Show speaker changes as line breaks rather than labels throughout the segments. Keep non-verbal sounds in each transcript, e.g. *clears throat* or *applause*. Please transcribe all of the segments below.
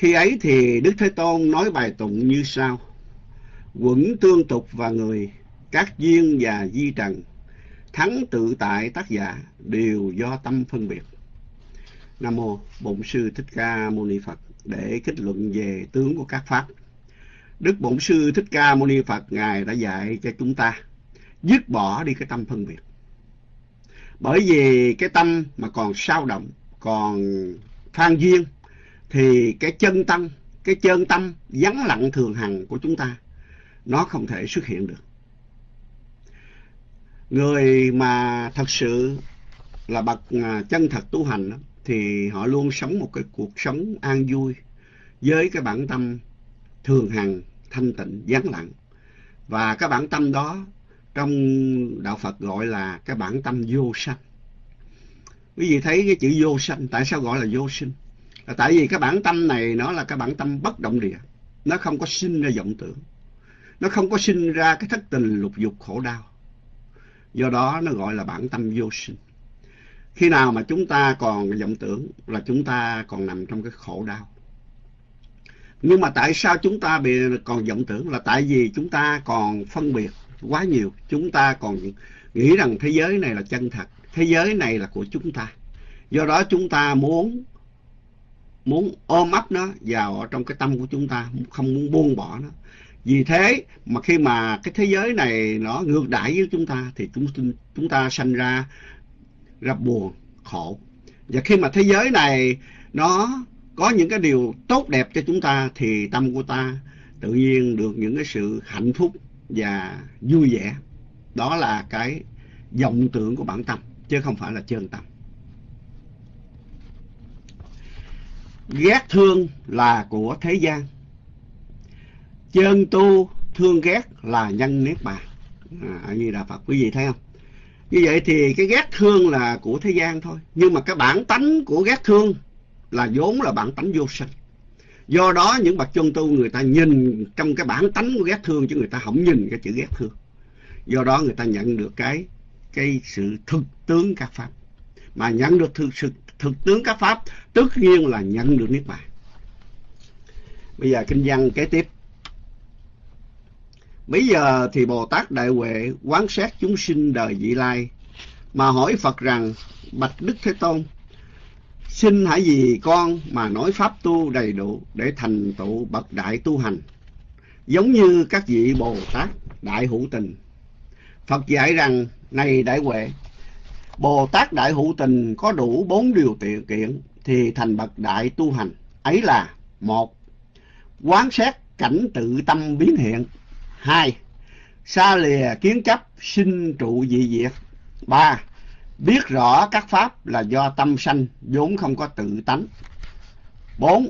Khi ấy thì Đức Thế Tôn nói bài tụng như sau. Quẩn tương tục và người, các duyên và di trần, thắng tự tại tác giả đều do tâm phân biệt. Nam Mô Bổn Sư Thích Ca Mâu Ni Phật để kết luận về tướng của các Pháp. Đức Bổn Sư Thích Ca Mâu Ni Phật Ngài đã dạy cho chúng ta dứt bỏ đi cái tâm phân biệt. Bởi vì cái tâm mà còn sao động, còn phan duyên, thì cái chân tâm, cái chân tâm vắng lặng thường hằng của chúng ta, nó không thể xuất hiện được. Người mà thật sự là bậc à, chân thật tu hành thì họ luôn sống một cái cuộc sống an vui với cái bản tâm thường hằng thanh tịnh vắng lặng và cái bản tâm đó trong đạo Phật gọi là cái bản tâm vô sanh. Quý vị thấy cái chữ vô sanh, tại sao gọi là vô sinh? Là tại vì cái bản tâm này nó là cái bản tâm bất động địa, nó không có sinh ra vọng tưởng, nó không có sinh ra cái thất tình lục dục khổ đau. Do đó nó gọi là bản tâm vô sinh. Khi nào mà chúng ta còn vọng tưởng là chúng ta còn nằm trong cái khổ đau. Nhưng mà tại sao chúng ta bị còn vọng tưởng là tại vì chúng ta còn phân biệt quá nhiều. Chúng ta còn nghĩ rằng thế giới này là chân thật, thế giới này là của chúng ta. Do đó chúng ta muốn muốn ôm ấp nó vào trong cái tâm của chúng ta, không muốn buông bỏ nó. Vì thế mà khi mà cái thế giới này nó ngược đãi với chúng ta thì chúng chúng ta sanh ra ra buồn, khổ. Và khi mà thế giới này nó có những cái điều tốt đẹp cho chúng ta thì tâm của ta tự nhiên được những cái sự hạnh phúc và vui vẻ. Đó là cái vọng tưởng của bản tâm, chứ không phải là chân tâm. Ghét thương là của thế gian. Chân tu thương ghét là nhân niết bàn. À, như Đà Phật quý vị thấy không? Như vậy thì cái ghét thương là của thế gian thôi. Nhưng mà cái bản tánh của ghét thương là vốn là bản tánh vô sinh. Do đó những bậc chân tu người ta nhìn trong cái bản tánh của ghét thương chứ người ta không nhìn cái chữ ghét thương. Do đó người ta nhận được cái cái sự thực tướng các pháp. Mà nhận được thực sự thực tướng các pháp tất nhiên là nhận được niết bàn. Bây giờ kinh văn kế tiếp. Bây giờ thì Bồ Tát Đại Huệ quán sát chúng sinh đời vị lai mà hỏi Phật rằng Bạch Đức Thế Tôn Xin hãy vì con mà nói pháp tu đầy đủ để thành tựu bậc đại tu hành. Giống như các vị Bồ Tát đại hữu tình. Phật dạy rằng, này đại huệ, Bồ Tát đại hữu tình có đủ bốn điều kiện thì thành bậc đại tu hành. Ấy là một Quán sát cảnh tự tâm biến hiện. hai Xa lìa kiến chấp sinh trụ dị diệt. ba biết rõ các pháp là do tâm sanh vốn không có tự tánh. Bốn,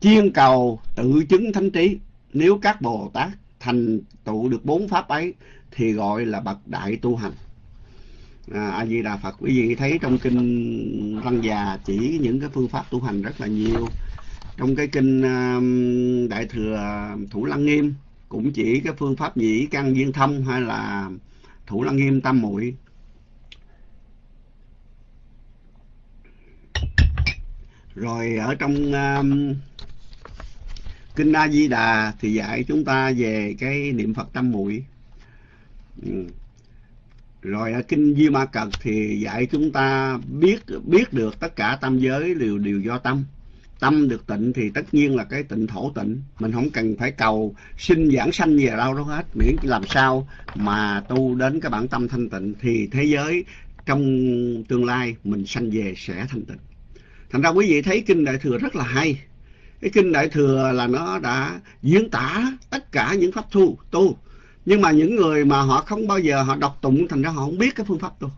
chiên cầu tự chứng thánh trí. Nếu các Bồ Tát thành tựu được bốn pháp ấy thì gọi là bậc đại tu hành. À, A Di Đà Phật quý vị thấy trong kinh Văn già chỉ những cái phương pháp tu hành rất là nhiều. Trong cái kinh um, Đại thừa Thủ Lăng Nghiêm cũng chỉ cái phương pháp nhĩ căn viên thông hay là Thủ Lăng Nghiêm tam muội rồi ở trong um, kinh A Di Đà thì dạy chúng ta về cái niệm Phật tâm muội ừ rồi ở kinh Di Ma Cật thì dạy chúng ta biết biết được tất cả tam giới đều đều do tâm. Tâm được tịnh thì tất nhiên là cái tịnh thổ tịnh. Mình không cần phải cầu xin giảng sanh về đâu đâu đó hết. Miễn làm sao mà tu đến cái bản tâm thanh tịnh thì thế giới trong tương lai mình sanh về sẽ thanh tịnh. Thành ra quý vị thấy kinh đại thừa rất là hay. Cái kinh đại thừa là nó đã diễn tả tất cả những pháp thu tu nhưng mà những người mà họ không bao giờ họ đọc tụng thành ra họ không biết cái phương pháp tu.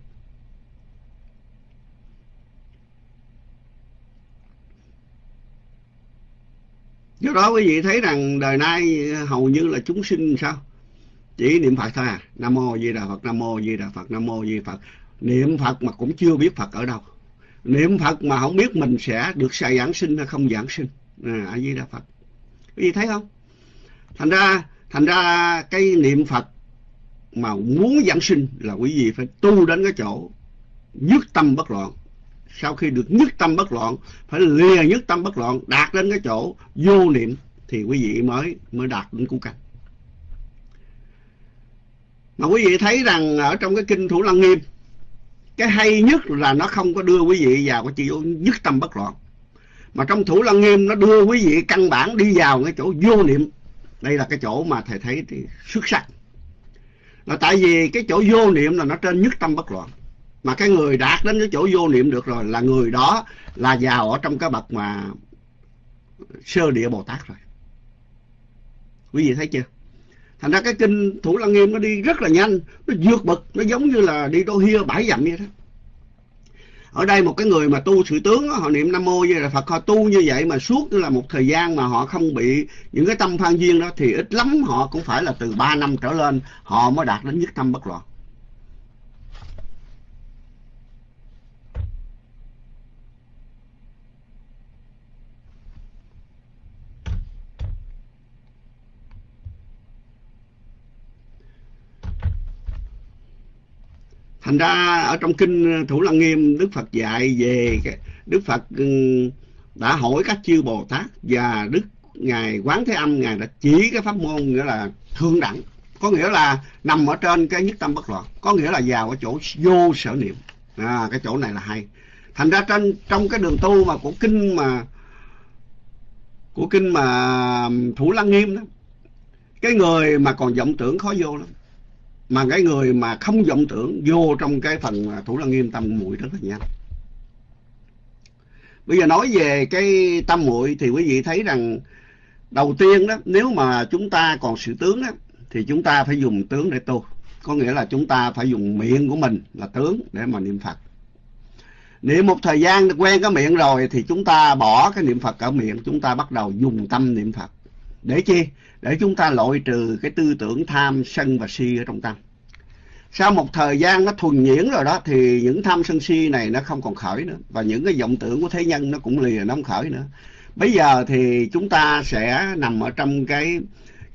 Do đó quý vị thấy rằng đời nay hầu như là chúng sinh sao? Chỉ niệm phật thôi à? Nam mô di đà phật nam mô di đà phật nam mô di phật. Niệm phật mà cũng chưa biết phật ở đâu. Niệm phật mà không biết mình sẽ được xài giảng sinh hay không giảng sinh. À, a di đà phật. Quý vị thấy không? Thành ra thành ra cái niệm phật mà muốn giảng sinh là quý vị phải tu đến cái chỗ nhất tâm bất loạn. Sau khi được nhất tâm bất loạn, phải lìa nhất tâm bất loạn, đạt đến cái chỗ vô niệm thì quý vị mới mới đạt đến cứu cánh. Mà quý vị thấy rằng ở trong cái kinh thủ lăng nghiêm, cái hay nhất là nó không có đưa quý vị vào cái chỗ nhất tâm bất loạn. Mà trong thủ lăng nghiêm nó đưa quý vị căn bản đi vào cái chỗ vô niệm đây là cái chỗ mà thầy thấy thì xuất sắc. Là tại vì cái chỗ vô niệm là nó trên nhất tâm bất loạn. Mà cái người đạt đến cái chỗ vô niệm được rồi là người đó là giàu ở trong cái bậc mà sơ địa bồ tát rồi. Quý vị thấy chưa? Thành ra cái kinh thủ lăng nghiêm nó đi rất là nhanh, nó vượt bậc, nó giống như là đi đô hia bãi dặm vậy đó ở đây một cái người mà tu sự tướng họ niệm nam mô như là phật. Họ tu như vậy mà suốt là một thời gian mà họ không bị những cái tâm phan duyên đó, thì ít lắm họ cũng phải là từ ba năm trở lên họ mới đạt đến nhất tâm bất loạn. Thành ra ở trong kinh ờ, thủ lăng nghiêm đức phật dạy về đức phật ừ, đã hỏi các chư bồ tát và đức ngài quán thế âm ngài đã chỉ cái pháp môn nghĩa là thương đẳng. Có nghĩa là nằm ở trên cái nhất tâm bất loạn. Có nghĩa là vào ở chỗ vô sở niệm. À, cái chỗ này là hay. Thành ra trên trong cái đường tu mà của kinh mà của kinh mà ừ, thủ lăng nghiêm đó cái người mà còn vọng tưởng khó vô lắm mà cái người mà không vọng tưởng, vô trong cái phần thủ lăng nghiêm tâm muội rất là nhanh. Bây giờ nói về cái tâm muội thì quý vị thấy rằng, đầu tiên đó, nếu mà chúng ta còn sự tướng đó thì chúng ta phải dùng tướng để tu. Có nghĩa là chúng ta phải dùng miệng của mình là tướng để mà niệm phật. Niệm một thời gian quen cái miệng rồi thì chúng ta bỏ cái niệm phật ở miệng, chúng ta bắt đầu dùng tâm niệm phật. Để chi? Để chúng ta loại trừ cái tư tưởng tham sân và si ở trong tâm. Sau một thời gian nó thuần nhiễn rồi đó, thì những tham sân si này nó không còn khởi nữa. Và những cái vọng tưởng của thế nhân nó cũng lìa nó không khởi nữa. Bây giờ thì chúng ta sẽ nằm ở trong cái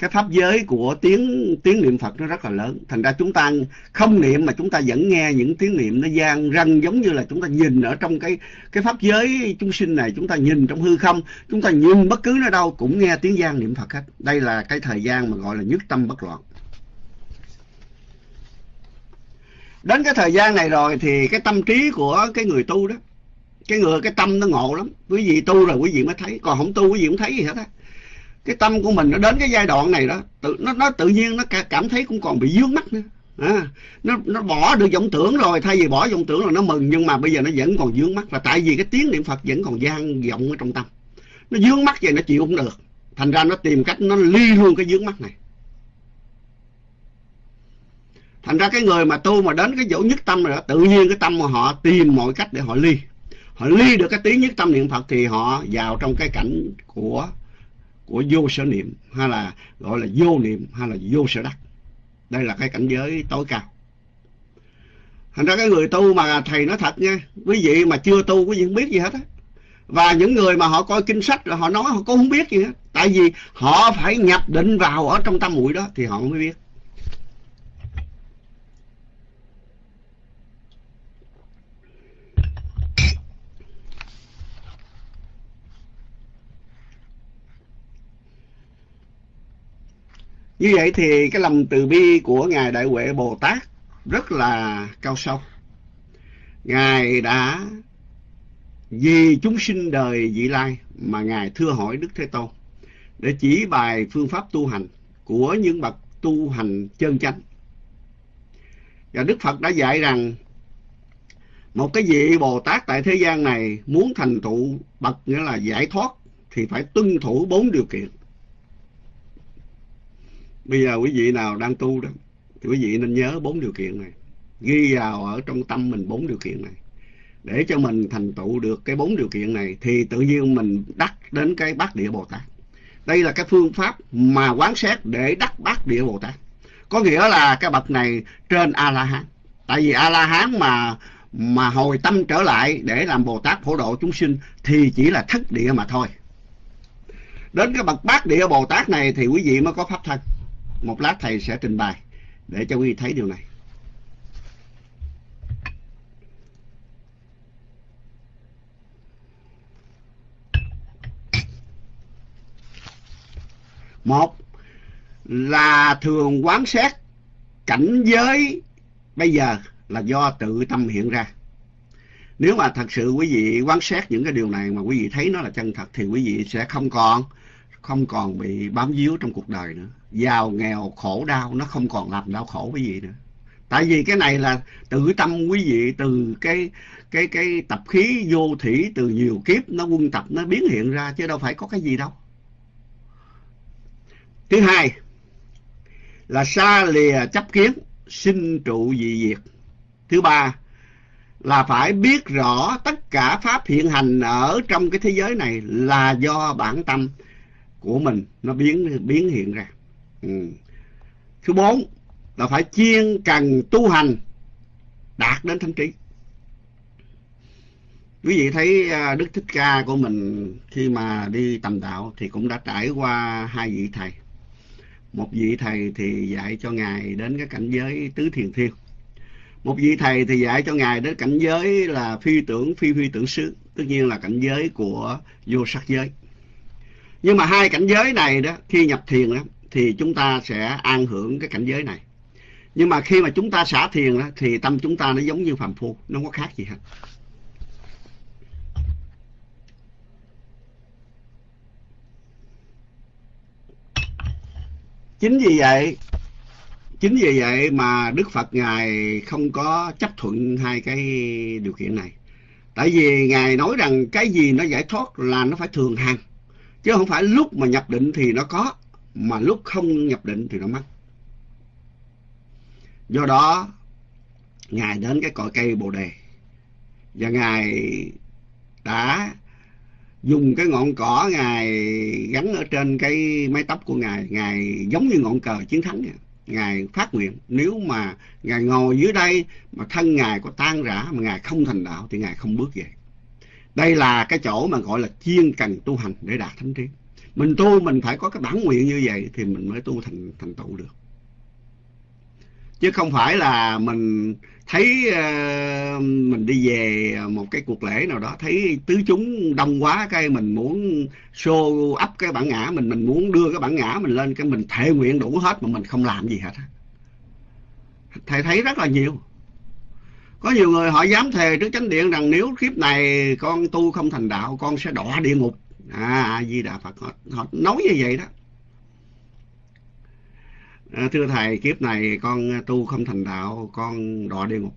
cái pháp giới của tiếng tiếng niệm Phật nó rất là lớn. Thành ra chúng ta không niệm mà chúng ta vẫn nghe những tiếng niệm nó gian răng giống như là chúng ta nhìn ở trong cái cái pháp giới chúng sinh này. Chúng ta nhìn trong hư không, chúng ta nhìn bất cứ nơi đâu, cũng nghe tiếng gian niệm Phật hết. Đây là cái thời gian mà gọi là nhất tâm bất loạn. Đến cái thời gian này rồi thì cái tâm trí của cái người tu đó, cái người, cái tâm nó ngộ lắm. Quý vị tu rồi quý vị mới thấy. Còn không tu quý vị không thấy gì hết á cái tâm của mình nó đến cái giai đoạn này đó tự nó nó tự nhiên nó cảm thấy cũng còn bị dướng mắt nữa. À, nó nó bỏ được vọng tưởng rồi thay vì bỏ vọng tưởng rồi nó mừng nhưng mà bây giờ nó vẫn còn dướng mắt là tại vì cái tiếng niệm phật vẫn còn gian vọng ở trong tâm. Nó dướng mắt vậy nó chịu không được. Thành ra nó tìm cách nó ly luôn cái dướng mắt này. Thành ra cái người mà tu mà đến cái chỗ nhất tâm rồi đó tự nhiên cái tâm mà họ tìm mọi cách để họ ly. Họ ly được cái tiếng nhất tâm niệm phật thì họ vào trong cái cảnh của của vô sở niệm hay là gọi là vô niệm hay là vô sở đắc. Đây là cái cảnh giới tối cao. Thành ra cái người tu mà thầy nói thật nha, quý vị mà chưa tu quý vị không biết gì hết á. Và những người mà họ coi kinh sách rồi họ nói họ cũng không biết gì hết. Tại vì họ phải nhập định vào ở trong tâm muội đó thì họ mới biết. Như vậy thì cái lòng từ bi của Ngài Đại Huệ Bồ Tát rất là cao sâu. Ngài đã vì chúng sinh đời vị lai mà Ngài thưa hỏi Đức Thế Tôn để chỉ bài phương pháp tu hành của những bậc tu hành chân chánh. Và Đức Phật đã dạy rằng, một cái vị Bồ Tát tại thế gian này muốn thành tựu bậc nghĩa là giải thoát thì phải tuân thủ bốn điều kiện bây giờ quý vị nào đang tu đó, thì quý vị nên nhớ bốn điều kiện này. Ghi vào ở trong tâm mình bốn điều kiện này. Để cho mình thành tựu được cái bốn điều kiện này, thì tự nhiên mình đắc đến cái bát địa bồ tát. Đây là cái phương pháp mà quán xét để đắc bát địa bồ tát. Có nghĩa là cái bậc này trên a la hán tại vì a la hán mà mà hồi tâm trở lại để làm bồ tát phổ độ chúng sinh thì chỉ là thất địa mà thôi. Đến cái bậc bát địa bồ tát này thì quý vị mới có pháp thân một lát thầy sẽ trình bày để cho quý vị thấy điều này. Một là thường quán xét cảnh giới bây giờ là do tự tâm hiện ra. Nếu mà thật sự quý vị quán xét những cái điều này mà quý vị thấy nó là chân thật thì quý vị sẽ không còn không còn bị bám víu trong cuộc đời nữa giàu nghèo, khổ đau, nó không còn làm đau khổ quý vị nữa. Tại vì cái này là tự tâm quý vị, từ cái cái cái tập khí vô thủy, từ nhiều kiếp nó quân tập, nó biến hiện ra, chứ đâu phải có cái gì đâu. Thứ hai là xa lìa chấp kiến, sinh trụ dị diệt. Thứ ba là phải biết rõ tất cả pháp hiện hành ở trong cái thế giới này là do bản tâm của mình nó biến biến hiện ra ừ. thứ bốn là phải chuyên cần tu hành đạt đến thánh trí. Quý vị thấy à, đức thích ca của mình khi mà đi tầm đạo thì cũng đã trải qua hai vị thầy. Một vị thầy thì dạy cho ngài đến cái cảnh giới tứ thiền thiêu. Một vị thầy thì dạy cho ngài đến cảnh giới là phi tưởng, phi phi tưởng xứ, tất nhiên là cảnh giới của vô sắc giới. Nhưng mà hai cảnh giới này đó, khi nhập thiền đó thì chúng ta sẽ an hưởng cái cảnh giới này. Nhưng mà khi mà chúng ta xả thiền đó thì tâm chúng ta nó giống như phàm phu, nó không có khác gì hết. Chính vì vậy, chính vì vậy mà đức phật ngài không có chấp thuận hai cái điều kiện này. Tại vì ngài nói rằng cái gì nó giải thoát là nó phải thường hằng, chứ không phải lúc mà nhập định thì nó có mà lúc không nhập định thì nó mất. Do đó, ngài đến cái cội cây bồ đề. Và ngài đã dùng cái ngọn cỏ ngài gắn ở trên cái mái tóc của ngài. Ngài giống như ngọn cờ chiến thắng vậy. ngài phát nguyện, nếu mà ngài ngồi dưới đây mà thân ngài có tan rã mà ngài không thành đạo thì ngài không bước về. Đây là cái chỗ mà gọi là chuyên cần tu hành để đạt thánh trí mình tu mình phải có cái bản nguyện như vậy thì mình mới tu thành thành tựu được. Chứ không phải là mình thấy uh, mình đi về một cái cuộc lễ nào đó thấy tứ chúng đông quá cái mình muốn show up cái bản ngã mình mình muốn đưa cái bản ngã mình lên cái mình thể nguyện đủ hết mà mình không làm gì hết thầy thấy rất là nhiều. Có nhiều người họ dám thề trước chánh điện rằng nếu kiếp này con tu không thành đạo con sẽ đọa địa ngục à a di đà phật họ, họ nói như vậy đó. À, thưa thầy kiếp này con tu không thành đạo con đọa địa ngục.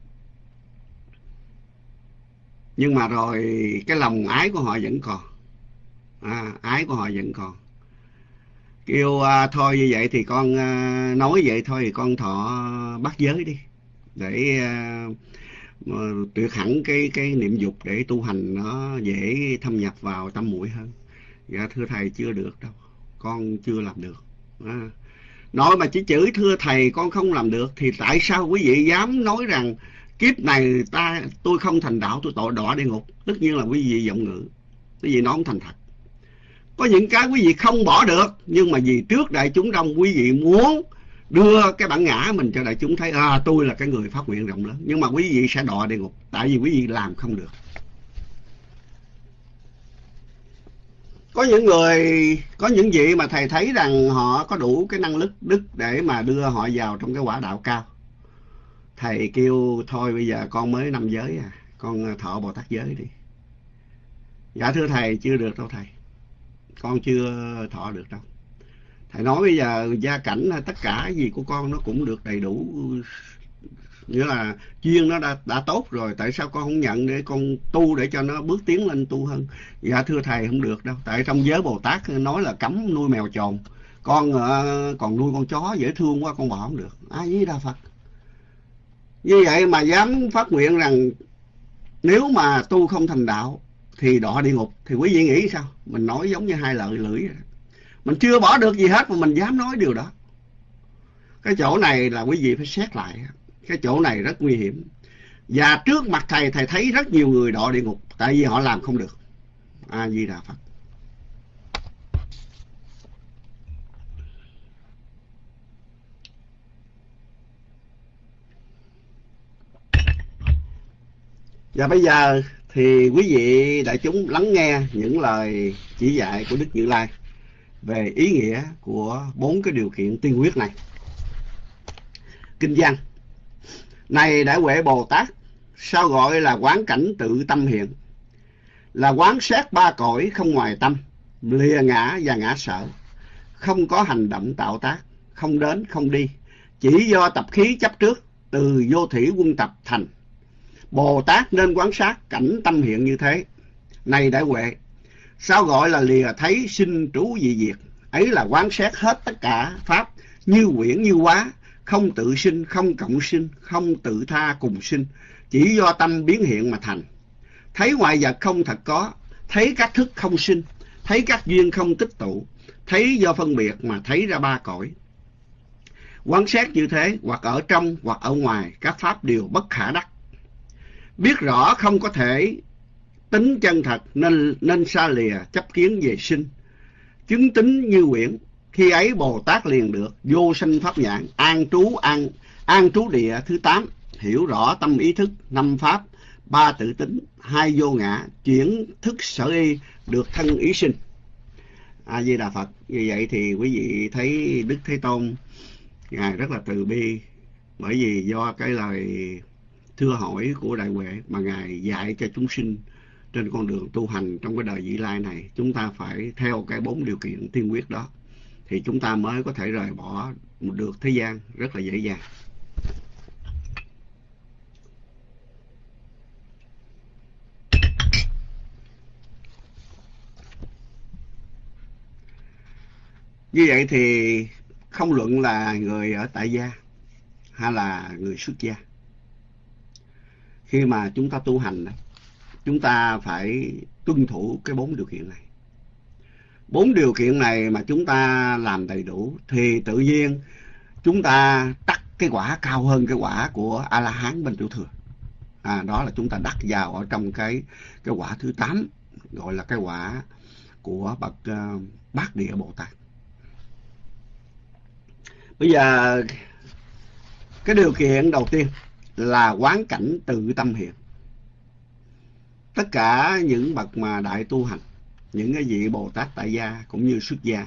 Nhưng mà rồi cái lòng ái của họ vẫn còn. À, ái của họ vẫn còn. Kêu à, thôi như vậy thì con à, nói vậy thôi thì con thọ bắt giới đi. Để à, tuyệt hẳn cái cái niệm dục để tu hành nó dễ thâm nhập vào tâm muội hơn dạ thưa thầy, chưa được đâu. Con chưa làm được. À. nói mà chỉ chửi, thưa thầy, con không làm được. Thì tại sao quý vị dám nói rằng kiếp này ta, tôi không thành đạo, tôi tội đọa địa ngục? Tất nhiên là quý vị giọng ngữ. Quý vị nói không thành thật. Có những cái quý vị không bỏ được, nhưng mà vì trước đại chúng đông, quý vị muốn đưa cái bản ngã mình cho đại chúng thấy à tôi là cái người phát nguyện rộng lớn, nhưng mà quý vị sẽ đọa địa ngục, tại vì quý vị làm không được. Có những người, có những vị mà thầy thấy rằng họ có đủ cái năng lực đức để mà đưa họ vào trong cái quả đạo cao. Thầy kêu, thôi bây giờ con mới năm giới à con thọ bồ tát giới đi. Dạ thưa thầy, chưa được đâu thầy. Con chưa thọ được đâu. Thầy nói bây giờ gia cảnh tất cả gì của con nó cũng được đầy đủ nghĩa là duyên nó đã, đã tốt rồi tại sao con không nhận để con tu để cho nó bước tiến lên tu hơn? Dạ thưa thầy không được đâu. Tại trong giới bồ tát nói là cấm nuôi mèo trồn con uh, còn nuôi con chó dễ thương quá con bỏ không được. Ai với đa phật. Như vậy mà dám phát nguyện rằng nếu mà tu không thành đạo thì đọa địa ngục thì quý vị nghĩ sao? Mình nói giống như hai lợi lưỡi mình chưa bỏ được gì hết mà mình dám nói điều đó. Cái chỗ này là quý vị phải xét lại cái chỗ này rất nguy hiểm. Và trước mặt thầy thầy thấy rất nhiều người đọa địa ngục, tại vì họ làm không được. A di đà phật. Và bây giờ thì quý vị đại chúng lắng nghe những lời chỉ dạy của đức như lai về ý nghĩa của bốn cái điều kiện tiên quyết này. Kinh văn. Này Đại Huệ Bồ Tát, sao gọi là quán cảnh tự tâm hiện? Là quán sát ba cõi không ngoài tâm, lìa ngã và ngã sở, không có hành động tạo tác, không đến không đi, chỉ do tập khí chấp trước, từ vô thủy quân tập thành. Bồ Tát nên quán sát cảnh tâm hiện như thế. Này Đại Huệ, sao gọi là lìa thấy sinh trú dị diệt? Ấy là quán sát hết tất cả Pháp, như quyển như quá không tự sinh, không cộng sinh, không tự tha cùng sinh, chỉ do tâm biến hiện mà thành. Thấy ngoại vật không thật có, thấy các thức không sinh, thấy các duyên không tích tụ, thấy do phân biệt mà thấy ra ba cõi. Quan sát như thế, hoặc ở trong hoặc ở ngoài, các pháp đều bất khả đắc. Biết rõ không có thể tính chân thật nên nên xa lìa chấp kiến về sinh. Chứng tính như quyển, khi ấy Bồ Tát liền được vô sinh pháp nhãn, an trú an an trú địa thứ tám hiểu rõ tâm ý thức, năm pháp, ba tự tính, hai vô ngã, chuyển thức sở y, được thân ý sinh. A Di Đà Phật. như vậy thì quý vị thấy Đức Thế Tôn ngài rất là từ bi bởi vì do cái lời thưa hỏi của đại huệ mà ngài dạy cho chúng sinh trên con đường tu hành trong cái đời vị lai này chúng ta phải theo cái bốn điều kiện tiên quyết đó thì chúng ta mới có thể rời bỏ được thế gian rất là dễ dàng. Như vậy thì không luận là người ở tại gia hay là người xuất gia. Khi mà chúng ta tu hành, chúng ta phải tuân thủ cái bốn điều kiện này bốn điều kiện này mà chúng ta làm đầy đủ thì tự nhiên chúng ta đắc cái quả cao hơn cái quả của a la hán bên tiểu thừa. À, đó là chúng ta đắc vào ở trong cái cái quả thứ tám gọi là cái quả của bậc uh, bát địa bồ tát. Bây giờ cái điều kiện đầu tiên là quán cảnh tự tâm hiện. Tất cả những bậc mà đại tu hành những cái vị bồ tát tại gia cũng như xuất gia.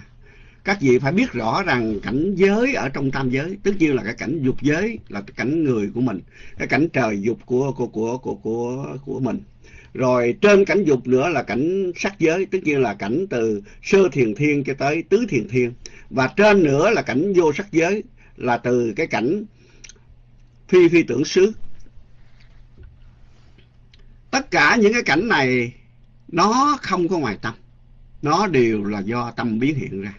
Các vị phải biết rõ rằng cảnh giới ở trong tam giới, tức như là cái cảnh dục giới, là cái cảnh người của mình, cái cảnh trời dục của của của của của của mình. Rồi trên cảnh dục nữa là cảnh sắc giới, tức như là cảnh từ sơ thiền thiên cho tới tứ thiền thiên. Và trên nữa là cảnh vô sắc giới, là từ cái cảnh phi phi tưởng xứ. Tất cả những cái cảnh này nó không có ngoài tâm. Nó đều là do tâm biến hiện ra.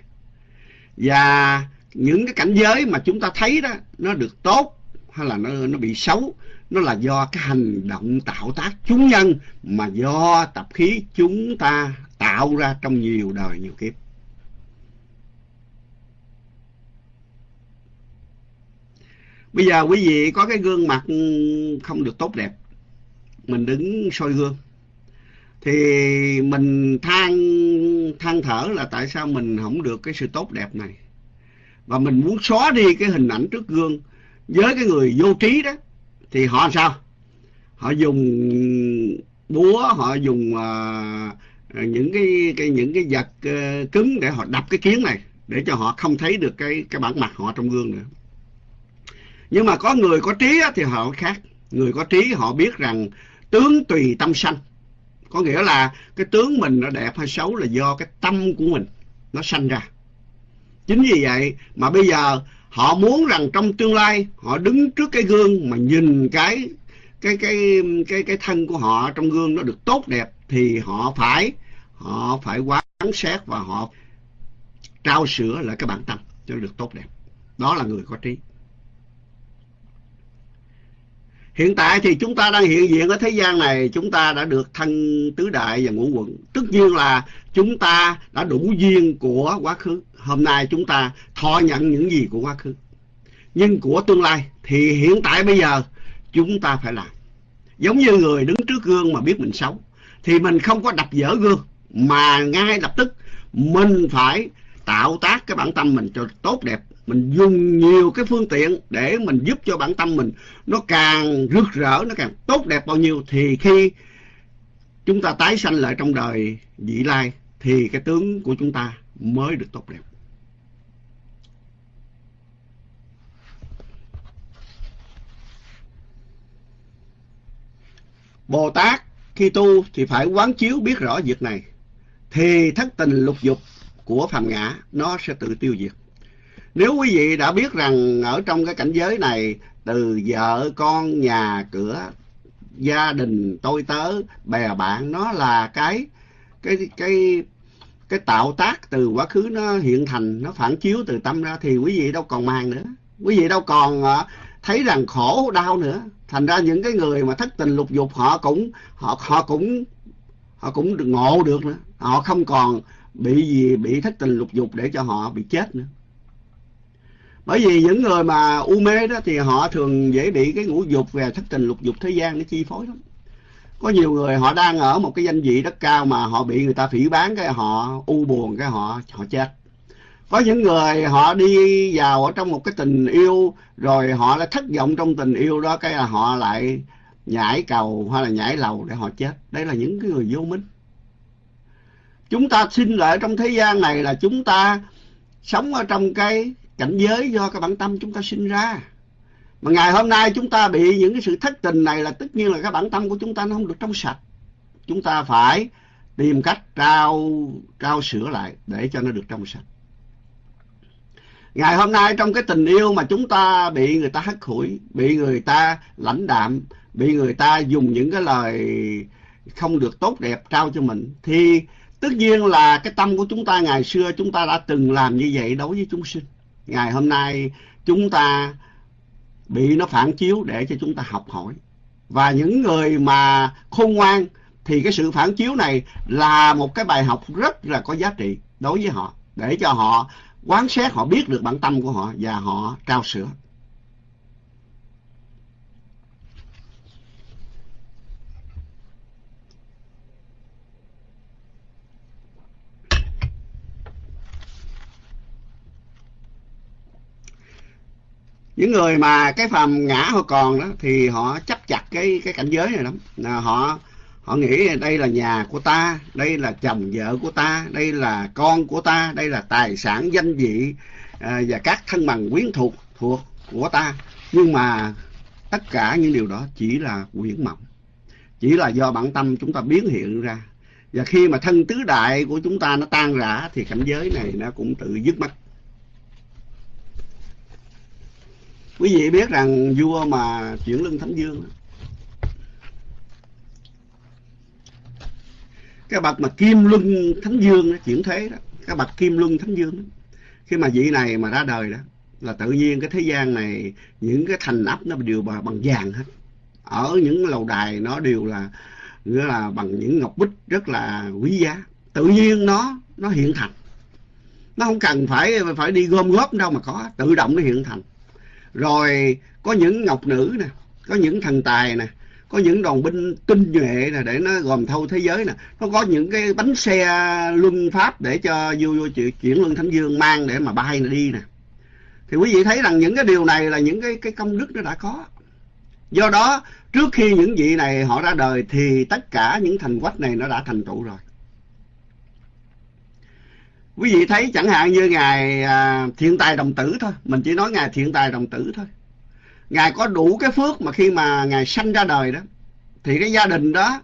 Và những cái cảnh giới mà chúng ta thấy đó, nó được tốt hay là nó nó bị xấu, nó là do cái hành động tạo tác chúng nhân mà do tập khí chúng ta tạo ra trong nhiều đời nhiều kiếp. Bây giờ quý vị có cái gương mặt không được tốt đẹp, mình đứng soi gương thì mình than than thở là tại sao mình không được cái sự tốt đẹp này? Và mình muốn xóa đi cái hình ảnh trước gương với cái người vô trí đó. Thì họ sao? Họ dùng búa họ dùng uh, những cái, cái những cái vật uh, cứng để họ đập cái kiến này để cho họ không thấy được cái cái bản mặt họ trong gương nữa. Nhưng mà có người có trí thì họ khác. Người có trí họ biết rằng tướng tùy tâm sanh có nghĩa là cái tướng mình nó đẹp hay xấu là do cái tâm của mình nó sanh ra. Chính vì vậy mà bây giờ họ muốn rằng trong tương lai họ đứng trước cái gương mà nhìn cái cái cái cái cái thân của họ trong gương nó được tốt đẹp thì họ phải họ phải quán xét và họ trao sửa lại cái bản tâm cho được tốt đẹp. Đó là người có trí. Hiện tại thì chúng ta đang hiện diện ở thế gian này, chúng ta đã được thân tứ đại và ngũ quận. Tất nhiên là chúng ta đã đủ duyên của quá khứ. Hôm nay chúng ta thọ nhận những gì của quá khứ. Nhưng của tương lai thì hiện tại bây giờ chúng ta phải làm. Giống như người đứng trước gương mà biết mình xấu. Thì mình không có đập dở gương mà ngay lập tức mình phải tạo tác cái bản tâm mình cho tốt đẹp mình dùng nhiều cái phương tiện để mình giúp cho bản tâm mình nó càng rực rỡ, nó càng tốt đẹp bao nhiêu thì khi chúng ta tái sanh lại trong đời vị lai, thì cái tướng của chúng ta mới được tốt đẹp Bồ Tát khi tu thì phải quán chiếu biết rõ việc này, thì thất tình lục dục của phàm ngã nó sẽ tự tiêu diệt. Nếu quý vị đã biết rằng ở trong cái cảnh giới này, từ vợ con, nhà cửa, gia đình, tôi tớ, bè bạn, nó là cái cái cái cái tạo tác từ quá khứ nó hiện thành, nó phản chiếu từ tâm ra thì quý vị đâu còn màng nữa. Quý vị đâu còn ờ, thấy rằng khổ, đau nữa. Thành ra những cái người mà thất tình lục dục, họ cũng, họ họ cũng họ cũng được ngộ được nữa. Họ không còn bị gì, bị thất tình lục dục để cho họ bị chết nữa bởi vì những người mà u mê đó thì họ thường dễ bị cái ngũ dục về thất tình lục dục thế gian nó chi phối lắm. Có nhiều người họ đang ở một cái danh vị rất cao mà họ bị người ta phỉ bán cái họ u buồn, cái họ họ chết. Có những người họ đi vào ở trong một cái tình yêu rồi họ lại thất vọng trong tình yêu đó, cái là họ lại nhảy cầu hay là nhảy lầu để họ chết. Đây là những cái người vô minh. Chúng ta sinh lại trong thế gian này là chúng ta sống ở trong cái cảnh giới do cái bản tâm chúng ta sinh ra. Mà ngày hôm nay chúng ta bị những cái sự thất tình này là tất nhiên là cái bản tâm của chúng ta nó không được trong sạch. Chúng ta phải tìm cách trao trao sửa lại để cho nó được trong sạch. Ngày hôm nay trong cái tình yêu mà chúng ta bị người ta hắt hủi, bị người ta lãnh đạm, bị người ta dùng những cái lời không được tốt đẹp trao cho mình, thì tất nhiên là cái tâm của chúng ta ngày xưa chúng ta đã từng làm như vậy đối với chúng sinh ngày hôm nay chúng ta bị nó phản chiếu để cho chúng ta học hỏi. Và những người mà khôn ngoan thì cái sự phản chiếu này là một cái bài học rất là có giá trị đối với họ, để cho họ quán xét, họ biết được bản tâm của họ và họ trao sửa. Những người mà cái phàm ngã họ còn đó thì họ chấp chặt cái cái cảnh giới này lắm. Là họ họ nghĩ đây là nhà của ta đây là chồng vợ của ta đây là con của ta đây là tài sản danh vị à, và các thân bằng quyến thuộc thuộc của ta. Nhưng mà tất cả những điều đó chỉ là quyển mộng. Chỉ là do bản tâm chúng ta biến hiện ra. Và khi mà thân tứ đại của chúng ta nó tan rã thì cảnh giới này nó cũng tự dứt mất quý vị biết rằng vua mà chuyển lưng thánh dương cái bậc mà kim luân thánh dương đó, chuyển thế đó cái bậc kim luân thánh dương đó. khi mà vị này mà ra đời đó là tự nhiên cái thế gian này những cái thành ấp nó đều bằng, bằng vàng hết. Ở những lầu đài nó đều là nghĩa là bằng những ngọc bích rất là quý giá. Tự nhiên nó nó hiện thành. Nó không cần phải phải đi gom góp đâu mà có tự động nó hiện thành rồi có những ngọc nữ nè, có những thần tài nè, có những đoàn binh tinh nhuệ nè để nó gồm thâu thế giới nè. Nó có những cái bánh xe luân pháp để cho vua vua chuyển luân thánh dương mang để mà bay đi nè. Thì quý vị thấy rằng những cái điều này là những cái cái công đức nó đã có. Do đó, trước khi những vị này họ ra đời thì tất cả những thành quách này nó đã thành tựu rồi quý vị thấy chẳng hạn như ngài à, thiện tài đồng tử thôi. Mình chỉ nói ngài thiện tài đồng tử thôi. Ngài có đủ cái phước mà khi mà ngài sanh ra đời đó thì cái gia đình đó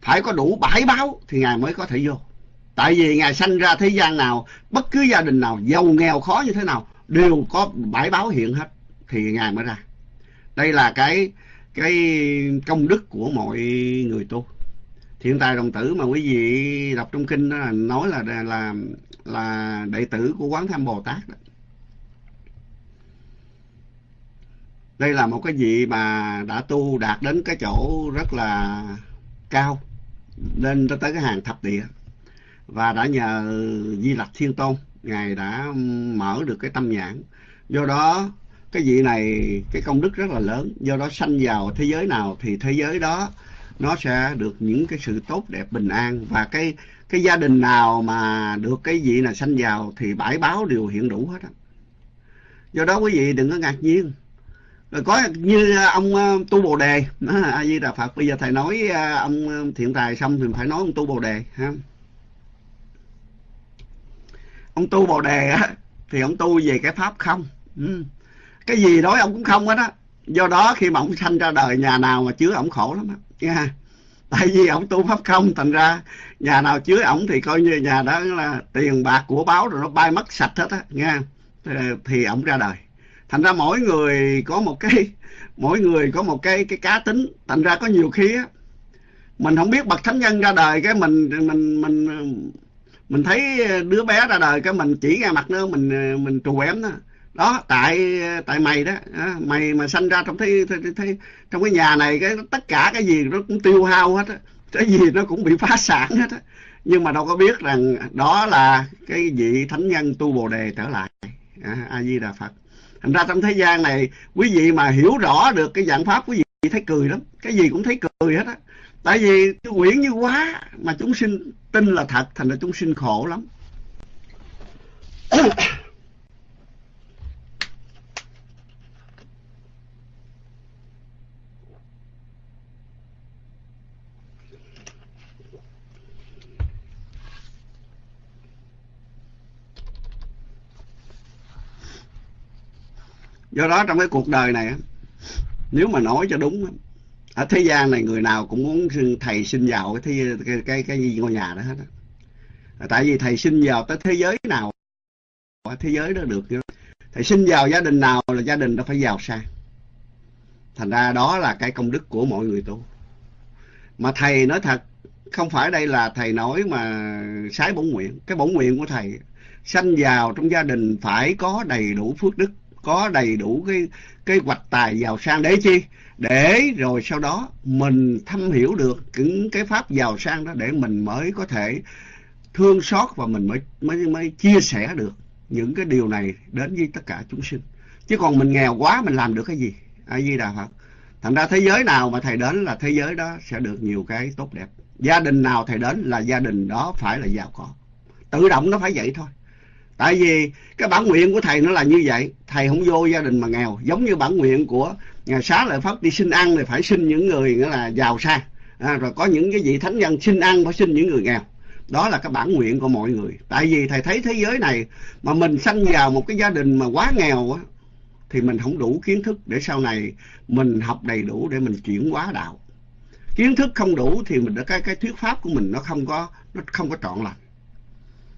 phải có đủ bãi báo thì ngài mới có thể vô. Tại vì ngài sanh ra thế gian nào bất cứ gia đình nào giàu nghèo khó như thế nào đều có bãi báo hiện hết thì ngài mới ra. Đây là cái cái công đức của mọi người tu hiện tại đồng tử mà quý vị đọc trong kinh đó là nói là là là đệ tử của quán tham bồ tát đó. đây là một cái vị mà đã tu đạt đến cái chỗ rất là cao, lên tới cái hàng thập địa. Và đã nhờ di lặc thiên tôn, ngài đã mở được cái tâm nhãn. Do đó, cái vị này, cái công đức rất là lớn. Do đó sanh vào thế giới nào thì thế giới đó nó sẽ được những cái sự tốt, đẹp, bình an và cái cái gia đình nào mà được cái vị là sanh vào thì bãi báo đều hiện đủ hết á. Do đó quý vị đừng có ngạc nhiên. Rồi có như ông ờ, tu bồ đề a di đà phật, bây giờ thầy nói ờ, ông ờ, thiện tài xong thì phải nói ông tu bồ đề, ha. Ông tu bồ đề á, thì ông tu về cái pháp không? Ừ. cái gì nói ông cũng không hết á. Do đó khi mà ông sanh ra đời, nhà nào mà chứa, ông khổ lắm á nha. Tại vì ông tu pháp không, thành ra nhà nào chứa ổng thì coi như nhà đó là tiền bạc của báo rồi nó bay mất sạch hết á, nha. Thì ổng ra đời. Thành ra mỗi người có một cái, mỗi người có một cái cái cá tính. Thành ra có nhiều khi á, mình không biết bậc thánh nhân ra đời cái mình mình mình mình thấy đứa bé ra đời cái mình chỉ ra mặt nó, mình mình trù ém nó đó tại tại mày đó. Mày mà sanh ra trong thế, trong cái nhà này cái tất cả cái gì nó cũng tiêu hao hết á. Cái gì nó cũng bị phá sản hết á. Nhưng mà đâu có biết rằng đó là cái vị thánh nhân tu bồ đề trở lại. À, a di đà phật. Thành ra trong thế gian này quý vị mà hiểu rõ được cái dạng pháp quý vị thấy cười lắm. Cái gì cũng thấy cười hết á. Tại vì cái quyển như quá mà chúng sinh tin là thật thành ra chúng sinh khổ lắm. *coughs* do đó trong cái cuộc đời này nếu mà nói cho đúng ở thế gian này người nào cũng muốn thầy sinh vào cái cái, cái, cái ngôi nhà đó hết tại vì thầy sinh vào tới thế giới nào thế giới đó được thầy sinh vào gia đình nào là gia đình đó phải giàu sang. Thành ra đó là cái công đức của mọi người tu. Mà thầy nói thật không phải đây là thầy nói mà sái bổn nguyện. Cái bổn nguyện của thầy sanh vào trong gia đình phải có đầy đủ phước đức có đầy đủ cái cái hoạch tài giàu sang để chi? Để rồi sau đó mình thâm hiểu được những cái pháp giàu sang đó để mình mới có thể thương xót và mình mới mới mới chia sẻ được những cái điều này đến với tất cả chúng sinh. Chứ còn mình nghèo quá mình làm được cái gì? A di đà phật. Thành ra thế giới nào mà thầy đến là thế giới đó sẽ được nhiều cái tốt đẹp. Gia đình nào thầy đến là gia đình đó phải là giàu có. Tự động nó phải vậy thôi tại vì cái bản nguyện của thầy nó là như vậy. Thầy không vô gia đình mà nghèo. Giống như bản nguyện của nhà xá lợi pháp đi xin ăn thì phải xin những người nghĩa là giàu sang. À, rồi có những cái vị thánh nhân xin ăn phải xin những người nghèo. Đó là cái bản nguyện của mọi người. Tại vì thầy thấy thế giới này mà mình sanh vào một cái gia đình mà quá nghèo á thì mình không đủ kiến thức để sau này mình học đầy đủ để mình chuyển hóa đạo. Kiến thức không đủ thì mình cái cái thuyết pháp của mình nó không có nó không có trọn lành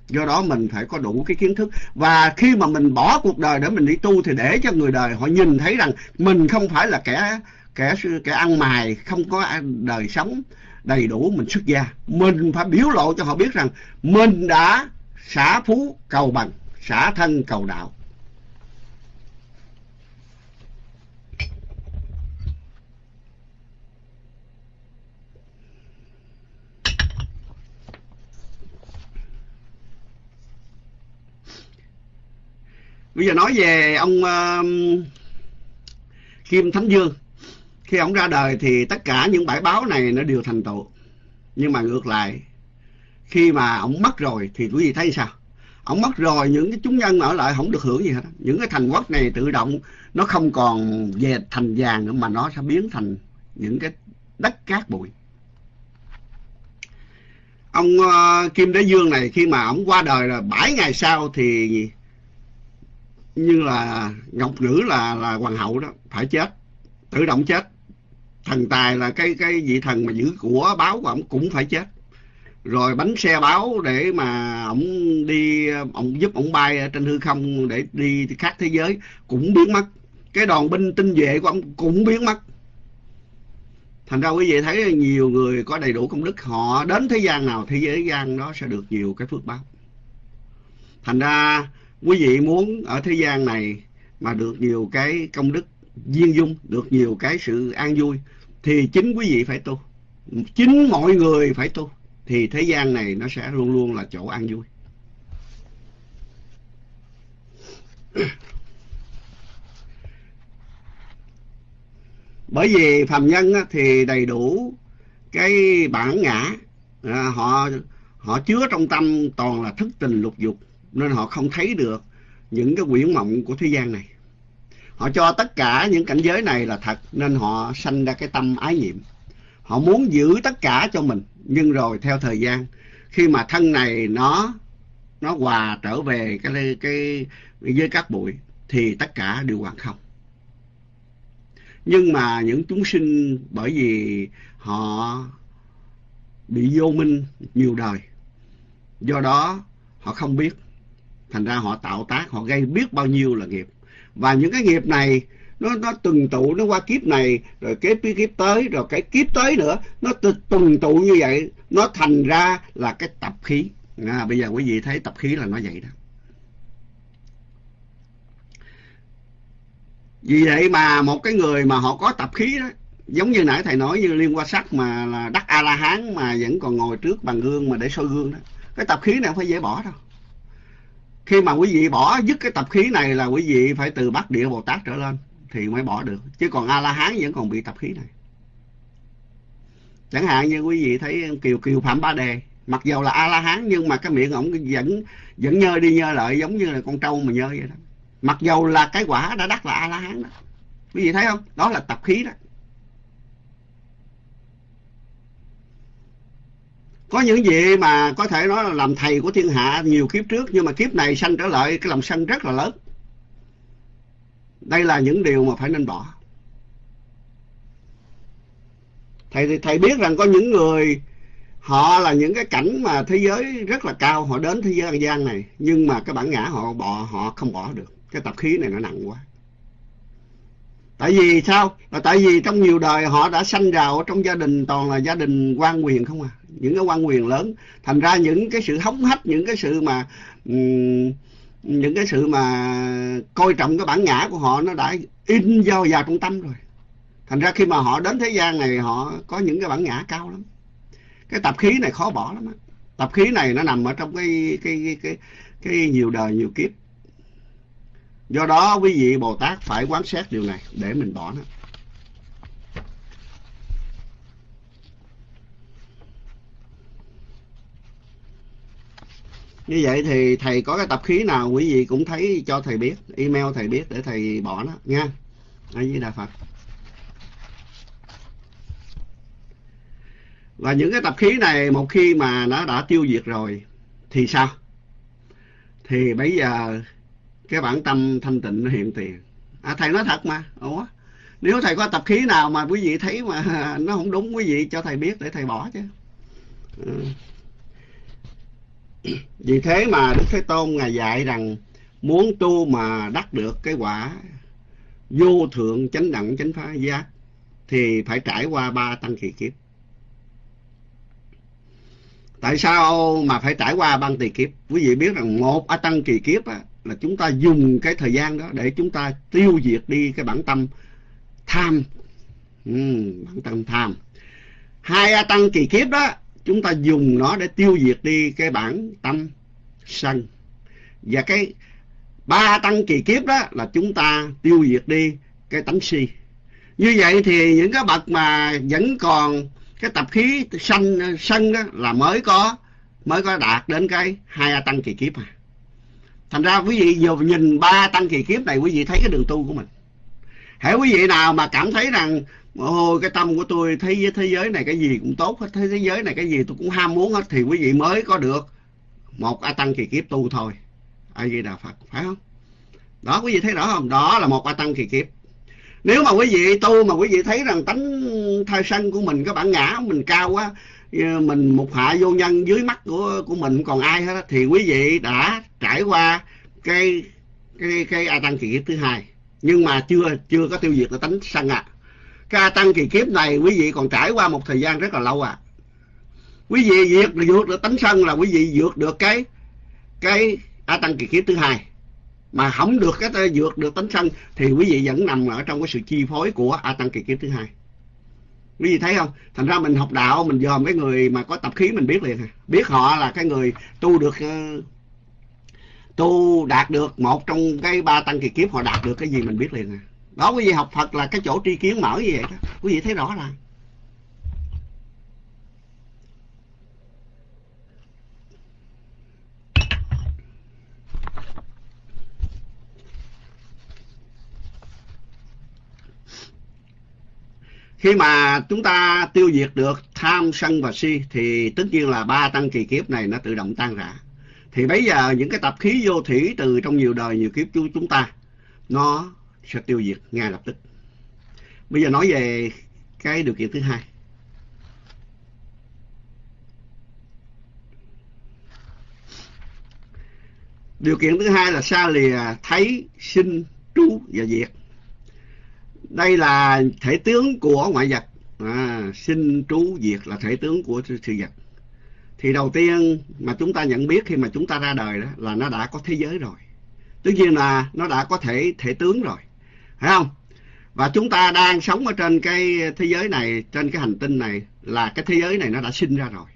do đó mình phải có đủ cái kiến thức. Và khi mà mình bỏ cuộc đời để mình đi tu thì để cho người đời họ nhìn thấy rằng mình không phải là kẻ kẻ kẻ ăn mài, không có đời sống đầy đủ, mình xuất gia. Mình phải biểu lộ cho họ biết rằng mình đã xả phú cầu bằng, xả thân cầu đạo. Bây giờ nói về ông uh, Kim Thánh Dương. Khi ông ra đời thì tất cả những bãi báo này nó đều thành tựu. Nhưng mà ngược lại khi mà ông mất rồi thì quý vị thấy sao? Ông mất rồi những cái chúng nhân ở lại không được hưởng gì hết. Những cái thành quốc này tự động nó không còn về thành vàng nữa mà nó sẽ biến thành những cái đất cát bụi. Ông uh, Kim Đế Dương này khi mà ông qua đời là bảy ngày sau thì như là ngọc nữ là là hoàng hậu đó, phải chết tự động chết. Thần tài là cái cái vị thần mà giữ của báo của ông cũng phải chết. Rồi bánh xe báo để mà ổng đi, ổng giúp ổng bay trên hư không để đi khác thế giới cũng biến mất. Cái đoàn binh tinh vệ của ông cũng biến mất. Thành ra quý vị thấy nhiều người có đầy đủ công đức, họ đến thế gian nào, thế giới gian đó sẽ được nhiều cái phước báo. Thành ra quý vị muốn ở thế gian này mà được nhiều cái công đức viên dung, được nhiều cái sự an vui, thì chính quý vị phải tu. Chính mọi người phải tu, thì thế gian này nó sẽ luôn luôn là chỗ an vui. *coughs* Bởi vì phàm nhân thì đầy đủ cái bản ngã, à, họ họ chứa trong tâm toàn là thức tình lục dục nên họ không thấy được những cái quyển mộng của thế gian này. Họ cho tất cả những cảnh giới này là thật, nên họ sanh ra cái tâm ái nhiệm họ muốn giữ tất cả cho mình. Nhưng rồi theo thời gian, khi mà thân này nó nó hòa trở về cái cái với các bụi, thì tất cả đều hoàn không. Nhưng mà những chúng sinh, bởi vì họ bị vô minh nhiều đời, do đó họ không biết thành ra họ tạo tác họ gây biết bao nhiêu là nghiệp. Và những cái nghiệp này nó nó từng tụ nó qua kiếp này rồi kế tiếp kiếp tới rồi cái kiếp tới nữa nó từng tụ như vậy nó thành ra là cái tập khí. À, bây giờ quý vị thấy tập khí là nó vậy đó. Vì vậy mà một cái người mà họ có tập khí đó giống như nãy thầy nói như liên qua sắc mà là đắc a la hán mà vẫn còn ngồi trước bàn gương mà để soi gương đó cái tập khí này không phải dễ bỏ đâu khi mà quý vị bỏ dứt cái tập khí này là quý vị phải từ bát địa bồ tát trở lên thì mới bỏ được. Chứ còn a la hán vẫn còn bị tập khí này. Chẳng hạn như quý vị thấy kiều kiều phạm ba đề, mặc dầu là a la hán nhưng mà cái miệng ổng vẫn vẫn nhơ đi nhơ lại giống như là con trâu mà nhơ vậy đó. Mặc dầu là cái quả đã đắc là a la hán đó. Quý vị thấy không? Đó là tập khí đó. Có những vị mà có thể nói là làm thầy của thiên hạ nhiều kiếp trước, nhưng mà kiếp này sanh trở lại, cái lòng sân rất là lớn. Đây là những điều mà phải nên bỏ. Thầy thầy biết rằng có những người, họ là những cái cảnh mà thế giới rất là cao, họ đến thế giới ăn gian này, nhưng mà cái bản ngã họ bỏ, họ không bỏ được. Cái tập khí này nó nặng quá tại vì sao? Là tại vì trong nhiều đời họ đã sanh vào trong gia đình toàn là gia đình quan quyền không à. Những cái quan quyền lớn. Thành ra những cái sự hống hách những cái sự mà um, những cái sự mà coi trọng cái bản ngã của họ nó đã in vào vào trong tâm rồi. Thành ra khi mà họ đến thế gian này họ có những cái bản ngã cao lắm. Cái tập khí này khó bỏ lắm á. Tập khí này nó nằm ở trong cái cái cái cái, cái nhiều đời nhiều kiếp do đó quý vị bồ tát phải quán xét điều này để mình bỏ nó. Như vậy thì thầy có cái tập khí nào quý vị cũng thấy cho thầy biết, email thầy biết để thầy bỏ nó, nha. A di đà phật. Và những cái tập khí này một khi mà nó đã tiêu diệt rồi thì sao? Thì bây giờ cái bản tâm thanh tịnh nó hiện tiền. À, thầy nói thật mà. Ủa? Nếu thầy có tập khí nào mà quý vị thấy mà *laughs* nó không đúng quý vị cho thầy biết để thầy bỏ chứ. Ừ. *clears throat* vì thế mà đức thế tôn ngài dạy rằng muốn tu mà đắc được cái quả vô thượng chánh đẳng chánh phá giác thì phải trải qua ba tăng kỳ kiếp. Tại sao mà phải trải qua ba tăng kỳ kiếp? Quý vị biết rằng một a tăng kỳ kiếp á, là chúng ta dùng cái thời gian đó để chúng ta tiêu diệt đi cái bản tâm tham. Ừ, bản tâm tham. Hai a tăng kỳ kiếp đó chúng ta dùng nó để tiêu diệt đi cái bản tâm sân. Và cái ba tăng kỳ kiếp đó là chúng ta tiêu diệt đi cái tánh si. Như vậy thì những cái bậc mà vẫn còn cái tập khí sân sân đó là mới có mới có đạt đến cái hai a tăng kỳ kiếp à thành ra quý vị vừa nhìn ba tăng kỳ kiếp này, quý vị thấy cái đường tu của mình. Hãy quý vị nào mà cảm thấy rằng, ôi, cái tâm của tôi thấy thế giới này cái gì cũng tốt hết thế giới này cái gì tôi cũng ham muốn hết, thì quý vị mới có được một a tăng kỳ kiếp tu thôi. A di đà phật, phải không? Đó, quý vị thấy rõ không? Đó là một a tăng kỳ kiếp. Nếu mà quý vị tu mà quý vị thấy rằng tánh thai sân của mình cái bản ngã, mình cao quá mình một hạ vô nhân dưới mắt của của mình còn ai hết thì quý vị đã trải qua cái cái cái a tăng kỳ kiếp thứ hai. Nhưng mà chưa chưa có tiêu diệt được tánh sân à cái a tăng kỳ kiếp này quý vị còn trải qua một thời gian rất là lâu à quý vị diệt, vượt được tánh sân là quý vị vượt được cái cái a tăng kỳ kiếp thứ hai. Mà không được cái, vượt được tánh sân thì quý vị vẫn nằm ở trong cái sự chi phối của a tăng kỳ kiếp thứ hai quý vị thấy không? Thành ra mình học đạo, mình dòm cái người mà có tập khí mình biết liền à. Biết họ là cái người tu được ờ, tu đạt được một trong cái ba tăng kỳ kiếp họ đạt được cái gì mình biết liền à. Đó, quý vị học Phật là cái chỗ tri kiến mở như vậy đó. Quý vị thấy rõ là khi mà chúng ta tiêu diệt được tham sân và si, thì tất nhiên là ba tăng kỳ kiếp này nó tự động tan rã. Thì bây giờ những cái tập khí vô thủy từ trong nhiều đời, nhiều kiếp của chúng ta, nó sẽ tiêu diệt ngay lập tức. Bây giờ nói về cái điều kiện thứ hai. Điều kiện thứ hai là xa lìa thấy, sinh, trú và diệt đây là thể tướng của ngoại vật. À, sinh trú diệt là thể tướng của sự vật. Thì đầu tiên mà chúng ta nhận biết khi mà chúng ta ra đời đó là nó đã có thế giới rồi. Tất nhiên là nó đã có thể thể tướng rồi. Phải không? Và chúng ta đang sống ở trên cái thế giới này trên cái hành tinh này là cái thế giới này nó đã sinh ra rồi.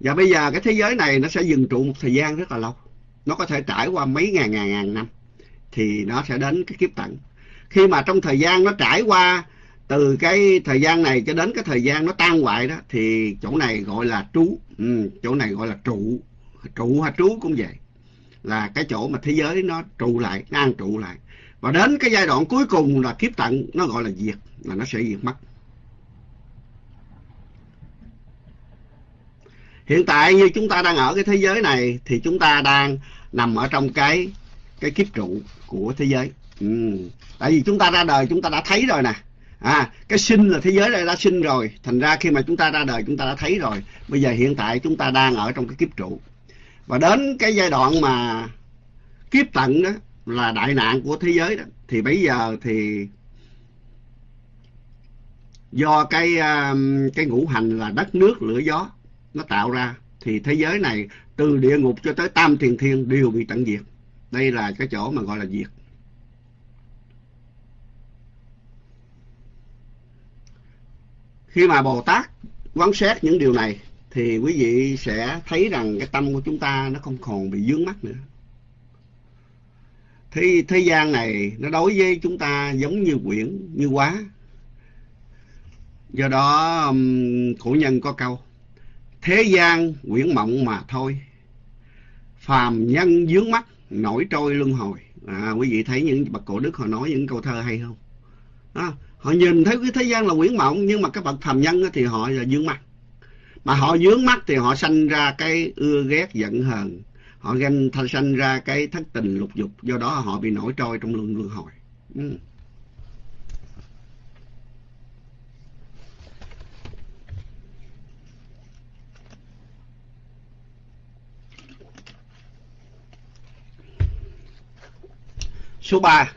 Và bây giờ cái thế giới này nó sẽ dừng trụ một thời gian rất là lâu. Nó có thể trải qua mấy ngàn ngàn ngàn năm thì nó sẽ đến cái kiếp tận. Khi mà trong thời gian nó trải qua từ cái thời gian này cho đến cái thời gian nó tan hoại đó thì chỗ này gọi là trú. Ừ, chỗ này gọi là trụ. Trụ hay trú cũng vậy. Là cái chỗ mà thế giới nó trụ lại nó an trụ lại. Và đến cái giai đoạn cuối cùng là kiếp tận nó gọi là diệt là nó sẽ diệt mất. Hiện tại như chúng ta đang ở cái thế giới này thì chúng ta đang nằm ở trong cái cái kiếp trụ của thế giới. Ừ. tại vì chúng ta ra đời, chúng ta đã thấy rồi nè. À cái sinh là thế giới này đã sinh rồi. Thành ra khi mà chúng ta ra đời, chúng ta đã thấy rồi. Bây giờ hiện tại chúng ta đang ở trong cái kiếp trụ. Và đến cái giai đoạn mà kiếp tận đó là đại nạn của thế giới đó, thì bây giờ thì do cái um, cái ngũ hành là đất nước lửa gió nó tạo ra, thì thế giới này từ địa ngục cho tới tam thiền thiên đều bị tận diệt đây là cái chỗ mà gọi là diệt. Khi mà bồ tát quán xét những điều này, thì quý vị sẽ thấy rằng cái tâm của chúng ta nó không còn bị dướng mắt nữa. Thế thế gian này nó đối với chúng ta giống như quyển, như quá. Do đó cổ nhân có câu, thế gian quyển mộng mà thôi, phàm nhân dướng mắt nổi trôi luân hồi. À, quý vị thấy những bậc cổ đức họ nói những câu thơ hay không? À, họ nhìn thấy cái thế gian là quyển mộng nhưng mà các bậc phàm nhân thì họ là dướng mắt. Mà họ dướng mắt thì họ sanh ra cái ưa ghét giận hờn. Họ ganh sanh ra cái thất tình lục dục. Do đó họ bị nổi trôi trong luân luân hồi. Ừ. số 3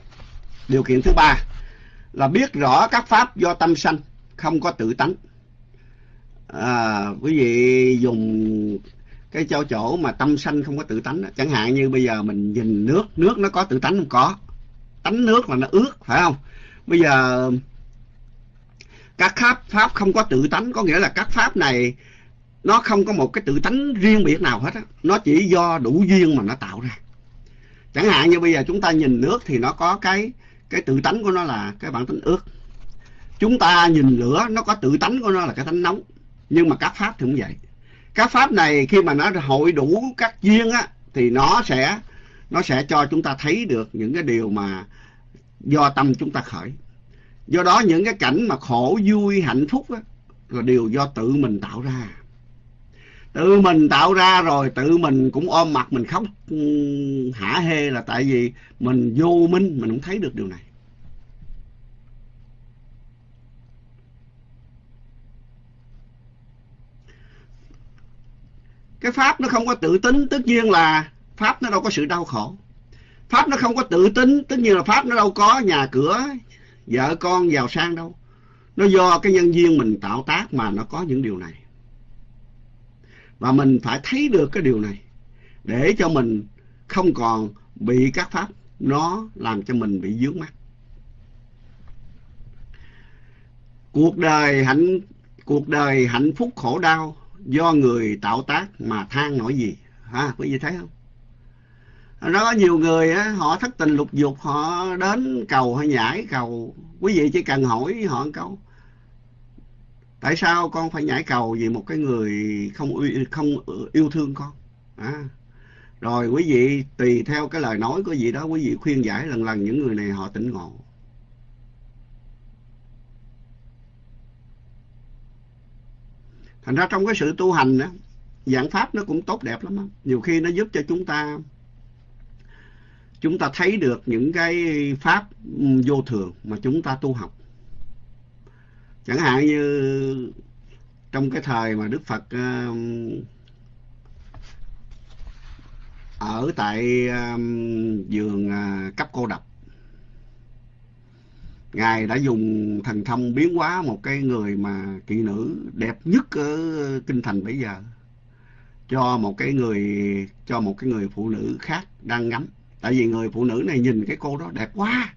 điều kiện thứ ba là biết rõ các pháp do tâm sanh không có tự tánh. À, quý vị dùng cái chỗ chỗ mà tâm sanh không có tự tánh đó. chẳng hạn như bây giờ mình nhìn nước nước nó có tự tánh không? Có. Tánh nước là nó ướt phải không? Bây giờ các pháp pháp không có tự tánh có nghĩa là các pháp này nó không có một cái tự tánh riêng biệt nào hết á. Nó chỉ do đủ duyên mà nó tạo ra chẳng hạn như bây giờ chúng ta nhìn nước thì nó có cái cái tự tánh của nó là cái bản tính ước. Chúng ta nhìn lửa, nó có tự tánh của nó là cái tánh nóng. Nhưng mà các pháp thì cũng vậy. Các pháp này khi mà nó hội đủ các duyên á, thì nó sẽ nó sẽ cho chúng ta thấy được những cái điều mà do tâm chúng ta khởi. Do đó những cái cảnh mà khổ, vui, hạnh phúc á, là điều do tự mình tạo ra tự mình tạo ra rồi, tự mình cũng ôm mặt, mình khóc ừ, hả hê là tại vì mình vô minh, mình không thấy được điều này. Cái pháp nó không có tự tính, tất nhiên là pháp nó đâu có sự đau khổ. Pháp nó không có tự tính, tất nhiên là pháp nó đâu có nhà cửa, vợ con giàu sang đâu. Nó do cái nhân duyên mình tạo tác mà nó có những điều này và mình phải thấy được cái điều này. Để cho mình không còn bị các pháp nó làm cho mình bị dướng mắt. Cuộc đời hạnh cuộc đời hạnh phúc khổ đau do người tạo tác mà than nổi gì? Ha quý vị thấy không? Nó có nhiều người á, họ thất tình lục dục họ đến cầu họ nhảy cầu. Quý vị chỉ cần hỏi họ một câu tại sao con phải nhảy cầu vì một cái người không không yêu thương con? À, rồi quý vị tùy theo cái lời nói của vị đó quý vị khuyên giải lần lần những người này họ tỉnh ngộ. Thành ra trong cái sự tu hành đó giảng pháp nó cũng tốt đẹp lắm á. Nhiều khi nó giúp cho chúng ta chúng ta thấy được những cái pháp vô thường mà chúng ta tu học chẳng hạn như trong cái thời mà đức phật ờ, ở tại ờ, giường vườn cấp cô độc, ngài đã dùng thần thông biến hóa một cái người mà kỵ nữ đẹp nhất ở kinh thành bây giờ, cho một cái người, cho một cái người phụ nữ khác đang ngắm. Tại vì người phụ nữ này nhìn cái cô đó đẹp quá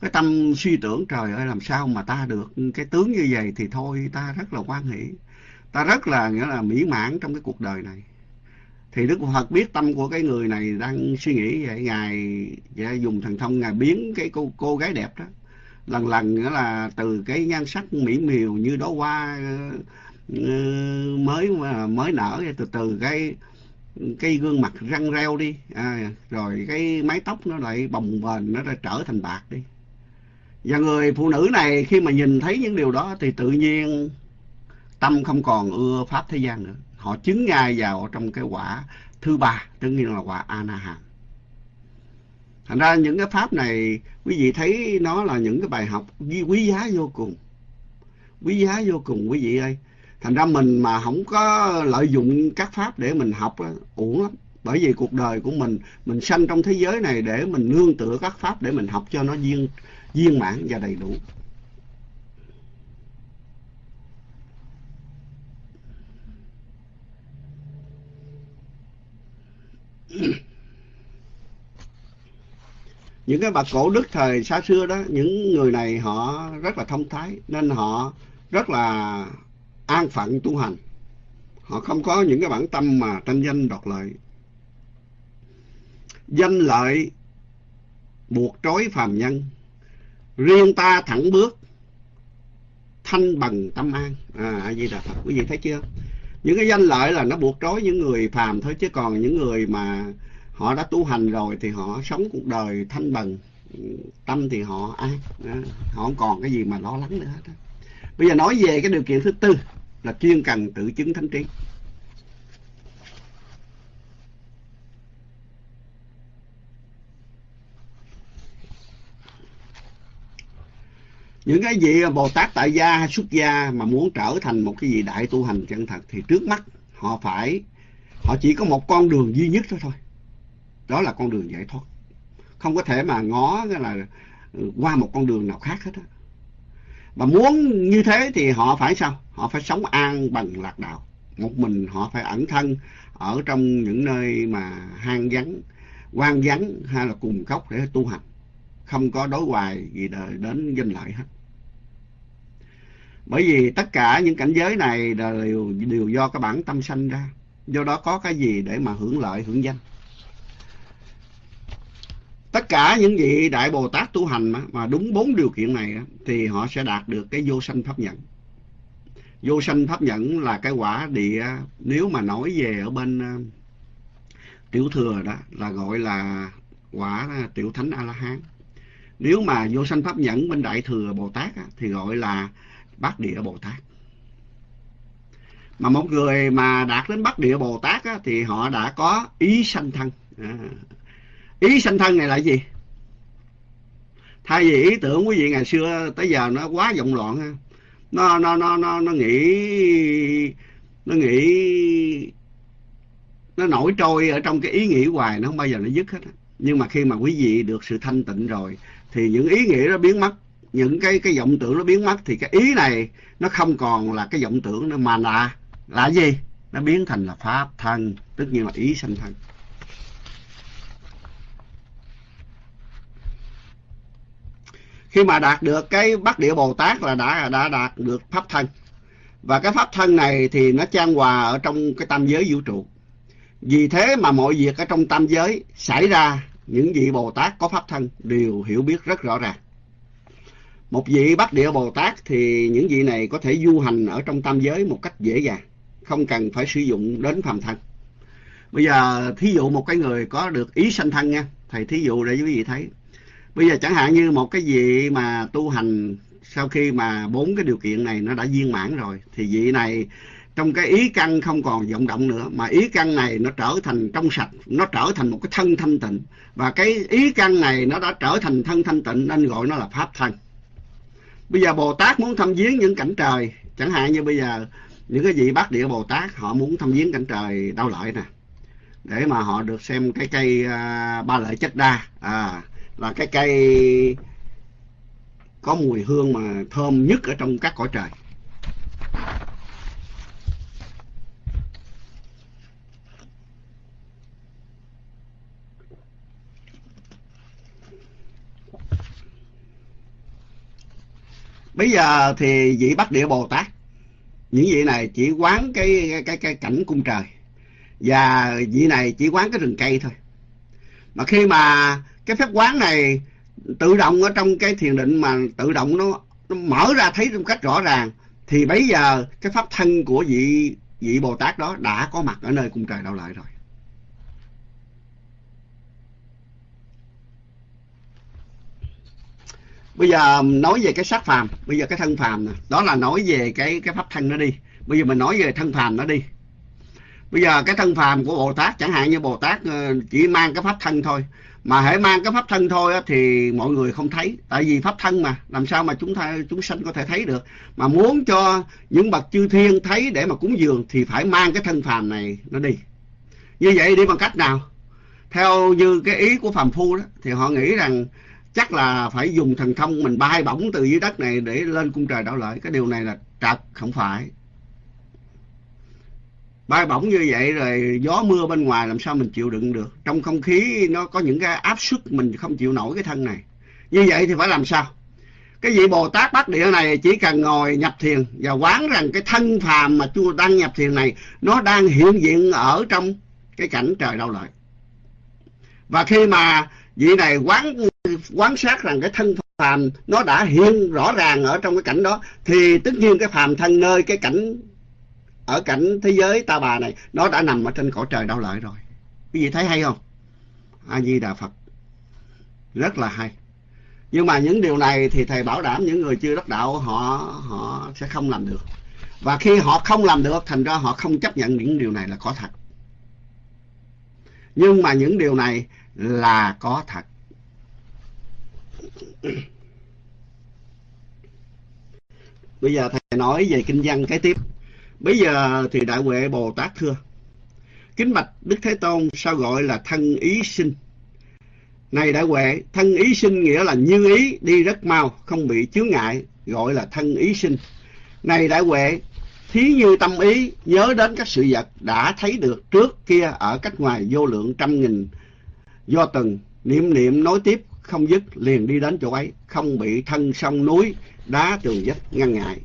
cái tâm suy tưởng trời ơi làm sao mà ta được cái tướng như vậy thì thôi ta rất là quan hỷ. Ta rất là nghĩa là mỹ mãn trong cái cuộc đời này. Thì đức phật biết tâm của cái người này đang suy nghĩ vậy ngài vậy, dùng thần thông ngài biến cái cô cô gái đẹp đó lần lần nghĩa là từ cái nhan sắc mỹ miều như đó hoa ờ, ờ, mới mới nở từ từ cái cái gương mặt răng reo đi. À, rồi cái mái tóc nó lại bồng bềnh nó lại trở thành bạc đi và người phụ nữ này khi mà nhìn thấy những điều đó thì tự nhiên tâm không còn ưa pháp thế gian nữa. Họ chứng ngay vào trong cái quả thứ ba tất nhiên là quả Anaham. thành ra những cái pháp này, quý vị thấy nó là những cái bài học quý giá vô cùng. Quý giá vô cùng, quý vị ơi. Thành ra mình mà không có lợi dụng các pháp để mình học uổng lắm. Bởi vì cuộc đời của mình mình sanh trong thế giới này để mình nương tựa các pháp để mình học cho nó duyên viên mãn và đầy đủ. Những cái bậc cổ đức thời xa xưa đó, những người này họ rất là thông thái, nên họ rất là an phận tu hành. Họ không có những cái bản tâm mà tranh danh đoạt lợi. Danh lợi buộc trói phàm nhân riêng ta thẳng bước, thanh bằng tâm an. À a di đà phật, quý vị thấy chưa? Những cái danh lợi là nó buộc trói những người phàm thôi, chứ còn những người mà họ đã tu hành rồi thì họ sống cuộc đời thanh bằng ừ, tâm thì họ an. À, họ không còn cái gì mà lo lắng nữa hết bây giờ nói về cái điều kiện thứ tư là chuyên cần tự chứng thánh trí. Những cái vị bồ tát tại gia hay xuất gia mà muốn trở thành một cái vị đại tu hành chân thật thì trước mắt họ phải, họ chỉ có một con đường duy nhất thôi thôi. Đó là con đường giải thoát. Không có thể mà ngó là ừ, qua một con đường nào khác hết á. Và muốn như thế thì họ phải sao? Họ phải sống an bằng lạc đạo. Một mình họ phải ẩn thân ở trong những nơi mà hang vắng quan vắng hay là cùng cốc để tu hành. Không có đối hoài gì đời đến danh lợi hết bởi vì tất cả những cảnh giới này đều, đều do cái bản tâm sanh ra. Do đó có cái gì để mà hưởng lợi hưởng danh? Tất cả những vị đại bồ tát tu hành mà đúng bốn điều kiện này thì họ sẽ đạt được cái vô sanh pháp nhẫn. Vô sanh pháp nhẫn là cái quả địa nếu mà nói về ở bên ờ, tiểu thừa đó là gọi là quả tiểu thánh a la hán. Nếu mà vô sanh pháp nhẫn bên đại thừa bồ tát thì gọi là bát địa bồ tát. Mà một người mà đạt đến bát địa bồ tát thì họ đã có ý sanh thân. À, ý sanh thân này là gì? Thay vì ý tưởng quý vị ngày xưa tới giờ nó quá vọng loạn ha nó nó nó nó nó nghĩ nó nghĩ nó nổi trôi ở trong cái ý nghĩ hoài nó không bao giờ nó dứt hết nhưng mà khi mà quý vị được sự thanh tịnh rồi thì những ý nghĩ nó biến mất những cái cái vọng tưởng nó biến mất thì cái ý này nó không còn là cái vọng tưởng nữa, mà là là gì? Nó biến thành là pháp thân, tất nhiên là ý sanh thân. Khi mà đạt được cái bát địa bồ tát là đã đã đạt được pháp thân. Và cái pháp thân này thì nó trang hòa ở trong cái tam giới vũ trụ. Vì thế mà mọi việc ở trong tam giới xảy ra, những vị bồ tát có pháp thân đều hiểu biết rất rõ ràng một vị bắc địa bồ tát thì những vị này có thể du hành ở trong tam giới một cách dễ dàng, không cần phải sử dụng đến phàm thân. Bây giờ thí dụ một cái người có được ý sanh thân nha, thầy thí dụ để quý vị thấy. Bây giờ chẳng hạn như một cái vị mà tu hành sau khi mà bốn cái điều kiện này nó đã viên mãn rồi, thì vị này trong cái ý căn không còn vọng động nữa, mà ý căn này nó trở thành trong sạch, nó trở thành một cái thân thanh tịnh. Và cái ý căn này nó đã trở thành thân thanh tịnh, nên gọi nó là pháp thân bây giờ bồ tát muốn thăm viếng những cảnh trời. Chẳng hạn như bây giờ những cái vị bát địa bồ tát họ muốn thăm viếng cảnh trời đau lợi nè. Để mà họ được xem cái cây uh, ba lợi chất đa. À, là cái cây có mùi hương mà thơm nhất ở trong các cõi trời. Bây giờ thì vị bắc địa bồ tát những vị này chỉ quán cái cái cái, cảnh cung trời. Và vị này chỉ quán cái rừng cây thôi. Mà khi mà cái phép quán này tự động ở trong cái thiền định mà tự động nó, nó mở ra thấy một cách rõ ràng thì bây giờ cái pháp thân của vị vị bồ tát đó đã có mặt ở nơi cung trời đạo lợi rồi. Bây giờ nói về cái sắc phàm bây giờ cái thân phàm nè. Đó là nói về cái cái pháp thân nó đi. Bây giờ mình nói về thân phàm nó đi. Bây giờ cái thân phàm của bồ tát chẳng hạn như bồ tát ờ, chỉ mang cái pháp thân thôi. Mà hãy mang cái pháp thân thôi á, thì mọi người không thấy. Tại vì pháp thân mà làm sao mà chúng ta chúng sanh có thể thấy được. Mà muốn cho những bậc chư thiên thấy để mà cúng dường thì phải mang cái thân phàm này nó đi. Như vậy đi bằng cách nào? Theo như cái ý của phàm phu đó thì họ nghĩ rằng chắc là phải dùng thần thông mình bay bổng từ dưới đất này để lên cung trời đảo lợi. Cái điều này là trật không phải. Bay bổng như vậy rồi gió mưa bên ngoài làm sao mình chịu đựng được? Trong không khí nó có những cái áp suất mình không chịu nổi cái thân này. Như vậy thì phải làm sao? Cái vị bồ tát bát địa này chỉ cần ngồi nhập thiền và quán rằng cái thân phàm mà chua đang nhập thiền này, nó đang hiện diện ở trong cái cảnh trời đau lợi. Và khi mà vị này quán quán sát rằng cái thân phàm nó đã hiện rõ ràng ở trong cái cảnh đó, thì tất nhiên cái phàm thân nơi cái cảnh, ở cảnh thế giới ta bà này, nó đã nằm ở trên cõi trời đau lợi rồi. Quý vị thấy hay không? A di đà phật. Rất là hay. Nhưng mà những điều này thì thầy bảo đảm những người chưa đắc đạo, họ họ sẽ không làm được. Và khi họ không làm được, thành ra họ không chấp nhận những điều này là có thật. Nhưng mà những điều này là có thật. Bây giờ thầy nói về kinh văn cái tiếp. Bây giờ thì đại huệ bồ tát thưa, kính bạch đức thế tôn, sao gọi là thân ý sinh? Này đại huệ, thân ý sinh nghĩa là như ý, đi rất mau, không bị chướng ngại, gọi là thân ý sinh. Này đại huệ, thí như tâm ý, nhớ đến các sự vật đã thấy được trước kia ở cách ngoài vô lượng trăm nghìn do từng niệm niệm nối tiếp không dứt liền đi đến chỗ ấy không bị thân sông núi đá tường vách ngăn ngại.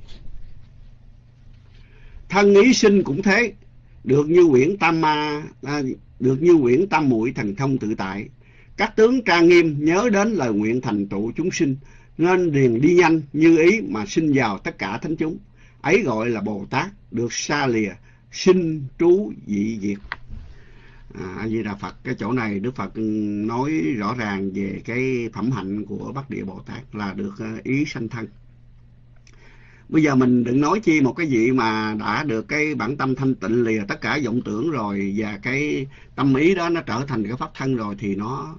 Thân ý sinh cũng thế được như quyển tam ma à, được như quyển tam muội thần thông tự tại. Các tướng trang nghiêm nhớ đến lời nguyện thành trụ chúng sinh nên liền đi nhanh như ý mà sinh vào tất cả thánh chúng. Ấy gọi là bồ tát được xa lìa sinh trú dị diệt. À, a di đà phật, cái chỗ này đức phật nói rõ ràng về cái phẩm hạnh của bắc địa bồ tát là được à, ý sanh thân. Bây giờ mình đừng nói chi một cái vị mà đã được cái bản tâm thanh tịnh lìa tất cả vọng tưởng rồi và cái tâm ý đó nó trở thành cái pháp thân rồi thì nó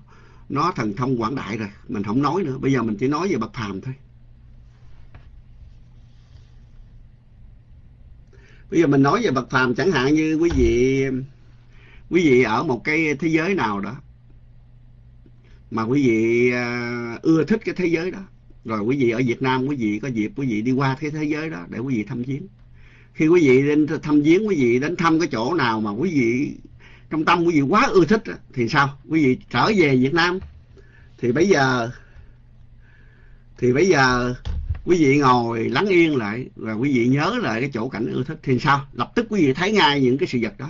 nó thần thông quảng đại rồi. Mình không nói nữa. Bây giờ mình chỉ nói về bậc phàm thôi. Bây giờ mình nói về bậc phàm chẳng hạn như quý vị quý vị ở một cái thế giới nào đó mà quý vị ưa thích cái thế giới đó rồi quý vị ở Việt Nam quý vị có dịp quý vị đi qua cái thế giới đó để quý vị thăm viếng khi quý vị đến thăm viếng quý vị đến thăm cái chỗ nào mà quý vị trong tâm quý vị quá ưa thích thì sao quý vị trở về Việt Nam thì bây giờ thì bây giờ quý vị ngồi lắng yên lại và quý vị nhớ lại cái chỗ cảnh ưa thích thì sao lập tức quý vị thấy ngay những cái sự vật đó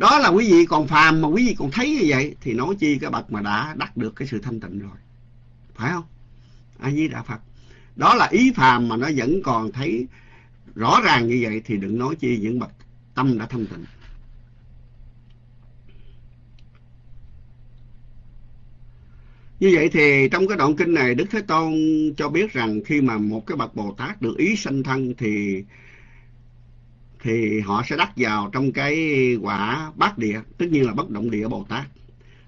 đó là quý vị còn phàm mà quý vị còn thấy như vậy, thì nói chi cái bậc mà đã đắc được cái sự thanh tịnh rồi. Phải không? A di đà phật. Đó là ý phàm mà nó vẫn còn thấy rõ ràng như vậy, thì đừng nói chi những bậc tâm đã thanh tịnh. Như vậy thì trong cái đoạn kinh này, Đức Thế Tôn cho biết rằng khi mà một cái bậc Bồ Tát được ý sanh thân, thì thì họ sẽ đắc vào trong cái quả bát địa, tất nhiên là bất động địa Bồ Tát.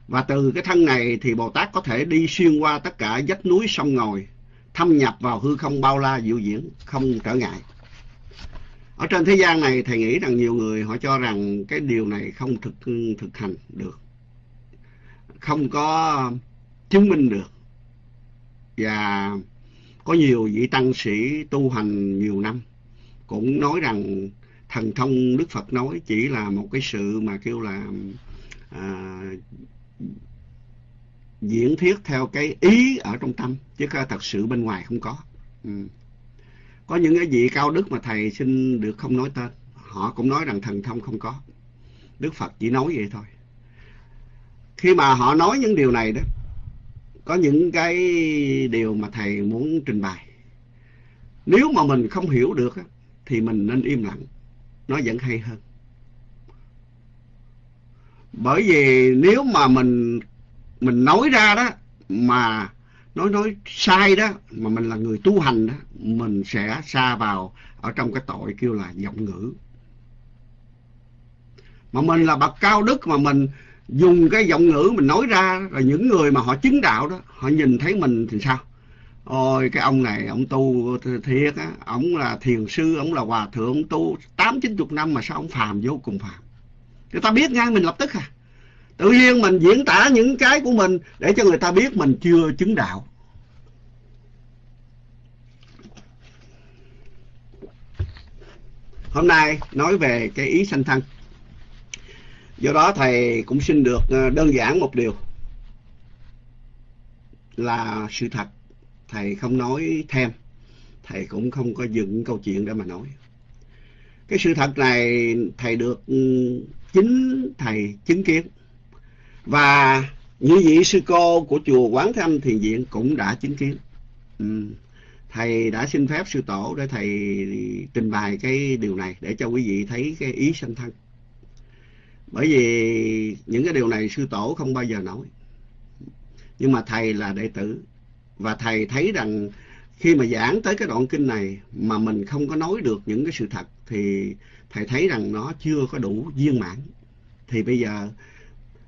Và từ cái thân này thì Bồ Tát có thể đi xuyên qua tất cả vách núi sông ngồi, thâm nhập vào hư không bao la diệu diễn, không trở ngại. Ở trên thế gian này thầy nghĩ rằng nhiều người họ cho rằng cái điều này không thực thực hành được. Không có chứng minh được. Và có nhiều vị tăng sĩ tu hành nhiều năm cũng nói rằng thần thông Đức Phật nói chỉ là một cái sự mà kêu là à, diễn thuyết theo cái ý ở trong tâm chứ thật sự bên ngoài không có. Ừ. Có những cái vị cao đức mà thầy xin được không nói tên, họ cũng nói rằng thần thông không có. Đức Phật chỉ nói vậy thôi. Khi mà họ nói những điều này đó, có những cái điều mà thầy muốn trình bày. Nếu mà mình không hiểu được thì mình nên im lặng, nó vẫn hay hơn. Bởi vì nếu mà mình mình nói ra đó, mà nói nói sai đó, mà mình là người tu hành đó, mình sẽ xa vào ở trong cái tội kêu là giọng ngữ mà mình là bậc cao đức mà mình dùng cái giọng ngữ mình nói ra, rồi những người mà họ chứng đạo đó, họ nhìn thấy mình thì sao ôi, cái ông này, ông tu thiệt á. Ông là thiền sư, ông là hòa thượng ông tu tám, chín chục năm mà sao ông phàm vô cùng phàm? Người ta biết ngay mình lập tức à. Tự nhiên mình diễn tả những cái của mình để cho người ta biết mình chưa chứng đạo. Hôm nay nói về cái ý sanh thân. Do đó thầy cũng xin được ờ, đơn giản một điều là sự thật thầy không nói thêm thầy cũng không có dựng câu chuyện để mà nói cái sự thật này thầy được ừ, chính thầy chứng kiến và như vị sư cô của chùa Quán thâm Thiền Viện cũng đã chứng kiến. Ừ. Thầy đã xin phép sư tổ để thầy trình bày cái điều này để cho quý vị thấy cái ý sanh thân. Bởi vì những cái điều này sư tổ không bao giờ nói. Nhưng mà thầy là đệ tử và thầy thấy rằng khi mà giảng tới cái đoạn kinh này mà mình không có nói được những cái sự thật thì thầy thấy rằng nó chưa có đủ viên mãn. Thì bây giờ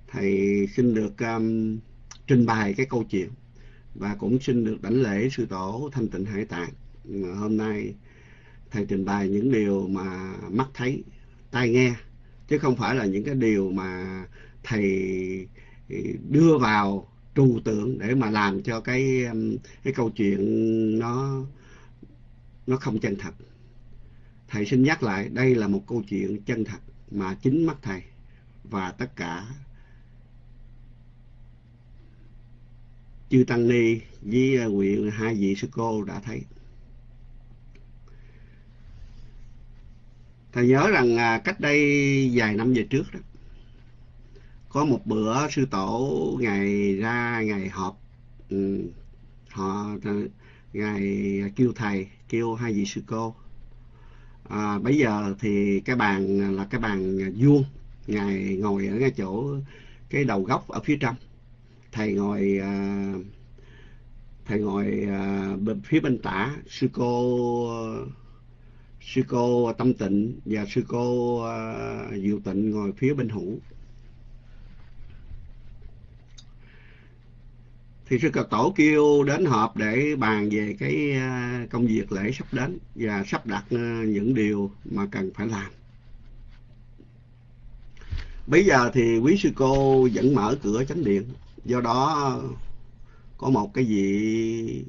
thầy xin được um, trình bày cái câu chuyện và cũng xin được đảnh lễ sư tổ thanh tịnh hải tạng hôm nay thầy trình bày những điều mà mắt thấy tai nghe chứ không phải là những cái điều mà thầy đưa vào trừu tượng để mà làm cho cái um, cái câu chuyện nó nó không chân thật. Thầy xin nhắc lại, đây là một câu chuyện chân thật mà chính mắt thầy và tất cả chư tăng ni với uh, nguyện hai vị sư cô đã thấy. Thầy nhớ rằng à, cách đây vài năm về trước đó có một bữa sư tổ ngày ra ngày họp ừ, họ ờ, ngày kêu thầy kêu hai vị sư cô. À, bây giờ thì cái bàn là cái bàn vuông ngài ngồi ở ngay chỗ cái đầu góc ở phía trong. Thầy ngồi à, thầy ngồi à, bên phía bên tả sư cô sư cô tâm tịnh và sư cô à, diệu tịnh ngồi phía bên hữu. Thì sư cực tổ kêu đến họp để bàn về cái à, công việc lễ sắp đến và sắp đặt à, những điều mà cần phải làm. Bây giờ thì quý sư cô vẫn mở cửa chánh điện. Do đó có một cái vị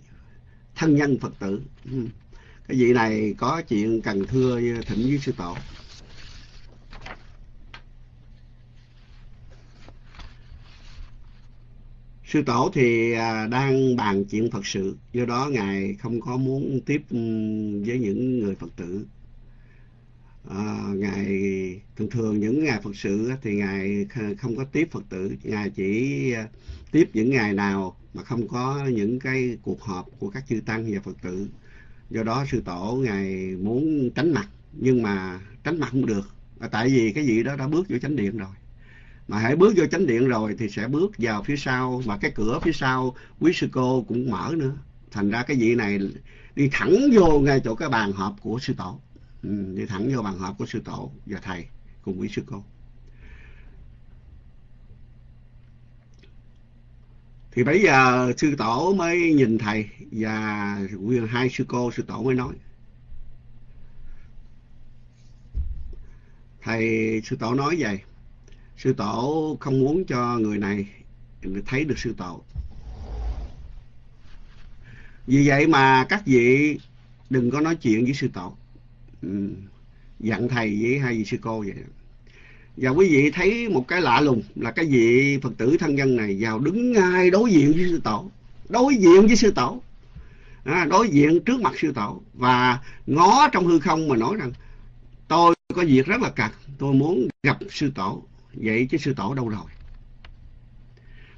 thân nhân phật tử. Ừ. Cái vị này có chuyện cần thưa thỉnh với sư tổ. Sư tổ thì à, đang bàn chuyện phật sự. Do đó ngài không có muốn tiếp ừ, với những người phật tử. À, ngài thường thường những ngày phật sự thì ngài không có tiếp phật tử. Ngài chỉ à, tiếp những ngày nào mà không có những cái cuộc họp của các chư tăng và phật tử. Do đó sư tổ ngài muốn tránh mặt. Nhưng mà tránh mặt không được. Tại vì cái gì đó đã bước vô chánh điện rồi mà hãy bước vô chánh điện rồi thì sẽ bước vào phía sau. Mà cái cửa phía sau quý sư cô cũng mở nữa. Thành ra cái vị này đi thẳng vô ngay chỗ cái bàn họp của sư tổ. Ừ, đi thẳng vô bàn họp của sư tổ và thầy cùng quý sư cô. Thì bây giờ sư tổ mới nhìn thầy và nguyên hai sư cô sư tổ mới nói. Thầy sư tổ nói vậy sư tổ không muốn cho người này thấy được sư tổ. Vì vậy mà các vị đừng có nói chuyện với sư tổ. Ừ. dặn thầy với hai vị sư cô vậy. Và quý vị thấy một cái lạ lùng là cái vị phật tử thân nhân này vào đứng ngay đối diện với sư tổ. Đối diện với sư tổ. À, đối diện trước mặt sư tổ. Và ngó trong hư không mà nói rằng tôi có việc rất là cần tôi muốn gặp sư tổ vậy chứ sư tổ đâu rồi?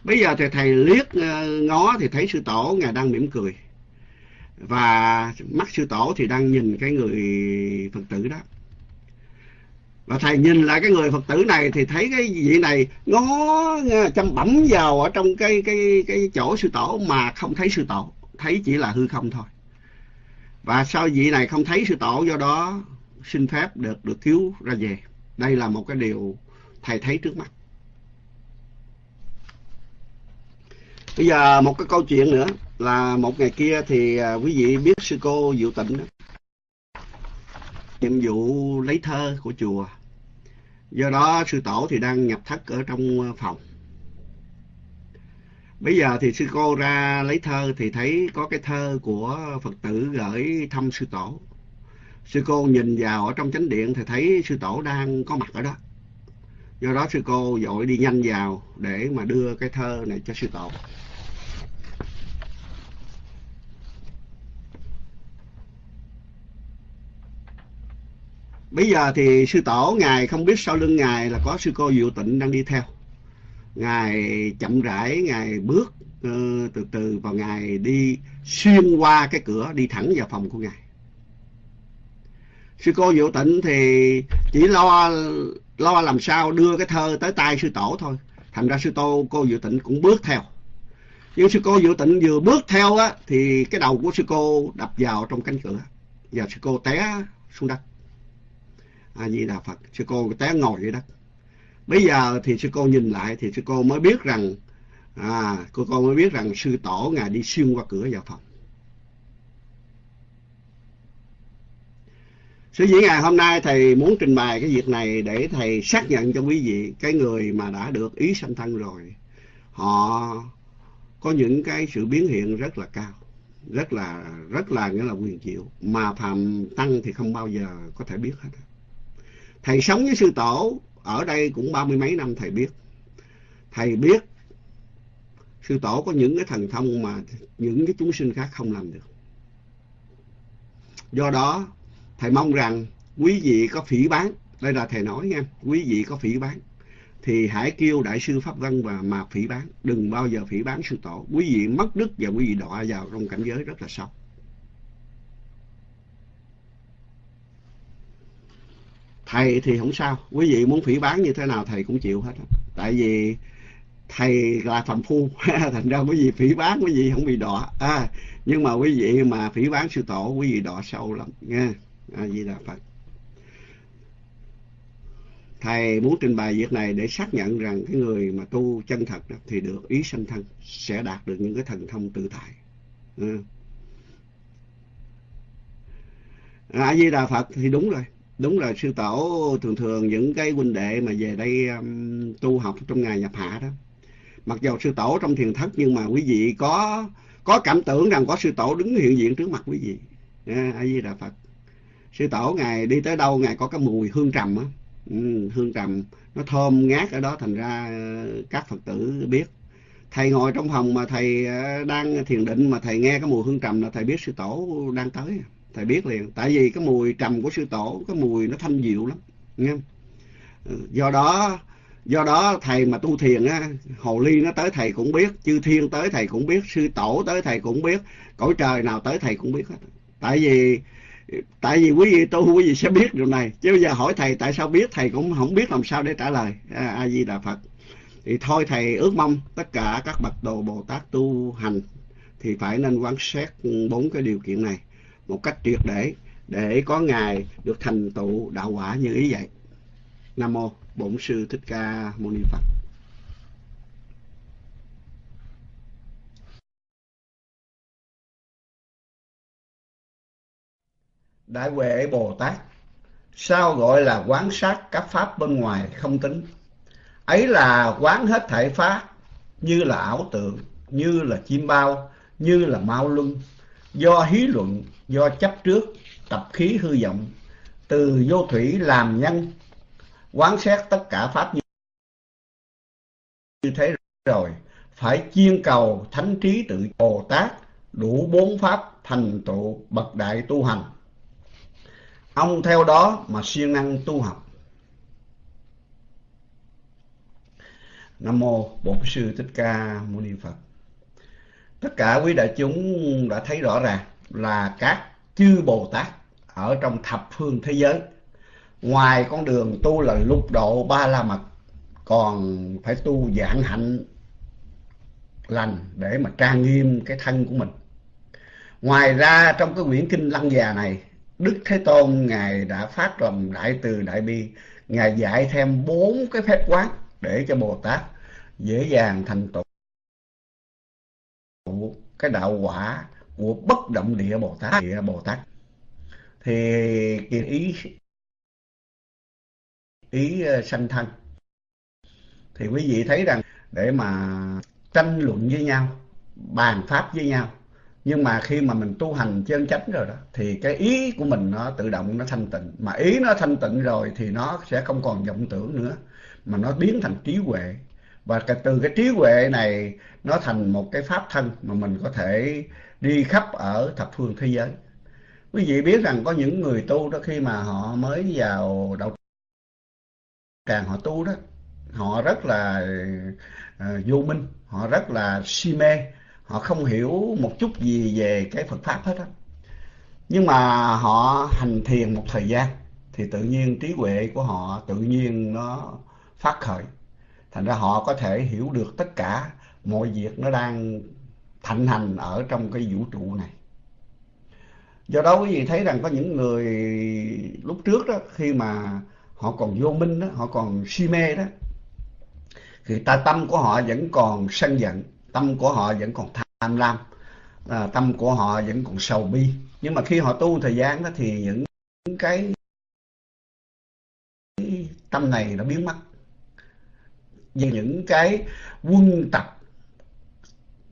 Bây giờ thì thầy liếc ờ, ngó thì thấy sư tổ, ngài đang mỉm cười. Và mắt sư tổ thì đang nhìn cái người phật tử đó. Và thầy nhìn lại cái người phật tử này thì thấy cái vị này ngó ờ, chăm bẩm vào ở trong cái cái cái chỗ sư tổ mà không thấy sư tổ. Thấy chỉ là hư không thôi. Và sau vị này không thấy sư tổ, do đó xin phép được được cứu ra về. Đây là một cái điều thầy thấy trước mắt. Bây giờ một cái câu chuyện nữa, là một ngày kia thì à, quý vị biết sư cô Diệu Tịnh đó. nhiệm vụ lấy thơ của chùa. Do đó sư tổ thì đang nhập thất ở trong phòng. Bây giờ thì sư cô ra lấy thơ thì thấy có cái thơ của phật tử gửi thăm sư tổ. Sư cô nhìn vào ở trong chánh điện thì thấy sư tổ đang có mặt ở đó do đó sư cô dội đi nhanh vào để mà đưa cái thơ này cho sư tổ. Bây giờ thì sư tổ ngài không biết sau lưng ngài là có sư cô diệu tịnh đang đi theo. Ngài chậm rãi ngài bước uh, từ từ và ngài đi xuyên qua cái cửa đi thẳng vào phòng của ngài. Sư cô diệu tịnh thì chỉ lo lo làm sao đưa cái thơ tới tay sư tổ thôi. Thành ra sư tô, cô dự tịnh cũng bước theo. Nhưng sư cô dự tịnh vừa bước theo á, thì cái đầu của sư cô đập vào trong cánh cửa và sư cô té xuống đất. A di đà phật, sư cô té ngồi dưới đất. Bây giờ thì sư cô nhìn lại thì sư cô mới biết rằng à cô cô mới biết rằng sư tổ ngài đi xuyên qua cửa vào phòng. Sư dĩ ngày hôm nay thầy muốn trình bày cái việc này để thầy xác nhận cho quý vị cái người mà đã được ý sanh thân rồi. Họ có những cái sự biến hiện rất là cao, rất là rất là nghĩa là quyền chịu mà phàm tăng thì không bao giờ có thể biết hết. Thầy sống với sư tổ ở đây cũng ba mươi mấy năm thầy biết. Thầy biết sư tổ có những cái thần thông mà những cái chúng sinh khác không làm được. Do đó thầy mong rằng quý vị có phỉ bán đây là thầy nói nha quý vị có phỉ bán thì hãy kêu đại sư pháp vân và mà phỉ bán đừng bao giờ phỉ bán sư tổ. Quý vị mất đức và quý vị đọa vào trong cảnh giới rất là sâu. Thầy thì không sao. Quý vị muốn phỉ bán như thế nào thầy cũng chịu hết. Tại vì thầy là phàm phu *laughs* thành ra quý vị phỉ bán quý vị không bị đọa. À, nhưng mà quý vị mà phỉ bán sư tổ quý vị đọa sâu lắm nha a di đà phật. Thầy muốn trình bày việc này để xác nhận rằng cái người mà tu chân thật đó, thì được ý sanh thân sẽ đạt được những cái thần thông tự tại. Ừ. a di đà phật thì đúng rồi. Đúng rồi sư tổ thường thường những cái huynh đệ mà về đây um, tu học trong ngày nhập hạ đó. Mặc dù sư tổ trong thiền thất nhưng mà quý vị có có cảm tưởng rằng có sư tổ đứng hiện diện trước mặt quý vị. À, a di đà phật sư tổ ngài đi tới đâu ngài có cái mùi hương trầm á. Ừ, hương trầm nó thơm ngát ở đó thành ra ờ, các phật tử biết. Thầy ngồi trong phòng mà thầy ờ, đang thiền định mà thầy nghe cái mùi hương trầm là thầy biết sư tổ đang tới. Thầy biết liền tại vì cái mùi trầm của sư tổ cái mùi nó thanh dịu lắm nghe ừ, do đó do đó thầy mà tu thiền á hồ ly nó tới thầy cũng biết chư thiên tới thầy cũng biết sư tổ tới thầy cũng biết cõi trời nào tới thầy cũng biết hết. Tại vì tại vì quý vị tu, quý vị sẽ biết điều này. Chứ bây giờ hỏi thầy, tại sao biết? Thầy cũng không biết làm sao để trả lời. A di đà phật. Thì thôi thầy, ước mong tất cả các bậc đồ bồ tát tu hành thì phải nên quan sát bốn cái điều kiện này một cách triệt để để có ngày được thành tựu đạo quả như ý vậy. Nam mô bổn sư thích ca mâu ni phật. Đại huệ bồ tát. Sao gọi là quán sát các pháp bên ngoài không tính. Ấy là quán hết thảy pháp, như là ảo tượng như là chim bao, như là mau luân do hí luận, do chấp trước, tập khí hư vọng, từ vô thủy làm nhân, quán xét tất cả pháp như thế rồi, phải chiên cầu thánh trí tự bồ tát, đủ bốn pháp thành tựu bậc đại tu hành ông theo đó mà siêng năng tu học. Nam mô bổn sư thích ca mâu ni phật. Tất cả quý đại chúng đã thấy rõ ràng là các chư bồ tát ở trong thập phương thế giới. Ngoài con đường tu là lục độ ba la mật, còn phải tu dạng hạnh lành để mà trang nghiêm cái thân của mình. Ngoài ra trong cái quyển kinh lăng già này đức thế tôn ngài đã phát lòng đại từ đại bi. Ngài dạy thêm bốn cái phép quán để cho bồ tát dễ dàng thành tựu cái đạo quả của bất động địa bồ tát. Địa bồ tát. Thì ý ý ờ, sanh thân. Thì quý vị thấy rằng để mà tranh luận với nhau, bàn pháp với nhau nhưng mà khi mà mình tu hành chân chánh rồi đó thì cái ý của mình nó tự động nó thanh tịnh. Mà ý nó thanh tịnh rồi thì nó sẽ không còn vọng tưởng nữa mà nó biến thành trí huệ. Và từ cái trí huệ này nó thành một cái pháp thân mà mình có thể đi khắp ở thập phương thế giới. Quý vị biết rằng có những người tu đó khi mà họ mới vào đạo tràng họ tu đó họ rất là uh, vô minh họ rất là si mê họ không hiểu một chút gì về cái Phật pháp hết á. Nhưng mà họ hành thiền một thời gian, thì tự nhiên trí huệ của họ tự nhiên nó phát khởi. Thành ra họ có thể hiểu được tất cả mọi việc nó đang thạnh hành ở trong cái vũ trụ này. Do đó quý vị thấy rằng có những người lúc trước đó, khi mà họ còn vô minh đó, họ còn si mê đó, thì ta tâm của họ vẫn còn sân giận tâm của họ vẫn còn tham lam à, tâm của họ vẫn còn sầu bi. Nhưng mà khi họ tu thời gian đó thì những cái tâm này nó biến mất. Vì những cái quân tập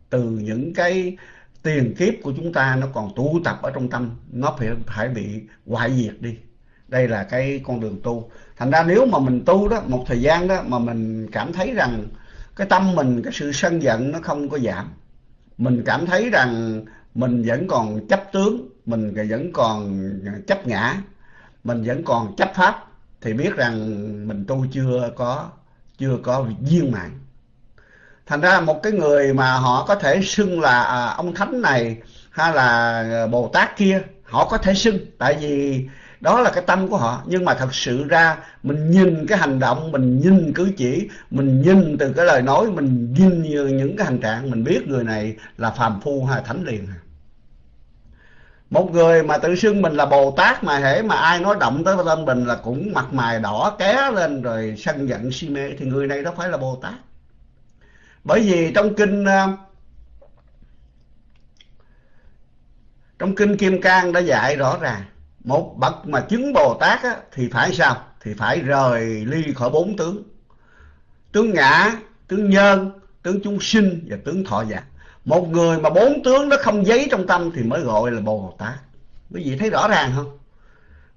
từ những cái tiền kiếp của chúng ta nó còn tụ tập ở trong tâm nó phải phải bị hoại diệt đi. Đây là cái con đường tu. Thành ra nếu mà mình tu đó một thời gian đó mà mình cảm thấy rằng cái tâm mình, cái sự sân giận nó không có giảm. Mình cảm thấy rằng mình vẫn còn chấp tướng, mình vẫn còn chấp ngã, mình vẫn còn chấp pháp, thì biết rằng mình tu chưa có chưa có viên mãn. Thành ra một cái người mà họ có thể xưng là à, ông thánh này hay là bồ tát kia, họ có thể xưng. Tại vì đó là cái tâm của họ. Nhưng mà thật sự ra, mình nhìn cái hành động, mình nhìn cử chỉ, mình nhìn từ cái lời nói, mình nhìn những cái hành trạng, mình biết người này là phàm phu hay thánh liền. Một người mà tự xưng mình là bồ tát mà hễ mà ai nói động tới tâm mình là cũng mặt mày đỏ ké lên rồi sân giận si mê. Thì người này đó phải là bồ tát. Bởi vì trong kinh ờ, trong kinh kim cang đã dạy rõ ràng một bậc mà chứng bồ tát á, thì phải sao? Thì phải rời ly khỏi bốn tướng. Tướng ngã tướng nhân tướng chúng sinh và tướng thọ giả một người mà bốn tướng nó không giấy trong tâm thì mới gọi là bồ tát. Quý vị thấy rõ ràng không?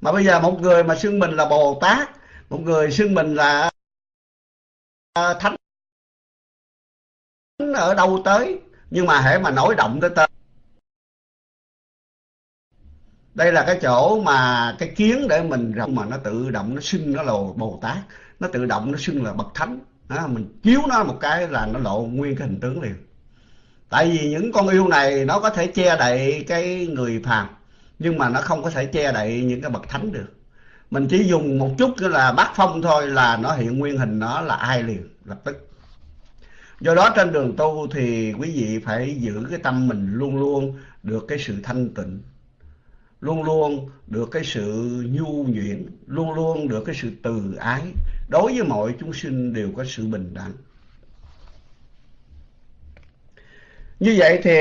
Mà bây giờ một người mà xưng mình là bồ tát một người xưng mình là à, thánh ở đâu tới? Nhưng mà hễ mà nổi động tới tên đây là cái chỗ mà cái kiến để mình rộng mà nó tự động nó xưng nó là bồ tát. Nó tự động nó xưng là bậc thánh. Đó, mình chiếu nó một cái là nó lộ nguyên cái hình tướng liền. Tại vì những con yêu này nó có thể che đậy cái người phàm nhưng mà nó không có thể che đậy những cái bậc thánh được. Mình chỉ dùng một chút là bát phong thôi là nó hiện nguyên hình nó là ai liền lập tức. Do đó trên đường tu thì quý vị phải giữ cái tâm mình luôn luôn được cái sự thanh tịnh luôn luôn được cái sự nhu nhuyễn, luôn luôn được cái sự từ ái. Đối với mọi chúng sinh đều có sự bình đẳng. Như vậy thì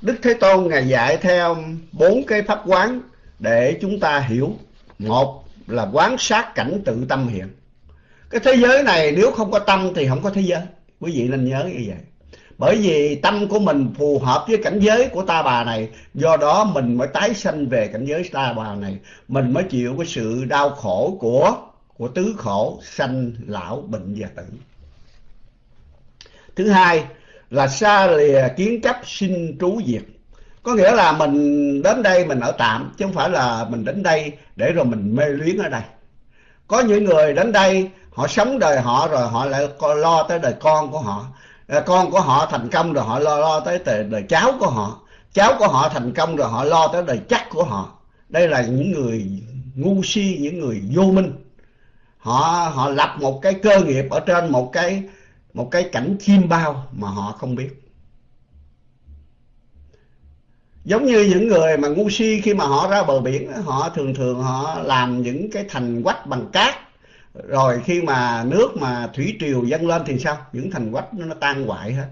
đức thế tôn ngài dạy theo bốn cái pháp quán để chúng ta hiểu. Một là quán sát cảnh tự tâm hiện. Cái thế giới này nếu không có tâm thì không có thế giới. Quý vị nên nhớ như vậy bởi vì tâm của mình phù hợp với cảnh giới của ta bà này, do đó mình mới tái sanh về cảnh giới ta bà này. Mình mới chịu cái sự đau khổ của của tứ khổ sanh lão bệnh và tử. Thứ hai là xa lìa kiến chấp sinh trú diệt. Có nghĩa là mình đến đây mình ở tạm, chứ không phải là mình đến đây để rồi mình mê luyến ở đây. Có những người đến đây, họ sống đời họ rồi họ lại lo tới đời con của họ. Ờ, con của họ thành công rồi họ lo lo tới đời, đời cháu của họ. Cháu của họ thành công rồi họ lo tới đời chắc của họ. Đây là những người ngu si những người vô minh. Họ họ lập một cái cơ nghiệp ở trên một cái một cái cảnh chim bao mà họ không biết. Giống như những người mà ngu si khi mà họ ra bờ biển họ thường thường họ làm những cái thành quách bằng cát rồi khi mà nước mà thủy triều dâng lên thì sao? Những thành quách nó, nó tan hoại hết.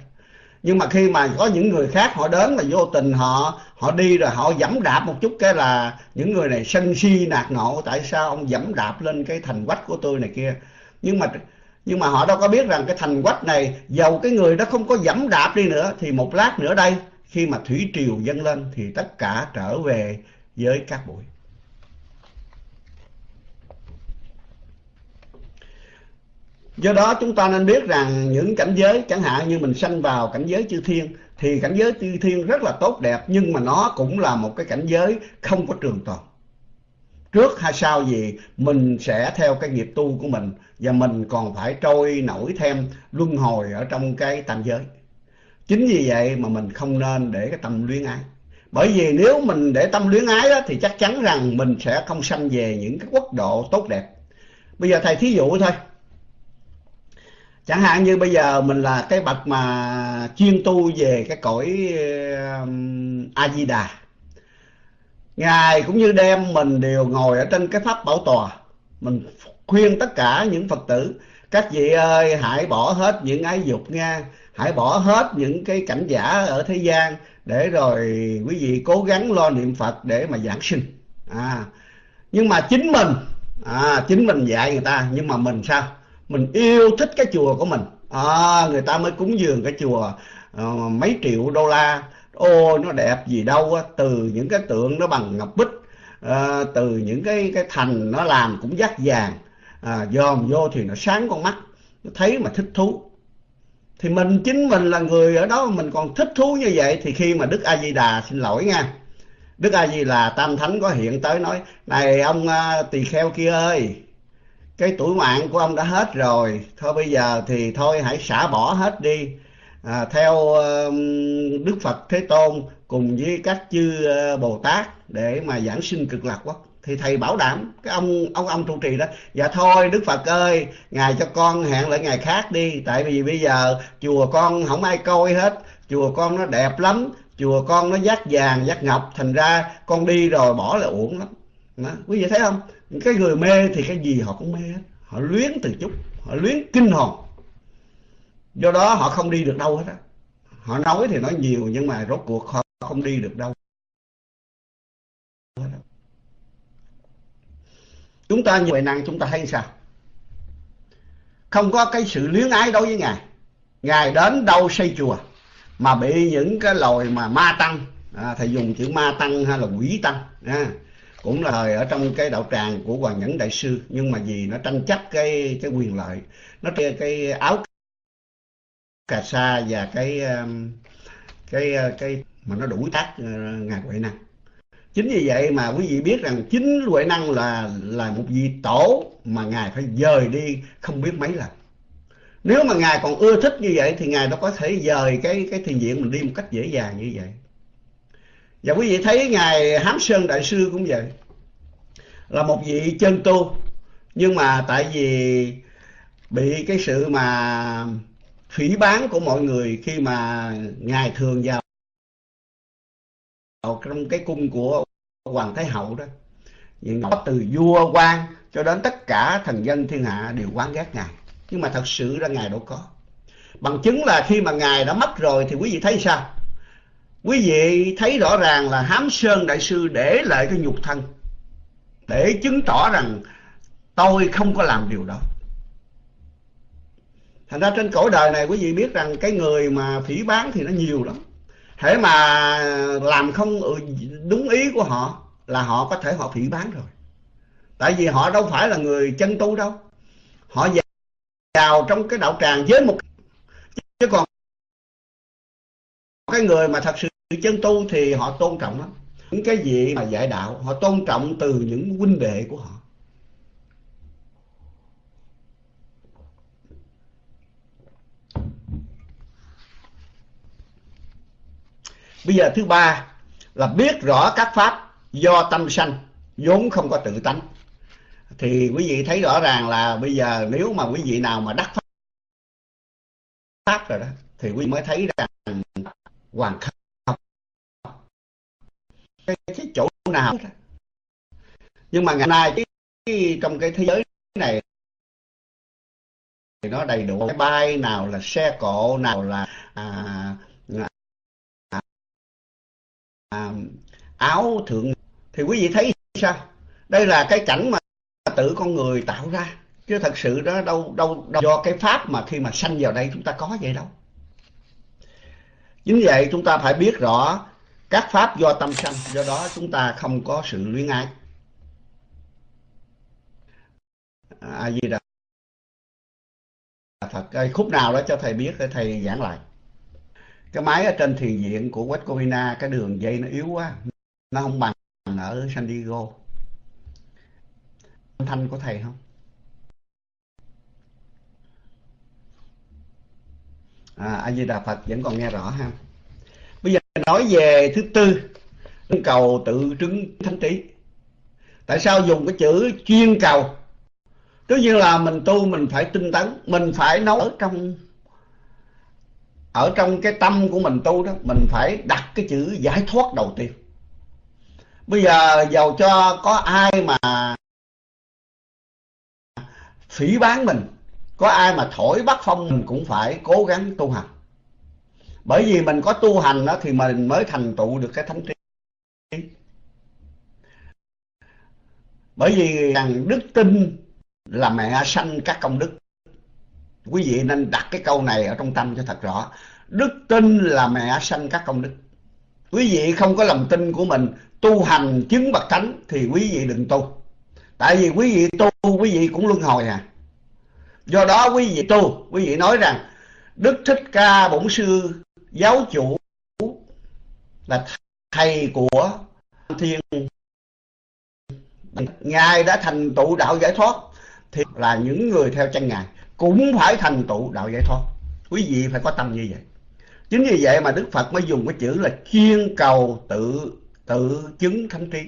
Nhưng mà khi mà có những người khác họ đến mà vô tình họ họ đi rồi họ dẫm đạp một chút cái là những người này sân si nạt nộ tại sao ông dẫm đạp lên cái thành quách của tôi này kia? Nhưng mà nhưng mà họ đâu có biết rằng cái thành quách này dầu cái người đó không có dẫm đạp đi nữa thì một lát nữa đây khi mà thủy triều dâng lên thì tất cả trở về với cát bụi. Do đó chúng ta nên biết rằng những cảnh giới chẳng hạn như mình sanh vào cảnh giới chư thiên thì cảnh giới chư thiên rất là tốt đẹp nhưng mà nó cũng là một cái cảnh giới không có trường tồn. Trước hay sau gì mình sẽ theo cái nghiệp tu của mình và mình còn phải trôi nổi thêm luân hồi ở trong cái tam giới. Chính vì vậy mà mình không nên để cái tâm luyến ái. Bởi vì nếu mình để tâm luyến ái đó, thì chắc chắn rằng mình sẽ không sanh về những cái quốc độ tốt đẹp. Bây giờ thầy thí dụ thôi chẳng hạn như bây giờ mình là cái bậc mà chuyên tu về cái cõi a di đà. Ngài cũng như đem mình đều ngồi ở trên cái pháp bảo tòa. Mình khuyên tất cả những phật tử, các vị ơi, hãy bỏ hết những ái dục nha. Hãy bỏ hết những cái cảnh giả ở thế gian để rồi quý vị cố gắng lo niệm phật để mà giảng sinh. À nhưng mà chính mình à chính mình dạy người ta, nhưng mà mình sao? Mình yêu thích cái chùa của mình. À, người ta mới cúng dường cái chùa uh, mấy triệu đô la. Ô nó đẹp gì đâu á. Từ những cái tượng nó bằng ngọc bích à, từ những cái cái thành nó làm cũng dắt vàng. À, dòm vô thì nó sáng con mắt nó thấy mà thích thú. Thì mình chính mình là người ở đó mình còn thích thú như vậy thì khi mà đức a di đà xin lỗi nha. Đức a di đà tam thánh có hiện tới nói này ông uh, tỳ kheo kia ơi cái tuổi mạng của ông đã hết rồi. Thôi bây giờ thì thôi hãy xả bỏ hết đi. À, theo đức phật thế tôn cùng với các chư ờ, bồ tát để mà giảng sinh cực lạc quốc thì thầy bảo đảm cái ông ông ông trụ trì đó. Dạ thôi đức phật ơi ngài cho con hẹn lại ngày khác đi. Tại vì bây giờ chùa con không ai coi hết. Chùa con nó đẹp lắm chùa con nó dát vàng dát ngọc. Thành ra con đi rồi bỏ là uổng lắm đó. quý vị thấy không? Cái người mê thì cái gì họ cũng mê hết. Họ luyến từ chút họ luyến kinh hồn. Do đó họ không đi được đâu hết á. Họ nói thì nói nhiều nhưng mà rốt cuộc họ không đi được đâu. Chúng ta như vậy năng chúng ta thấy sao? Không có cái sự luyến ái đối với ngài. Ngài đến đâu xây chùa mà bị những cái loài mà ma tăng. À, thầy dùng chữ ma tăng hay là quỷ tăng. À, cũng là ở trong cái đạo tràng của hoàng nhẫn đại sư nhưng mà vì nó tranh chấp cái cái quyền lợi nó cái, cái áo cà sa và cái um, cái uh, cái mà nó đủ tác uh, ngài huệ năng. Chính vì vậy mà quý vị biết rằng chính huệ năng là là một vị tổ mà ngài phải dời đi không biết mấy lần. Nếu mà ngài còn ưa thích như vậy thì ngài đâu có thể dời cái cái thiền viện mình đi một cách dễ dàng như vậy và quý vị thấy ngài hám sơn đại sư cũng vậy. Là một vị chân tu. Nhưng mà tại vì bị cái sự mà phỉ bán của mọi người khi mà ngài thường vào trong cái cung của hoàng thái hậu đó. Những có từ vua quan cho đến tất cả thần dân thiên hạ đều quán ghét ngài. Nhưng mà thật sự ra ngài đâu có. Bằng chứng là khi mà ngài đã mất rồi thì quý vị thấy sao? Quý vị thấy rõ ràng là hám sơn đại sư để lại cái nhục thân, để chứng tỏ rằng tôi không có làm điều đó. Thành ra trên cõi đời này quý vị biết rằng cái người mà phỉ bán thì nó nhiều lắm. Thế mà làm không ừ, đúng ý của họ là họ có thể họ phỉ bán rồi. Tại vì họ đâu phải là người chân tu đâu. Họ vào trong cái đạo tràng với một chứ còn cái người mà thật sự chân tu thì họ tôn trọng lắm. Những cái gì mà dạy đạo họ tôn trọng từ những huynh đệ của họ. Bây giờ thứ ba là biết rõ các pháp do tâm sanh vốn không có tự tánh. Thì quý vị thấy rõ ràng là bây giờ nếu mà quý vị nào mà đắc pháp, pháp rồi đó thì quý vị mới thấy rằng hoàng không cái, cái chỗ nào? Nhưng mà ngày nay cái, cái, trong cái thế giới này thì nó đầy đủ cái bay nào là xe cộ nào là à, à, à, áo thượng. Thì quý vị thấy sao? Đây là cái cảnh mà tự con người tạo ra. Chứ thật sự đó đâu đâu, đâu do cái pháp mà khi mà sanh vào đây chúng ta có vậy đâu. Chính vậy chúng ta phải biết rõ các pháp do tâm sanh do đó chúng ta không có sự luyến ái. A di đà phật cái khúc nào đó cho thầy biết để thầy giảng lại. Cái máy ở trên thiền viện của West Covina cái đường dây nó yếu quá nó không bằng ở San Diego. Âm thanh của thầy không? À, a di đà phật vẫn còn nghe rõ ha nói về thứ tư cầu tự trứng thánh trí. Tại sao dùng cái chữ chuyên cầu? Tất nhiên là mình tu mình phải tinh tấn, mình phải nấu ở trong ở trong cái tâm của mình tu đó, mình phải đặt cái chữ giải thoát đầu tiên. Bây giờ giàu cho có ai mà phỉ bán mình, có ai mà thổi bắt phong mình cũng phải cố gắng tu hành bởi vì mình có tu hành đó thì mình mới thành tựu được cái thánh trí. Bởi vì rằng đức tin là mẹ sanh các công đức. Quý vị nên đặt cái câu này ở trong tâm cho thật rõ. Đức tin là mẹ sanh các công đức. Quý vị không có lòng tin của mình tu hành chứng bậc thánh thì quý vị đừng tu. Tại vì quý vị tu, quý vị cũng luân hồi à. Do đó quý vị tu, quý vị nói rằng, đức thích ca bổn sư giáo chủ là thầy của thiên. Ngài đã thành tựu đạo giải thoát thì là những người theo chân ngài, cũng phải thành tựu đạo giải thoát. Quý vị phải có tâm như vậy. Chính vì vậy mà đức phật mới dùng cái chữ là chuyên cầu tự tự chứng thánh trí.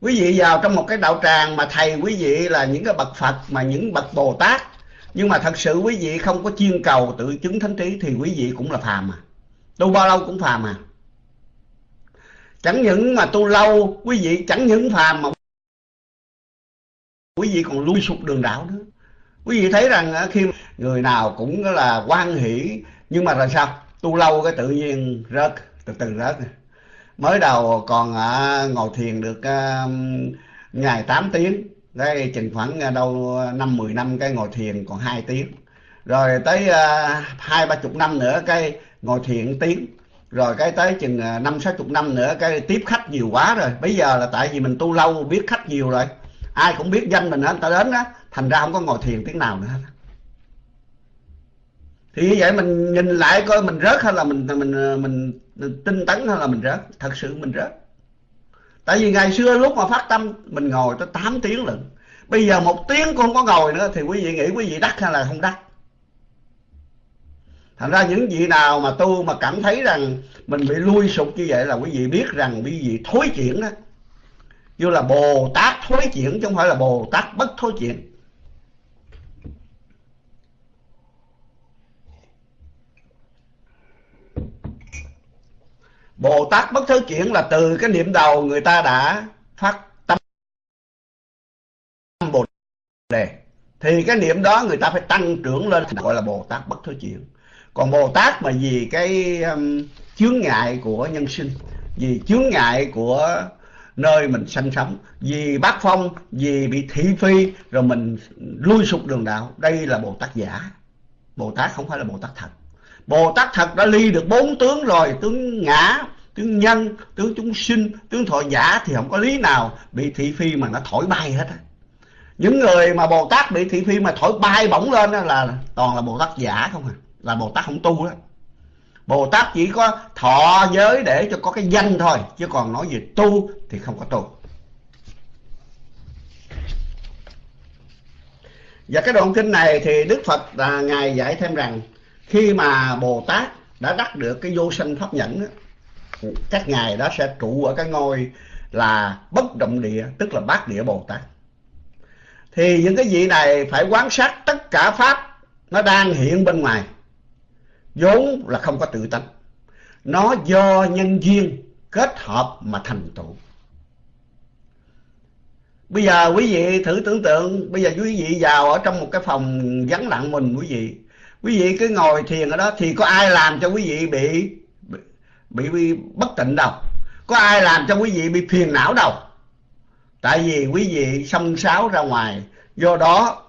Quý vị vào trong một cái đạo tràng mà thầy quý vị là những cái bậc phật, mà những bậc bồ tát nhưng mà thật sự quý vị không có chuyên cầu tự chứng thánh trí thì quý vị cũng là phàm à. Tu bao lâu cũng phàm à. Chẳng những mà tu lâu quý vị chẳng những phàm mà quý vị còn lui sụp đường đạo nữa. Quý vị thấy rằng ờ, khi người nào cũng là quan hỷ nhưng mà rồi sao? Tu lâu cái tự nhiên rớt từ từ rớt. Mới đầu còn à, ngồi thiền được à, ngày 8 tiếng cái chừng khoảng à, đâu à, năm mười năm cái ngồi thiền còn hai tiếng. Rồi tới à, hai ba chục năm nữa cái ngồi thiền tiếng. Rồi cái tới chừng năm sáu chục năm nữa cái tiếp khách nhiều quá rồi. Bây giờ là tại vì mình tu lâu biết khách nhiều rồi. Ai cũng biết danh mình hết ta đến đó thành ra không có ngồi thiền tiếng nào nữa hết. Thì như vậy mình nhìn lại coi mình rớt hay là mình mình mình, mình tinh tấn hay là mình rớt? Thật sự mình rớt tại vì ngày xưa lúc mà phát tâm, mình ngồi tới 8 tiếng lận. Bây giờ một tiếng cũng không có ngồi nữa, thì quý vị nghĩ quý vị đắc hay là không đắc? Thành ra những vị nào mà tu mà cảm thấy rằng mình bị lui sụp như vậy là quý vị biết rằng quý vị thối chuyển đó như là bồ tát thối chuyển chứ không phải là bồ tát bất thối chuyển. Bồ Tát bất thối chuyển là từ cái niệm đầu người ta đã phát tâm Bồ Đề. Thì cái niệm đó người ta phải tăng trưởng lên gọi là Bồ Tát bất thối chuyển. Còn Bồ Tát mà vì cái um, chướng ngại của nhân sinh, vì chướng ngại của nơi mình sanh sống, vì bát phong, vì bị thị phi rồi mình lui sụp đường đạo. Đây là Bồ Tát giả. Bồ Tát không phải là Bồ Tát thật. Bồ Tát thật đã ly được bốn tướng rồi, tướng ngã, tướng nhân, tướng chúng sinh, tướng thọ giả thì không có lý nào bị thị phi mà nó thổi bay hết. Những người mà Bồ Tát bị thị phi mà thổi bay bổng lên là toàn là Bồ Tát giả không à, là Bồ Tát không tu đó. Bồ Tát chỉ có thọ giới để cho có cái danh thôi, chứ còn nói về tu thì không có tu. Và cái đoạn kinh này thì Đức Phật là Ngài dạy thêm rằng khi mà Bồ Tát đã đắc được cái vô sanh pháp nhẫn các ngài đó sẽ trụ ở cái ngôi là bất động địa, tức là bát địa Bồ Tát. Thì những cái vị này phải quan sát tất cả pháp nó đang hiện bên ngoài. Vốn là không có tự tánh. Nó do nhân duyên kết hợp mà thành tựu. Bây giờ quý vị thử tưởng tượng, bây giờ quý vị vào ở trong một cái phòng vắng lặng mình, quý vị quý vị cứ ngồi thiền ở đó thì có ai làm cho quý vị bị bị, bị bất tịnh đâu? Có ai làm cho quý vị bị phiền não đâu? Tại vì quý vị xông xáo ra ngoài. Do đó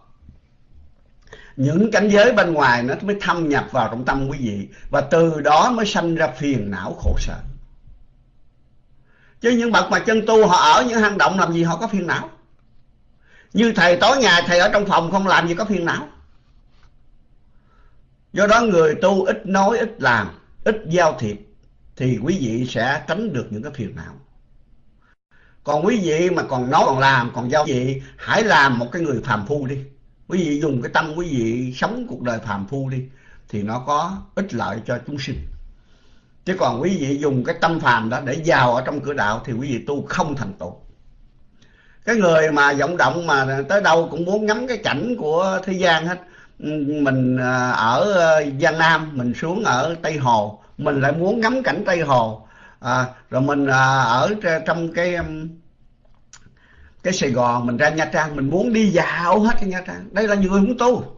những cảnh giới bên ngoài nó mới thâm nhập vào trong tâm quý vị. Và từ đó mới sanh ra phiền não khổ sở. Chứ những bậc mà chân tu họ ở những hang động làm gì họ có phiền não? Như thầy tối ngày thầy ở trong phòng không làm gì có phiền não? Do đó người tu ít nói, ít làm, ít giao thiệp, thì quý vị sẽ tránh được những cái phiền não. Còn quý vị mà còn nói, còn làm, còn giao vị hãy làm một cái người phàm phu đi. Quý vị dùng cái tâm quý vị sống cuộc đời phàm phu đi, thì nó có ích lợi cho chúng sinh. Chứ còn quý vị dùng cái tâm phàm đó để vào ở trong cửa đạo, thì quý vị tu không thành tựu. Cái người mà vọng động mà tới đâu cũng muốn ngắm cái cảnh của thế gian hết mình à, ở à, Giang Nam mình xuống ở Tây Hồ. Mình lại muốn ngắm cảnh Tây Hồ. À, rồi mình à, ở trong cái um, cái Sài Gòn mình ra Nha Trang mình muốn đi dạo hết cái Nha Trang. Đây là người muốn tu.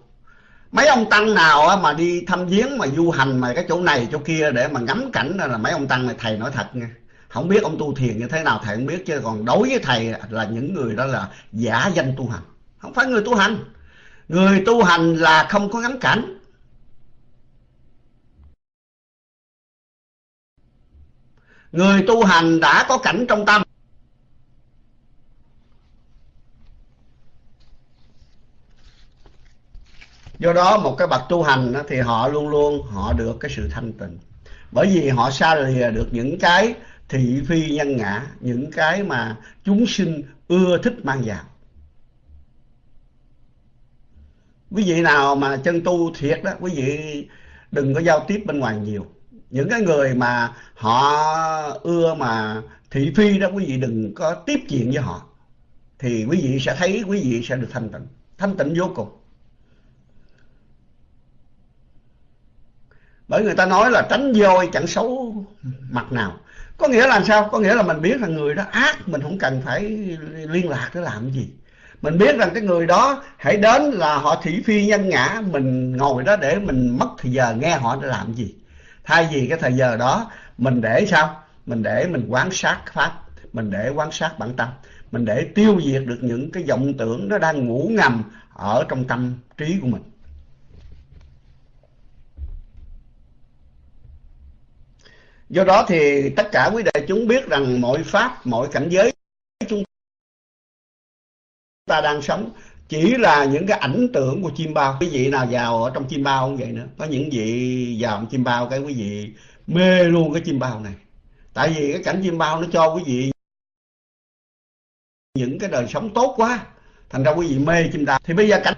Mấy ông tăng nào mà đi thăm viếng mà du hành mà cái chỗ này chỗ kia để mà ngắm cảnh là mấy ông tăng này thầy nói thật nha không biết ông tu thiền như thế nào thầy không biết chứ. Còn đối với thầy là những người đó là giả danh tu hành. Không phải người tu hành người tu hành là không có ngắm cảnh. Người tu hành đã có cảnh trong tâm. Do đó một cái bậc tu hành thì họ luôn luôn họ được cái sự thanh tịnh. Bởi vì họ xa lìa được những cái thị phi nhân ngã, những cái mà chúng sinh ưa thích mang vào. Quý vị nào mà chân tu thiệt đó, quý vị đừng có giao tiếp bên ngoài nhiều. Những cái người mà họ ưa mà thị phi đó, quý vị đừng có tiếp chuyện với họ. Thì quý vị sẽ thấy quý vị sẽ được thanh tịnh. Thanh tịnh vô cùng. Bởi người ta nói là tránh voi chẳng xấu mặt nào. Có nghĩa là sao? Có nghĩa là mình biết là người đó ác, mình không cần phải liên lạc để làm gì mình biết rằng cái người đó hãy đến là họ thị phi nhân ngã, mình ngồi đó để mình mất thời giờ nghe họ để làm gì. Thay vì cái thời giờ đó, mình để sao? Mình để mình quan sát pháp, mình để quan sát bản tâm. Mình để tiêu diệt được những cái vọng tưởng nó đang ngủ ngầm ở trong tâm trí của mình. Do đó thì tất cả quý đại chúng biết rằng mọi pháp, mọi cảnh giới chúng ta đang sống chỉ là những cái ảnh tượng của chim bao. Quý vị nào vào ở trong chim bao không vậy nữa. Có những vị vào trong chim bao cái quý vị mê luôn cái chim bao này. Tại vì cái cảnh chim bao nó cho quý vị những cái đời sống tốt quá, thành ra quý vị mê chim bao thì bây giờ cảnh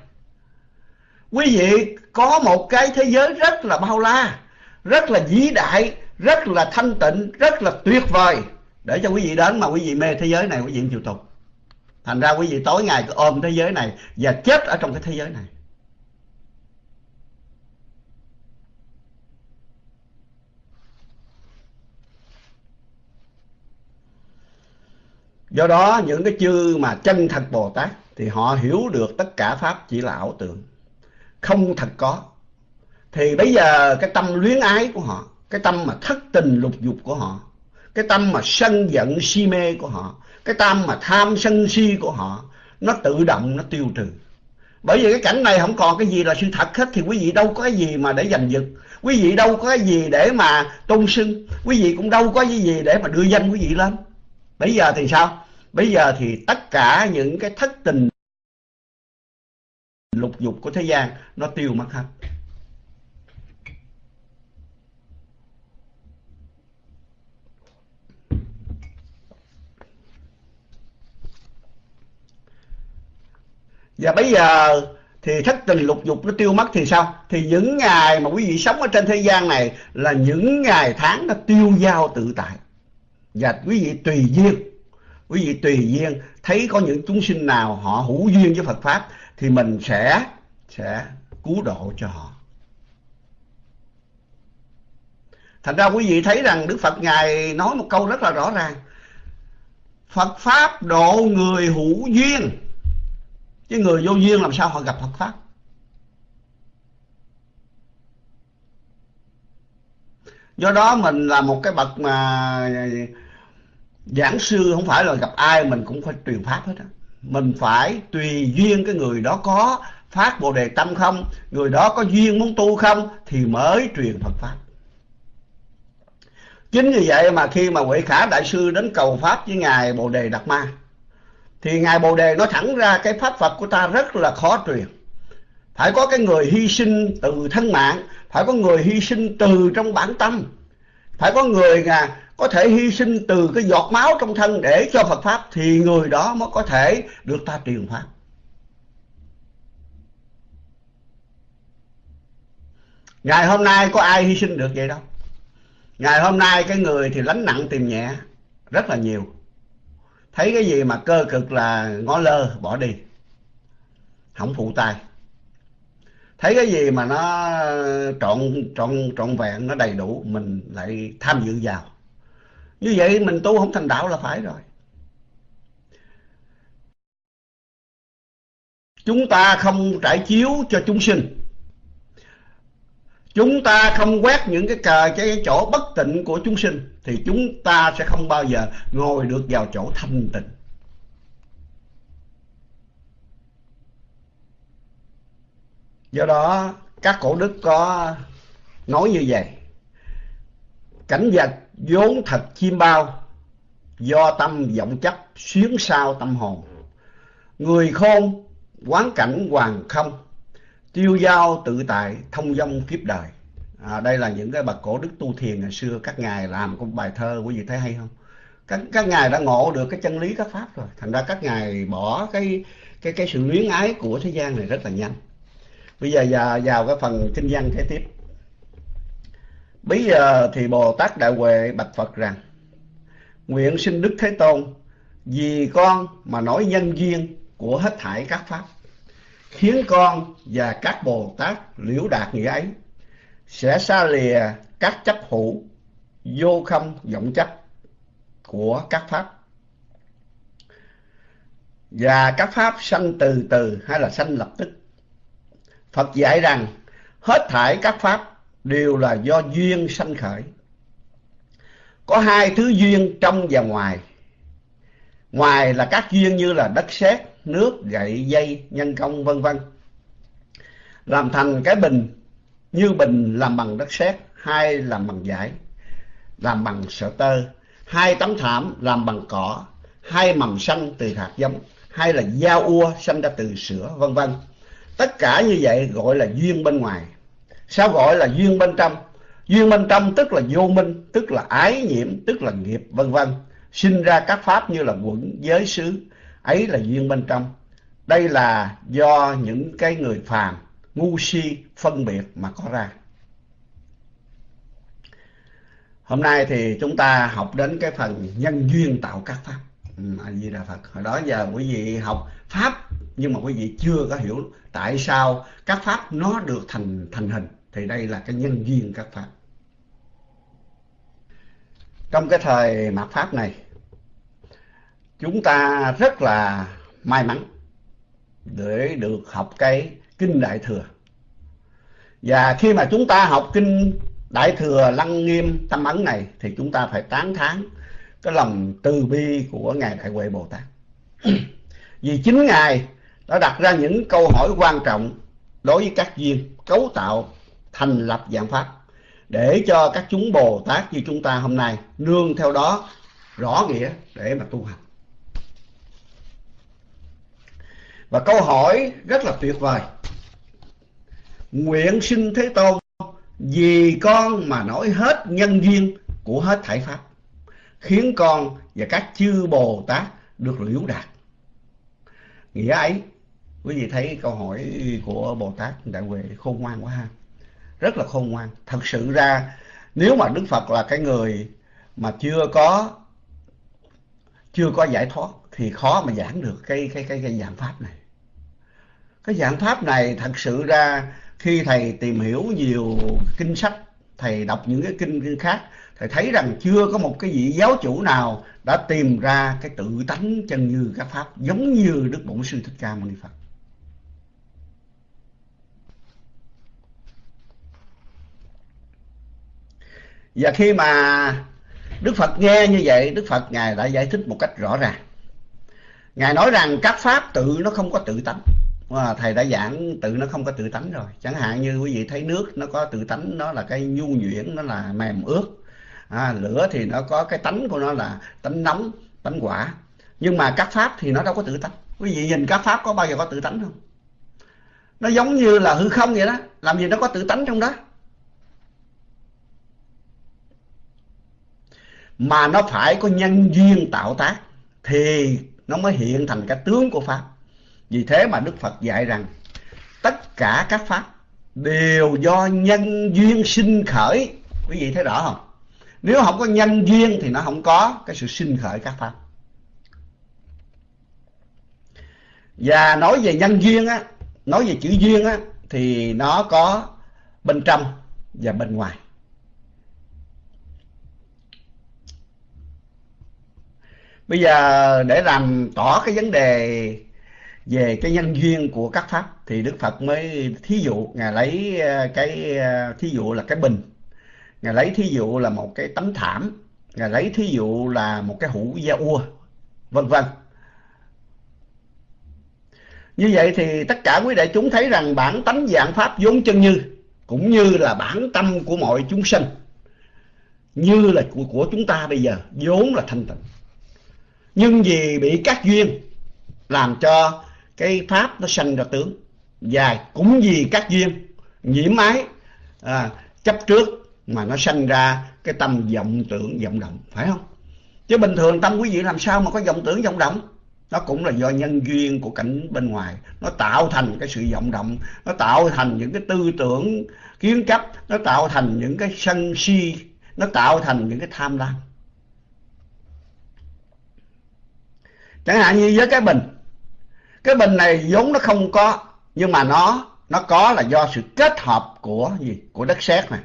quý vị có một cái thế giới rất là bao la, rất là vĩ đại, rất là thanh tịnh, rất là tuyệt vời để cho quý vị đến mà quý vị mê thế giới này, quý vị chịu tục thành ra quý vị tối ngày cứ ôm thế giới này và chết ở trong cái thế giới này. Do đó, những cái chư mà chân thật bồ tát thì họ hiểu được tất cả pháp chỉ là ảo tưởng. Không thật có. Thì bây giờ cái tâm luyến ái của họ, cái tâm mà thất tình lục dục của họ, cái tâm mà sân giận si mê của họ cái tâm mà tham sân si của họ, nó tự động, nó tiêu trừ. Bởi vì cái cảnh này không còn cái gì là sự thật hết, thì quý vị đâu có cái gì mà để giành giật quý vị đâu có cái gì để mà tôn sưng. Quý vị cũng đâu có cái gì để mà đưa danh quý vị lên. Bây giờ thì sao? Bây giờ thì tất cả những cái thất tình lục dục của thế gian, nó tiêu mất hết. Và bây giờ thì thất tình lục dục nó tiêu mất thì sao? Thì những ngày mà quý vị sống ở trên thế gian này là những ngày tháng nó tiêu dao tự tại. Và quý vị tùy duyên, quý vị tùy duyên thấy có những chúng sinh nào họ hữu duyên với Phật pháp thì mình sẽ sẽ cứu độ cho họ. Thành ra quý vị thấy rằng Đức Phật ngài nói một câu rất là rõ ràng. Phật pháp độ người hữu duyên chứ người vô duyên làm sao họ gặp Phật pháp? Do đó mình là một cái bậc mà giảng sư, không phải là gặp ai mình cũng phải truyền pháp hết á. Mình phải tùy duyên cái người đó có phát bồ đề tâm không, người đó có duyên muốn tu không thì mới truyền Phật pháp. Chính vì vậy mà khi mà Huệ Khả Đại Sư đến cầu Pháp với Ngài Bồ Đề Đạt Ma thì Ngài Bồ Đề nói thẳng ra cái Pháp Phật của ta rất là khó truyền. Phải có cái người hy sinh từ thân mạng, phải có người hy sinh từ trong bản tâm, phải có người à, có thể hy sinh từ cái giọt máu trong thân để cho Phật Pháp thì người đó mới có thể được ta truyền Pháp. Ngày hôm nay có ai hy sinh được vậy đâu. Ngày hôm nay cái người thì lánh nặng tìm nhẹ rất là nhiều thấy cái gì mà cơ cực là ngó lơ, bỏ đi. Không phụ tay. Thấy cái gì mà nó trọn trọn trọn vẹn, nó đầy đủ, mình lại tham dự vào. Như vậy mình tu không thành đạo là phải rồi. Chúng ta không trải chiếu cho chúng sinh. Chúng ta không quét những cái cờ, cái chỗ bất tịnh của chúng sinh thì chúng ta sẽ không bao giờ ngồi được vào chỗ thanh tịnh. Do đó, các cổ đức có nói như vậy. Cảnh vật vốn thật chiêm bao, do tâm vọng chấp xuyến sao tâm hồn. Người khôn, quán cảnh hoàng không, tiêu giao tự tại, thông dong kiếp đời à, đây là những cái bậc cổ đức tu thiền ngày xưa. Các ngài làm một bài thơ quý vị thấy hay không? Các các ngài đã ngộ được cái chân lý các pháp rồi. Thành ra các ngài bỏ cái cái cái sự luyến ái của thế gian này rất là nhanh. Bây giờ vào, vào cái phần kinh văn kế tiếp. Bây giờ thì bồ tát đại huệ bạch phật rằng nguyện sinh đức thế tôn vì con mà nói nhân duyên của hết thảy các pháp khiến con và các Bồ Tát liễu đạt nghĩa ấy sẽ xa lìa các chấp hữu vô không vọng chấp của các pháp. Và các pháp sanh từ từ hay là sanh lập tức. Phật dạy rằng hết thảy các pháp đều là do duyên sanh khởi. Có hai thứ duyên trong và ngoài. Ngoài là các duyên như là đất sét nước, gậy, dây, nhân công vân vân. Làm thành cái bình như bình làm bằng đất sét, hai làm bằng vải, làm bằng sợi tơ, hai tấm thảm làm bằng cỏ, hai mầm xanh từ hạt giống, hay là dao ua xanh ra từ sữa vân vân. Tất cả như vậy gọi là duyên bên ngoài. Sao gọi là duyên bên trong? Duyên bên trong tức là vô minh, tức là ái nhiễm, tức là nghiệp vân vân. Sinh ra các pháp như là quẩn, giới xứ, ấy là duyên bên trong đây là do những cái người phàm ngu si phân biệt mà có ra. Hôm nay thì chúng ta học đến cái phần nhân duyên tạo các pháp. Ừ, a di đà phật. Hồi đó giờ quý vị học pháp nhưng mà quý vị chưa có hiểu tại sao các pháp nó được thành thành hình. Thì đây là cái nhân duyên các pháp. Trong cái thời mạt pháp này chúng ta rất là may mắn để được học cái kinh đại thừa. Và khi mà chúng ta học kinh đại thừa lăng nghiêm tâm ấn này, thì chúng ta phải tán thán cái lòng từ bi của ngài đại huệ bồ tát. *clears throat* Vì chính ngài đã đặt ra những câu hỏi quan trọng đối với các duyên cấu tạo thành lập dạng pháp để cho các chúng bồ tát như chúng ta hôm nay nương theo đó rõ nghĩa để mà tu hành. Và câu hỏi rất là tuyệt vời nguyện sinh thế tôn, vì con mà nói hết nhân duyên của hết thảy pháp, khiến con và các chư bồ tát được liễu đạt. Nghĩa ấy, quý vị thấy câu hỏi của bồ tát đại huệ khôn ngoan quá ha. Rất là khôn ngoan. Thật sự ra, nếu mà đức phật là cái người mà chưa có chưa có giải thoát, thì khó mà giảng được cái cái cái cái dạng pháp này. Cái dạng pháp này thật sự ra khi thầy tìm hiểu nhiều kinh sách, thầy đọc những cái kinh khác, thầy thấy rằng chưa có một cái vị giáo chủ nào đã tìm ra cái tự tánh chân như các pháp, giống như đức bổn sư thích ca mâu ni phật. Và khi mà đức phật nghe như vậy, đức phật ngài đã giải thích một cách rõ ràng. Ngài nói rằng các pháp tự nó không có tự tánh à, thầy đã giảng tự nó không có tự tánh rồi. Chẳng hạn như quý vị thấy nước nó có tự tánh nó là cái nhu nhuyễn nó là mềm ướt. À, lửa thì nó có cái tánh của nó là tánh nóng tánh quả. Nhưng mà các pháp thì nó đâu có tự tánh. Quý vị nhìn các pháp có bao giờ có tự tánh không? Nó giống như là hư không vậy đó. Làm gì nó có tự tánh trong đó? Mà nó phải có nhân duyên tạo tác thì nó mới hiện thành cái tướng của pháp vì thế mà đức phật dạy rằng, tất cả các pháp đều do nhân duyên sinh khởi. Quý vị thấy rõ không? Nếu không có nhân duyên thì nó không có cái sự sinh khởi các pháp. Và nói về nhân duyên á, nói về chữ duyên á, thì nó có bên trong và bên ngoài. Bây giờ để làm tỏ cái vấn đề về cái nhân duyên của các pháp thì đức phật mới thí dụ ngài lấy ờ, cái ờ, thí dụ là cái bình. Ngài lấy thí dụ là một cái tấm thảm. Ngài lấy thí dụ là một cái hũ da ua vân vân. Như vậy thì tất cả quý đại chúng thấy rằng bản tánh dạng pháp vốn chân như cũng như là bản tâm của mọi chúng sinh như là của, của chúng ta bây giờ vốn là thanh tịnh. Nhưng vì bị các duyên làm cho cái pháp nó sanh ra tướng. Và cũng vì các duyên nhiễm ái à, chấp trước mà nó sanh ra cái tâm vọng tưởng vọng động phải không? Chứ bình thường tâm quý vị làm sao mà có vọng tưởng vọng động? Nó cũng là do nhân duyên của cảnh bên ngoài. Nó tạo thành cái sự vọng động nó tạo thành những cái tư tưởng kiến chấp nó tạo thành những cái sân si nó tạo thành những cái tham lam. Chẳng hạn như với cái bình cái bình này vốn nó không có nhưng mà nó nó có là do sự kết hợp của gì? Của đất sét này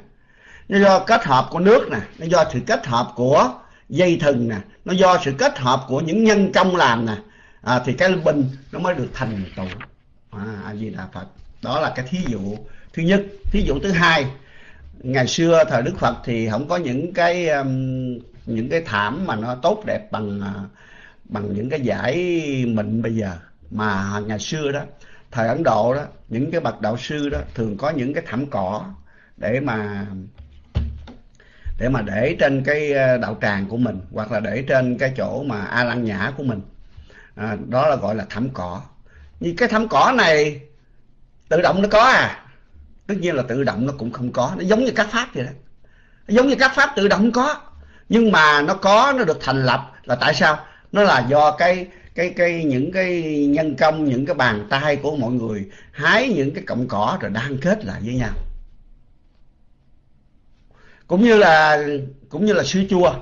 nó do kết hợp của nước nè. Nó do sự kết hợp của dây thừng nè. Nó do sự kết hợp của những nhân công làm nè. À, thì cái bình nó mới được thành tựu à, a di đà phật. Đó là cái thí dụ thứ nhất. Thí dụ thứ hai ngày xưa thời đức phật thì không có những cái um, những cái thảm mà nó tốt đẹp bằng uh, bằng những cái giải mịn bây giờ mà ngày xưa đó thời ấn độ đó những cái bậc đạo sư đó thường có những cái thảm cỏ để mà để mà để trên cái ờ, đạo tràng của mình hoặc là để trên cái chỗ mà a lăng nhã của mình. À, đó là gọi là thảm cỏ. Như cái thảm cỏ này tự động nó có à. Tất nhiên là tự động nó cũng không có. Nó giống như các pháp vậy đó. Nó giống như các pháp tự động có. Nhưng mà nó có nó được thành lập là tại sao? Nó là do cái cái cái những cái nhân công những cái bàn tay của mọi người hái những cái cọng cỏ rồi đan kết lại với nhau. Cũng như là cũng như là sữa chua.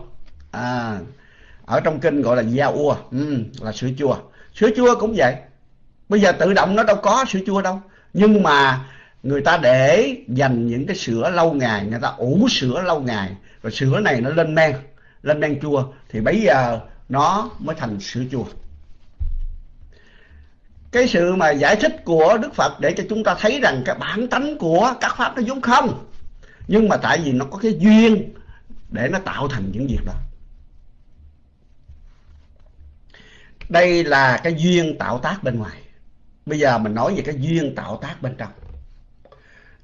À, ở trong kinh gọi là da ua ừ, là sữa chua. Sữa chua cũng vậy. Bây giờ tự động nó đâu có sữa chua đâu. Nhưng mà người ta để dành những cái sữa lâu ngày người ta ủ sữa lâu ngày rồi sữa này nó lên men lên men chua thì bây giờ nó mới thành sữa chua cái sự mà giải thích của Đức Phật để cho chúng ta thấy rằng cái bản tánh của các pháp nó vốn không. Nhưng mà tại vì nó có cái duyên để nó tạo thành những việc đó. Đây là cái duyên tạo tác bên ngoài. Bây giờ mình nói về cái duyên tạo tác bên trong.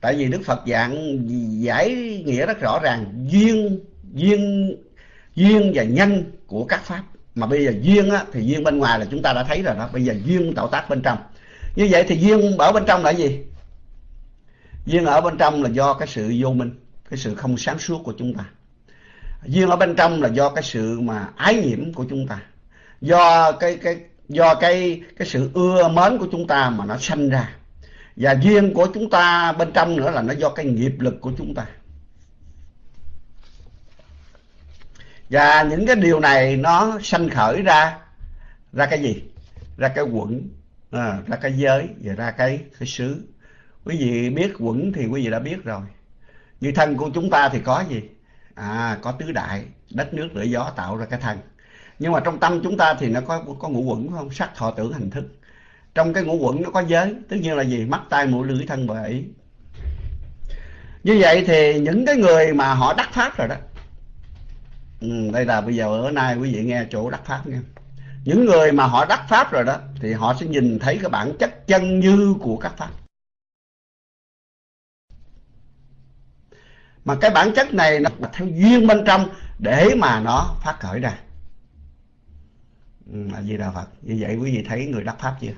Tại vì Đức Phật dạng giải nghĩa rất rõ ràng, duyên duyên duyên và nhân của các pháp mà bây giờ duyên á, thì duyên bên ngoài là chúng ta đã thấy rồi đó. Bây giờ duyên tạo tác bên trong. Như vậy thì duyên ở bên trong là gì? Duyên ở bên trong là do cái sự vô minh cái sự không sáng suốt của chúng ta. Duyên ở bên trong là do cái sự mà ái nhiễm của chúng ta. Do cái cái do cái cái sự ưa mến của chúng ta mà nó sanh ra. Và duyên của chúng ta bên trong nữa là nó do cái nghiệp lực của chúng ta. Và những cái điều này nó sanh khởi ra ra cái gì? Ra cái quẩn à, ra cái giới và ra cái cái xứ. Quý vị biết quẩn thì quý vị đã biết rồi. Như thân của chúng ta thì có gì? À có tứ đại đất nước lửa gió tạo ra cái thân. Nhưng mà trong tâm chúng ta thì nó có có ngũ quẩn không? Sắc thọ tưởng hành thức. Trong cái ngũ quẩn nó có giới tất nhiên là gì? Mắt tai mũi lưỡi thân và ý. Như vậy thì những cái người mà họ đắc pháp rồi đó ừ, đây là bây giờ ở nay quý vị nghe chỗ đắc pháp nghe những người mà họ đắc pháp rồi đó thì họ sẽ nhìn thấy cái bản chất chân như của các pháp. Mà cái bản chất này nó là theo duyên bên trong để mà nó phát khởi ra. Ừ, là gì đạo Phật? Như vậy quý vị thấy người đắc pháp chưa?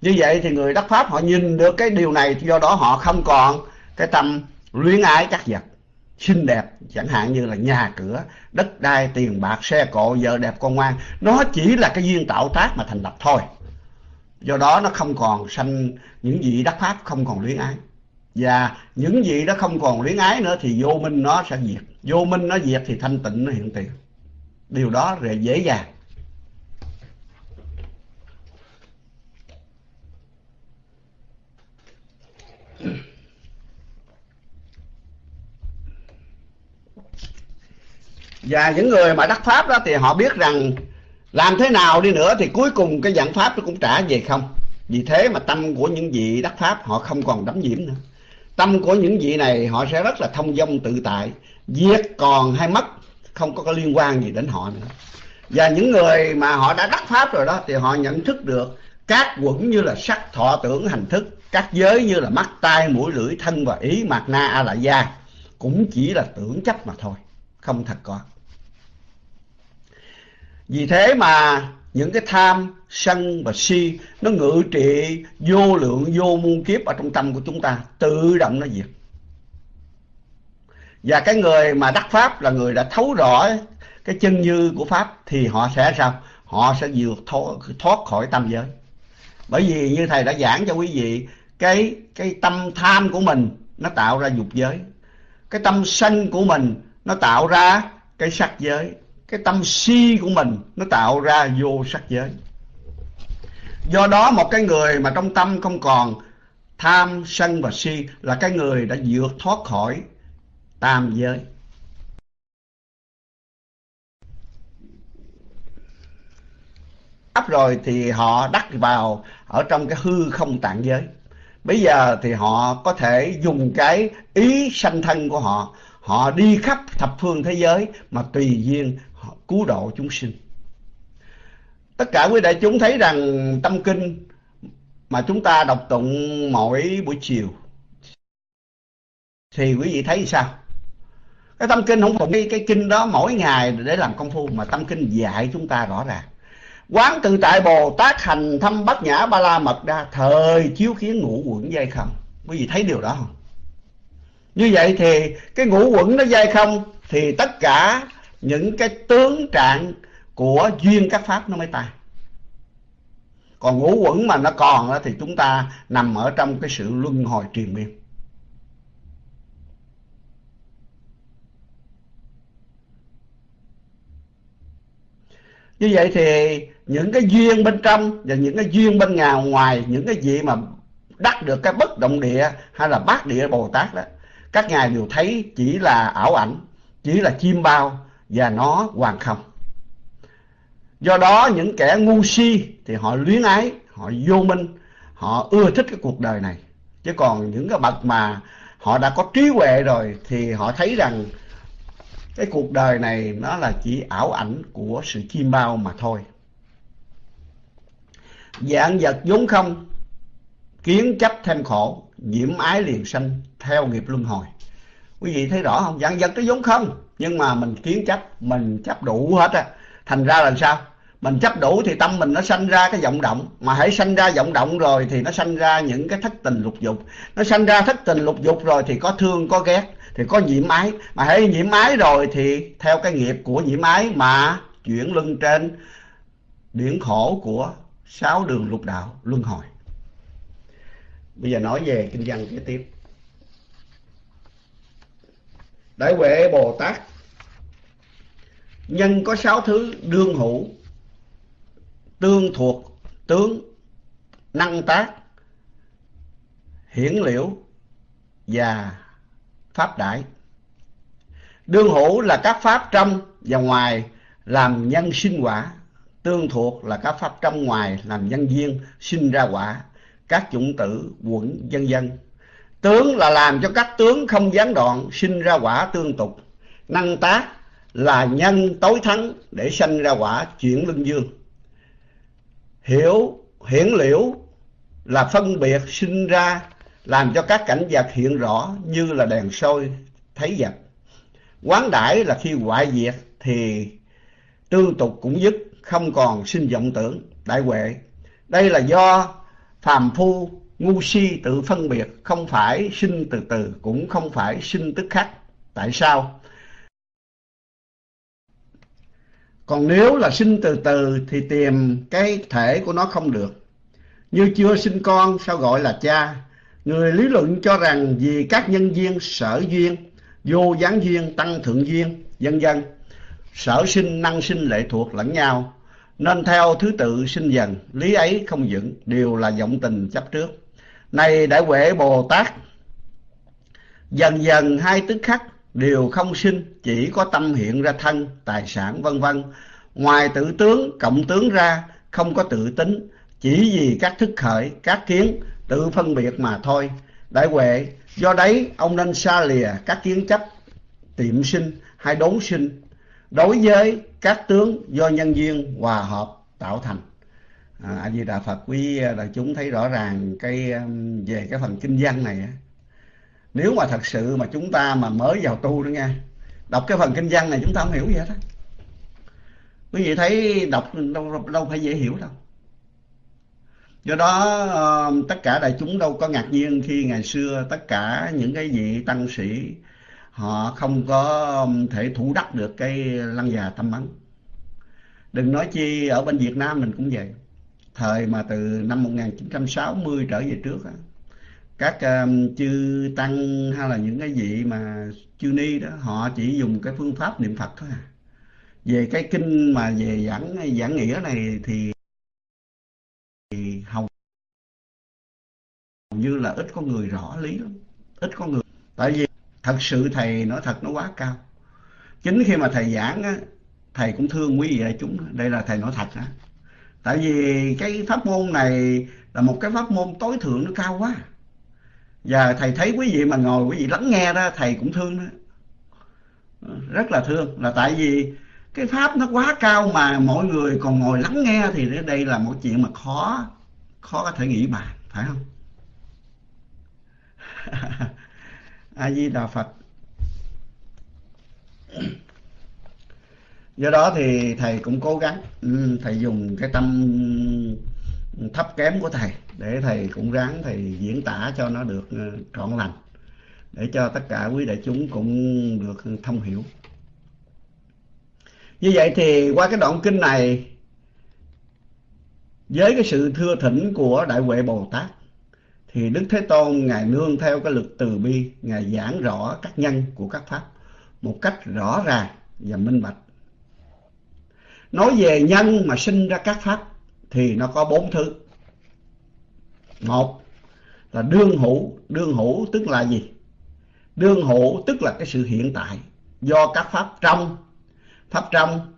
Như vậy thì người đắc pháp họ nhìn được cái điều này do đó họ không còn cái tâm luyến ái các vật xinh đẹp, chẳng hạn như là nhà cửa, đất đai, tiền bạc, xe cộ, vợ đẹp, con ngoan. Nó chỉ là cái duyên tạo tác mà thành lập thôi. Do đó nó không còn sanh những vị đắc pháp, không còn luyến ái. Và những vị đó không còn luyến ái nữa thì vô minh nó sẽ diệt. Vô minh nó diệt thì thanh tịnh nó hiện tiền. Điều đó là dễ dàng. *clears throat* và những người mà đắc pháp đó thì họ biết rằng làm thế nào đi nữa thì cuối cùng cái dạng pháp nó cũng trả về không. Vì thế mà tâm của những vị đắc pháp họ không còn đắm nhiễm nữa. Tâm của những vị này họ sẽ rất là thông dong tự tại việc còn hay mất không có, có liên quan gì đến họ nữa. Và những người mà họ đã đắc pháp rồi đó thì họ nhận thức được các quẩn như là sắc thọ tưởng hành thức các giới như là mắt tai mũi lưỡi thân và ý mạt na a la gia cũng chỉ là tưởng chấp mà thôi không thật có vì thế mà những cái tham sân và si nó ngự trị vô lượng vô muôn kiếp ở trong tâm của chúng ta tự động nó diệt. Và cái người mà đắc pháp là người đã thấu rõ cái chân như của pháp thì họ sẽ sao? Họ sẽ vượt thoát, thoát khỏi tâm giới. Bởi vì như thầy đã giảng cho quý vị cái cái tâm tham của mình nó tạo ra dục giới. Cái tâm sân của mình nó tạo ra cái sắc giới cái tâm si của mình nó tạo ra vô sắc giới. Do đó một cái người mà trong tâm không còn tham sân và si là cái người đã vượt thoát khỏi tam giới. Ấp rồi thì họ đắc vào ở trong cái hư không tạng giới. Bây giờ thì họ có thể dùng cái ý sanh thân của họ. Họ đi khắp thập phương thế giới mà tùy duyên cứu độ chúng sinh. Tất cả quý đại chúng thấy rằng tâm kinh mà chúng ta đọc tụng mỗi buổi chiều thì quý vị thấy sao? Cái tâm kinh không phải cái, cái kinh đó mỗi ngày để làm công phu mà tâm kinh dạy chúng ta rõ ràng. Quán tự tại bồ tát hành thâm bát nhã ba la mật đa thời chiếu khiến ngũ quẩn dây không. Quý vị thấy điều đó không? Như vậy thì cái ngũ quẩn nó dây không thì tất cả những cái tướng trạng của duyên các pháp nó mới tan còn ngũ quẩn mà nó còn thì chúng ta nằm ở trong cái sự luân hồi triền miên. Như vậy thì những cái duyên bên trong và những cái duyên bên ngào ngoài, những cái gì mà đắc được cái bất động địa hay là bát địa bồ tát đó, các ngài đều thấy chỉ là ảo ảnh, chỉ là chim bao và nó hoàn không. Do đó, những kẻ ngu si thì họ luyến ái, họ vô minh, họ ưa thích cái cuộc đời này. Chứ còn những cái bậc mà họ đã có trí huệ rồi thì họ thấy rằng cái cuộc đời này nó là chỉ ảo ảnh của sự chim bao mà thôi. Dạng vật vốn không, kiến chấp thêm khổ, nhiễm ái liền sanh theo nghiệp luân hồi. Quý vị thấy rõ không? Dạng vật nó vốn không nhưng mà mình kiến chấp, mình chấp đủ hết á. Thành ra là sao? Mình chấp đủ thì tâm mình nó sanh ra cái vọng động. Mà hãy sanh ra vọng động rồi thì nó sanh ra những cái thất tình lục dục. Nó sanh ra thất tình lục dục rồi thì có thương, có ghét, thì có nhiễm ái. Mà hãy nhiễm ái rồi thì theo cái nghiệp của nhiễm ái mà chuyển lưng trên, điển khổ của sáu đường lục đạo luân hồi. Bây giờ nói về kinh văn kế tiếp. Đại huệ bồ tát nhân có sáu thứ, đương hữu, tương thuộc, tướng, năng tác, hiển liễu và pháp đại. Đương hữu là các pháp trong và ngoài làm nhân sinh quả. Tương thuộc là các pháp trong ngoài làm nhân duyên sinh ra quả. Các chủng tử, quẩn dân dân tướng là làm cho các tướng không gián đoạn sinh ra quả tương tục. Năng tác là nhân tối thắng để sanh ra quả chuyển lưng dương. Hiểu, hiển liễu là phân biệt sinh ra, làm cho các cảnh vật hiện rõ như là đèn soi thấy vật. Quán đãi là khi hoại diệt thì tương tục cũng dứt, không còn sinh vọng tưởng, đại huệ. Đây là do phàm phu, ngu si tự phân biệt, không phải sinh từ từ, cũng không phải sinh tức khắc. Tại sao? Còn nếu là sinh từ từ thì tìm cái thể của nó không được. Như chưa sinh con, sao gọi là cha? Người lý luận cho rằng vì các nhân duyên, sở duyên, vô gián duyên, tăng thượng duyên, vân vân. Sở sinh, năng sinh lệ thuộc lẫn nhau. Nên theo thứ tự sinh dần, lý ấy không vững, đều là vọng tình chấp trước. Này đại huệ bồ tát, dần dần hai tức khắc đều không sinh chỉ có tâm hiện ra thân tài sản vân vân. Ngoài tự tướng cộng tướng ra không có tự tính. Chỉ vì các thức khởi các kiến tự phân biệt mà thôi. Đại huệ do đấy ông nên xa lìa các kiến chấp tiệm sinh hay đốn sinh. Đối với các tướng do nhân duyên hòa hợp tạo thành. À, a di đà phật quý à, đại chúng thấy rõ ràng cái um, về cái phần kinh văn này nếu mà thật sự mà chúng ta mà mới vào tu đó nghe đọc cái phần kinh văn này chúng ta không hiểu gì hết á. Quý vị thấy đọc đâu, đâu phải dễ hiểu đâu. Do đó ờ, tất cả đại chúng đâu có ngạc nhiên khi ngày xưa tất cả những cái vị tăng sĩ họ không có thể thủ đắc được cái lăng già tâm ấn. Đừng nói chi ở bên Việt Nam mình cũng vậy. Thời mà từ năm 1960 trở về trước các um, chư tăng hay là những cái vị mà chư ni đó họ chỉ dùng cái phương pháp niệm Phật thôi à. Về cái kinh mà về giảng giảng nghĩa này thì, thì hầu như là ít có người rõ lý lắm ít có người. Tại vì thật sự thầy nói thật nó quá cao. Chính khi mà thầy giảng á thầy cũng thương quý vị đại chúng đây là thầy nói thật á. Tại vì cái pháp môn này là một cái pháp môn tối thượng nó cao quá và thầy thấy quý vị mà ngồi quý vị lắng nghe đó thầy cũng thương đó. Rất là thương. Là tại vì cái pháp nó quá cao mà mọi người còn ngồi lắng nghe thì đây là một chuyện mà khó khó có thể nghĩ bàn phải không? *laughs* A di đà phật. Do đó thì thầy cũng cố gắng ừ, thầy dùng cái tâm thấp kém của thầy để thầy cũng ráng thầy diễn tả cho nó được ờ, trọn lành. Để cho tất cả quý đại chúng cũng được thông hiểu. Như vậy thì qua cái đoạn kinh này, với cái sự thưa thỉnh của đại huệ bồ tát, thì đức thế tôn ngài nương theo cái lực từ bi, ngài giảng rõ các nhân của các pháp một cách rõ ràng và minh bạch. Nói về nhân mà sinh ra các pháp thì nó có bốn thứ một là đương hữu đương hữu tức là gì? Đương hữu tức là cái sự hiện tại do các pháp trong. Pháp trong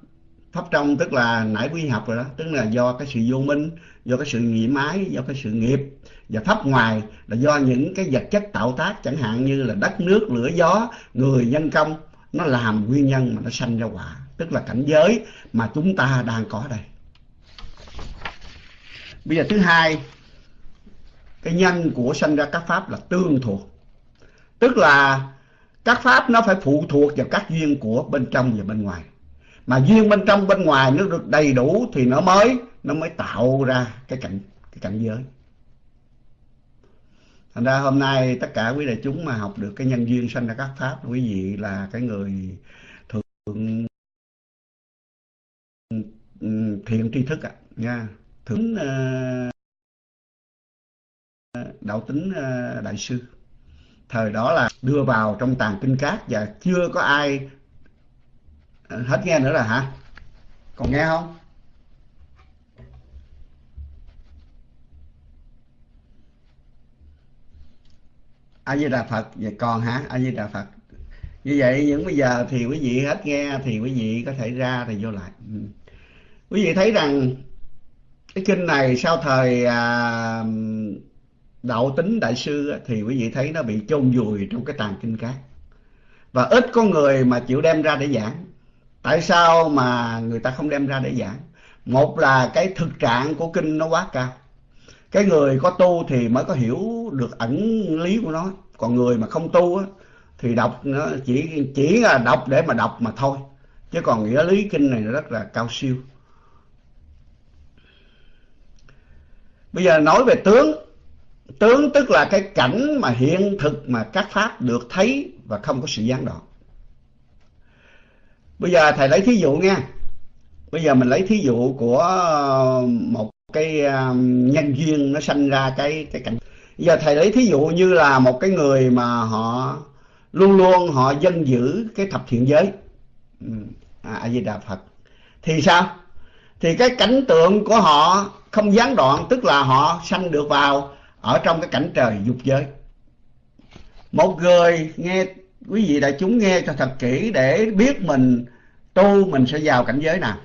pháp trong tức là nãy quý học rồi đó, tức là do cái sự vô minh, do cái sự nghĩ mái, do cái sự nghiệp. Và pháp ngoài là do những cái vật chất tạo tác, chẳng hạn như là đất, nước, lửa, gió, người, nhân công, nó làm nguyên nhân mà nó sanh ra quả. Tức là cảnh giới mà chúng ta đang có đây. Bây giờ thứ hai cái nhân của sanh ra các pháp là tương thuộc. Tức là các pháp nó phải phụ thuộc vào các duyên của bên trong và bên ngoài. Mà duyên bên trong bên ngoài nó được đầy đủ thì nó mới nó mới tạo ra cái cảnh cái cảnh giới. Thành ra hôm nay tất cả quý đại chúng mà học được cái nhân duyên sanh ra các pháp quý vị là cái người thượng ừ, thiện tri thức ạ à, nha. Thượng uh, đạo tính ờ, đại sư. Thời đó là đưa vào trong tàng kinh cát và chưa có ai ờ, hết nghe nữa là hả? Còn nghe không? A di đà phật vậy còn hả? A di đà phật. Như vậy những bây giờ thì quý vị hết nghe thì quý vị có thể ra thì vô lại. Ừ. quý vị thấy rằng cái kinh này sau thời à, đạo tính đại sư thì quý vị thấy nó bị chôn vùi trong cái tàn kinh cát và ít có người mà chịu đem ra để giảng. Tại sao mà người ta không đem ra để giảng? Một là cái thực trạng của kinh nó quá cao. Cái người có tu thì mới có hiểu được ẩn lý của nó. Còn người mà không tu á, thì đọc nó chỉ chỉ là đọc để mà đọc mà thôi. Chứ còn nghĩa lý kinh này rất là cao siêu. Bây giờ nói về tướng tướng tức là cái cảnh mà hiện thực mà các pháp được thấy và không có sự gián đoạn. Bây giờ thầy lấy thí dụ nha. Bây giờ mình lấy thí dụ của ờ, một cái ờ, nhân duyên nó sanh ra cái cái cảnh. Bây giờ thầy lấy thí dụ như là một cái người mà họ luôn luôn họ dân giữ cái thập thiện giới. Ừ, à, a di đà phật. Thì sao? Thì cái cảnh tượng của họ không gián đoạn tức là họ sanh được vào ở trong cái cảnh trời dục giới. Một người nghe, quý vị đại chúng nghe cho thật kỹ để biết mình, tu mình sẽ vào cảnh giới nào.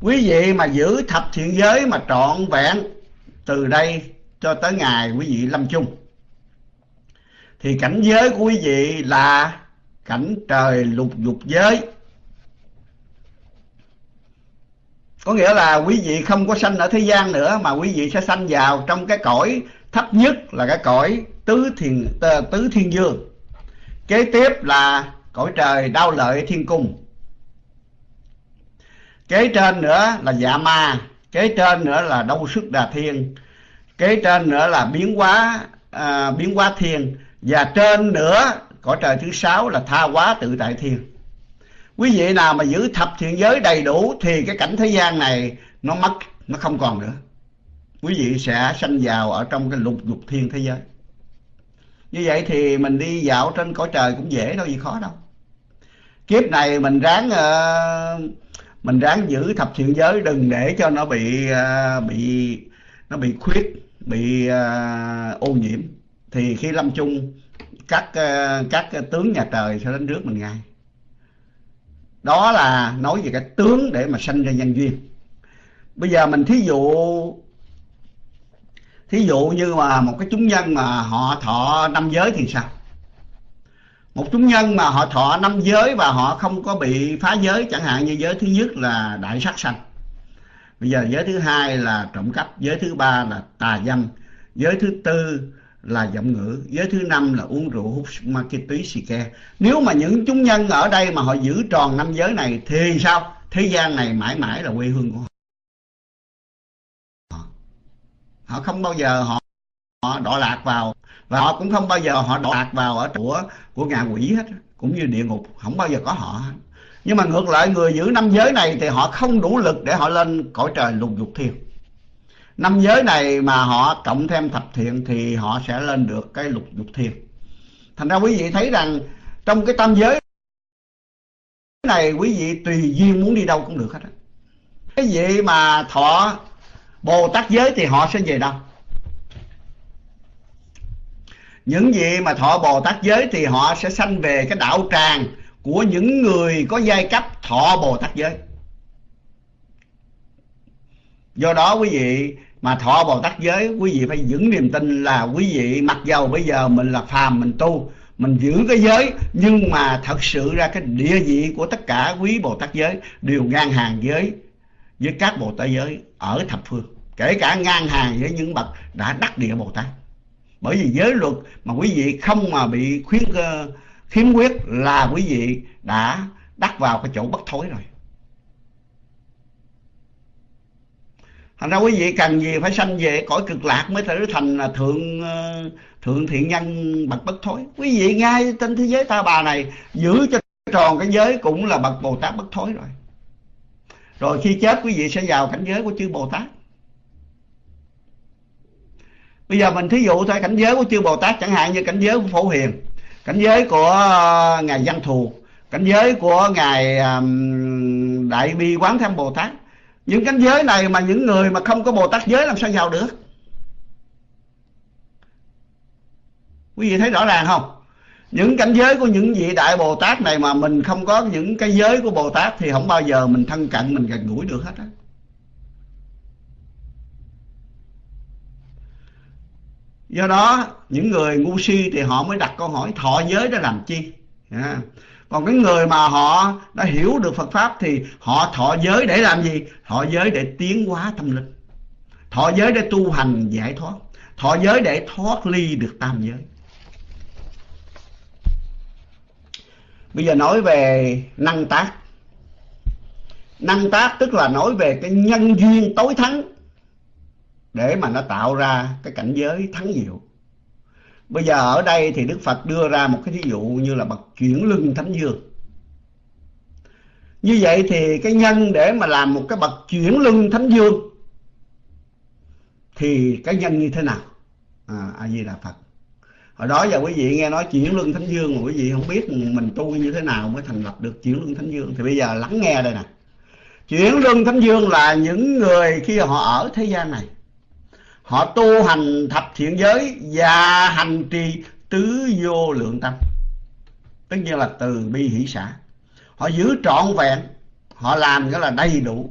Quý vị mà giữ thập thiện giới mà trọn vẹn từ đây cho tới ngày quý vị lâm chung, thì cảnh giới của quý vị là cảnh trời lục dục giới. Có nghĩa là quý vị không có sanh ở thế gian nữa mà quý vị sẽ sanh vào trong cái cõi thấp nhất là cái cõi tứ thiên tứ thiên dương. Kế tiếp là cõi trời đau lợi thiên cung. Kế trên nữa là dạ ma kế trên nữa là đâu sức đà thiên kế trên nữa là biến hóa à, biến hóa thiên và trên nữa cõi trời thứ sáu là tha hóa tự tại thiên quý vị nào mà giữ thập thiện giới đầy đủ thì cái cảnh thế gian này nó mất nó không còn nữa. Quý vị sẽ sanh vào ở trong cái lục dục thiên thế giới. Như vậy thì mình đi dạo trên cõi trời cũng dễ đâu gì khó đâu. Kiếp này mình ráng uh, mình ráng giữ thập thiện giới đừng để cho nó bị uh, bị nó bị khuyết bị uh, ô nhiễm. Thì khi lâm chung các uh, các tướng nhà trời sẽ đến trước mình ngay đó là nói về cái tướng để mà sanh ra nhân duyên. Bây giờ mình thí dụ thí dụ như mà một cái chúng nhân mà họ thọ năm giới thì sao? Một chúng nhân mà họ thọ năm giới và họ không có bị phá giới, chẳng hạn như giới thứ nhất là đại sát sanh. Bây giờ giới thứ hai là trộm cắp, giới thứ ba là tà dâm, giới thứ tư là giọng ngữ. Giới thứ năm là uống rượu hút ma túy xì ke. Nếu mà những chúng nhân ở đây mà họ giữ tròn năm giới này thì sao? Thế gian này mãi mãi là quê hương của họ. Họ không bao giờ họ họ đọa lạc vào. Và họ cũng không bao giờ họ đọa lạc vào ở của của ngạ quỷ hết. Cũng như địa ngục, không bao giờ có họ. Nhưng mà ngược lại, người giữ năm giới này thì họ không đủ lực để họ lên cõi trời lục dục thiên năm giới này mà họ cộng thêm thập thiện thì họ sẽ lên được cái lục dục thiên thành ra quý vị thấy rằng trong cái tam giới này quý vị tùy duyên muốn đi đâu cũng được hết cái gì mà thọ bồ tát giới thì họ sẽ về đâu? Những gì mà thọ bồ tát giới thì họ sẽ sanh về cái đạo tràng của những người có giai cấp thọ bồ tát giới. Do đó quý vị mà thọ bồ tát giới, quý vị phải vững niềm tin là quý vị mặc dầu bây giờ mình là phàm, mình tu, mình giữ cái giới, nhưng mà thật sự ra cái địa vị của tất cả quý bồ tát giới đều ngang hàng với với các bồ tát giới ở thập phương. Kể cả ngang hàng với những bậc đã đắc địa bồ tát. Bởi vì giới luật mà quý vị không mà bị khuyến ờ, khiếm khuyết là quý vị đã đắc vào cái chỗ bất thối rồi. Thành ra quý vị cần gì phải sanh về cõi cực lạc mới trở thành là thượng ờ, thượng thiện nhân bậc bất thối. Quý vị ngay trên thế giới ta bà này, giữ cho tròn cái giới cũng là bậc bồ tát bất thối rồi. Rồi khi chết, quý vị sẽ vào cảnh giới của chư bồ tát. Bây giờ mình thí dụ thôi, cảnh giới của chư bồ tát chẳng hạn như cảnh giới của phổ hiền, cảnh giới của ờ, ngài văn thù, cảnh giới của ngài đại bi quán tham bồ tát những cảnh giới này mà những người mà không có bồ tát giới làm sao vào được? Quý vị thấy rõ ràng không? Những cảnh giới của những vị đại bồ tát này mà mình không có những cái giới của bồ tát thì không bao giờ mình thân cận, mình gần gũi được hết á. Do đó, những người ngu si thì họ mới đặt câu hỏi, thọ giới để làm chi? À còn cái người mà họ đã hiểu được Phật pháp thì họ thọ giới để làm gì? Thọ giới để tiến hóa tâm linh. Thọ giới để tu hành giải thoát. Thọ giới để thoát ly được tam giới. Bây giờ nói về năng tác. Năng tác tức là nói về cái nhân duyên tối thắng để mà nó tạo ra cái cảnh giới thắng diệu bây giờ ở đây thì đức phật đưa ra một cái thí dụ như là bậc chuyển lưng thánh dương. Như vậy thì cái nhân để mà làm một cái bậc chuyển lưng thánh dương thì cái nhân như thế nào? À a di đà phật. Hồi đó giờ quý vị nghe nói chuyển lưng thánh dương mà quý vị không biết mình tu như thế nào mới thành lập được chuyển lưng thánh dương. Thì bây giờ lắng nghe đây nè. Chuyển lưng thánh dương là những người khi họ ở thế gian này họ tu hành thập thiện giới và hành trì tứ vô lượng tâm. Tất nhiên là từ bi hỷ xã. Họ giữ trọn vẹn, họ làm cái là đầy đủ.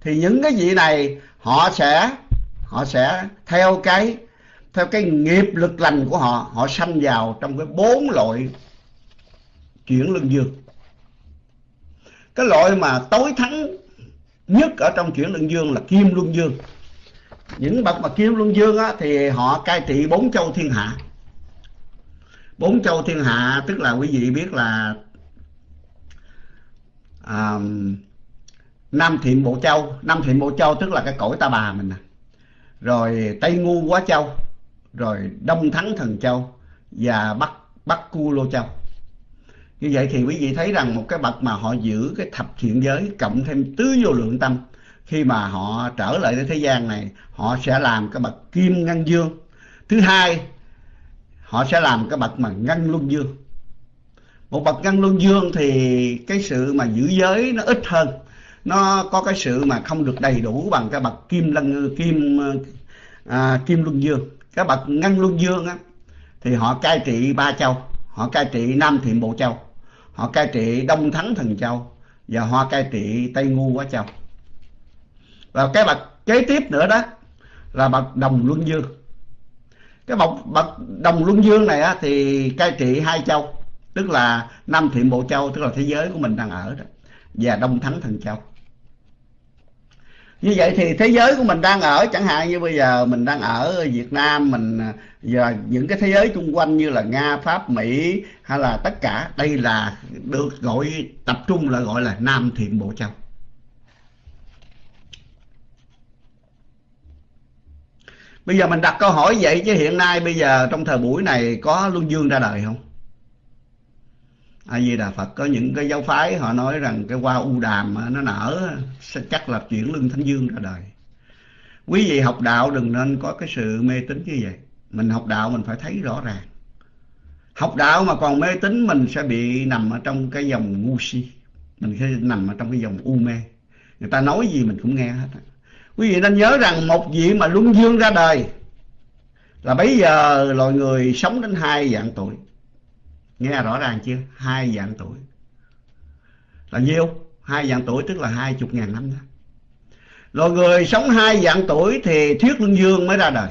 Thì những cái vị này, họ sẽ họ sẽ theo cái theo cái nghiệp lực lành của họ họ sanh vào trong cái bốn loại chuyển luân dương. Cái loại mà tối thắng nhất ở trong chuyển luân dương là kim luân dương những bậc mà kim luân dương á, thì họ cai trị bốn châu thiên hạ. Bốn châu thiên hạ tức là quý vị biết là à, nam thiện bộ châu. Nam thiện bộ châu tức là cái cõi ta bà mình nè. Rồi tây ngu quá châu. Rồi đông thắng thần châu và bắc bắc cu lô châu. Như vậy thì quý vị thấy rằng một cái bậc mà họ giữ cái thập thiện giới cộng thêm tứ vô lượng tâm khi mà họ trở lại đến thế gian này họ sẽ làm cái bậc kim ngân dương. Thứ hai họ sẽ làm cái bậc mà ngân luân dương. Một bậc ngân luân dương thì cái sự mà giữ giới nó ít hơn. Nó có cái sự mà không được đầy đủ bằng cái bậc kim lân kim à, kim luân dương. Cái bậc ngân luân dương á thì họ cai trị ba châu họ cai trị nam thiện bộ châu họ cai trị đông thắng thần châu và họ cai trị tây ngu quá châu và cái bậc kế tiếp nữa đó là bậc đồng luân dương cái bậc bậc đồng luân dương này á, thì cai trị hai châu tức là năm thiện bộ châu tức là thế giới của mình đang ở đó và đông thắng thần châu như vậy thì thế giới của mình đang ở chẳng hạn như bây giờ mình đang ở Việt Nam mình và những cái thế giới xung quanh như là Nga, Pháp, Mỹ hay là tất cả đây là được gọi tập trung là gọi là Nam Thiện Bộ Châu. Bây giờ mình đặt câu hỏi vậy chứ hiện nay bây giờ trong thời buổi này có Luân Dương ra đời không? A Di Đà Phật có những cái giáo phái họ nói rằng cái hoa u đàm nó nở chắc là chuyển lưng thánh dương ra đời. Quý vị học đạo đừng nên có cái sự mê tín như vậy. Mình học đạo mình phải thấy rõ ràng. Học đạo mà còn mê tín mình sẽ bị nằm ở trong cái dòng ngu si. Mình sẽ nằm ở trong cái dòng u mê. Người ta nói gì mình cũng nghe hết. Quý vị nên nhớ rằng một vị mà luân dương ra đời là bây giờ loài người sống đến hai dạng tuổi. Nghe rõ ràng chưa? Hai vạn tuổi. Là nhiêu? Hai vạn tuổi tức là hai chục ngàn năm đó. Loài người sống hai vạn tuổi thì thuyết luân dương mới ra đời.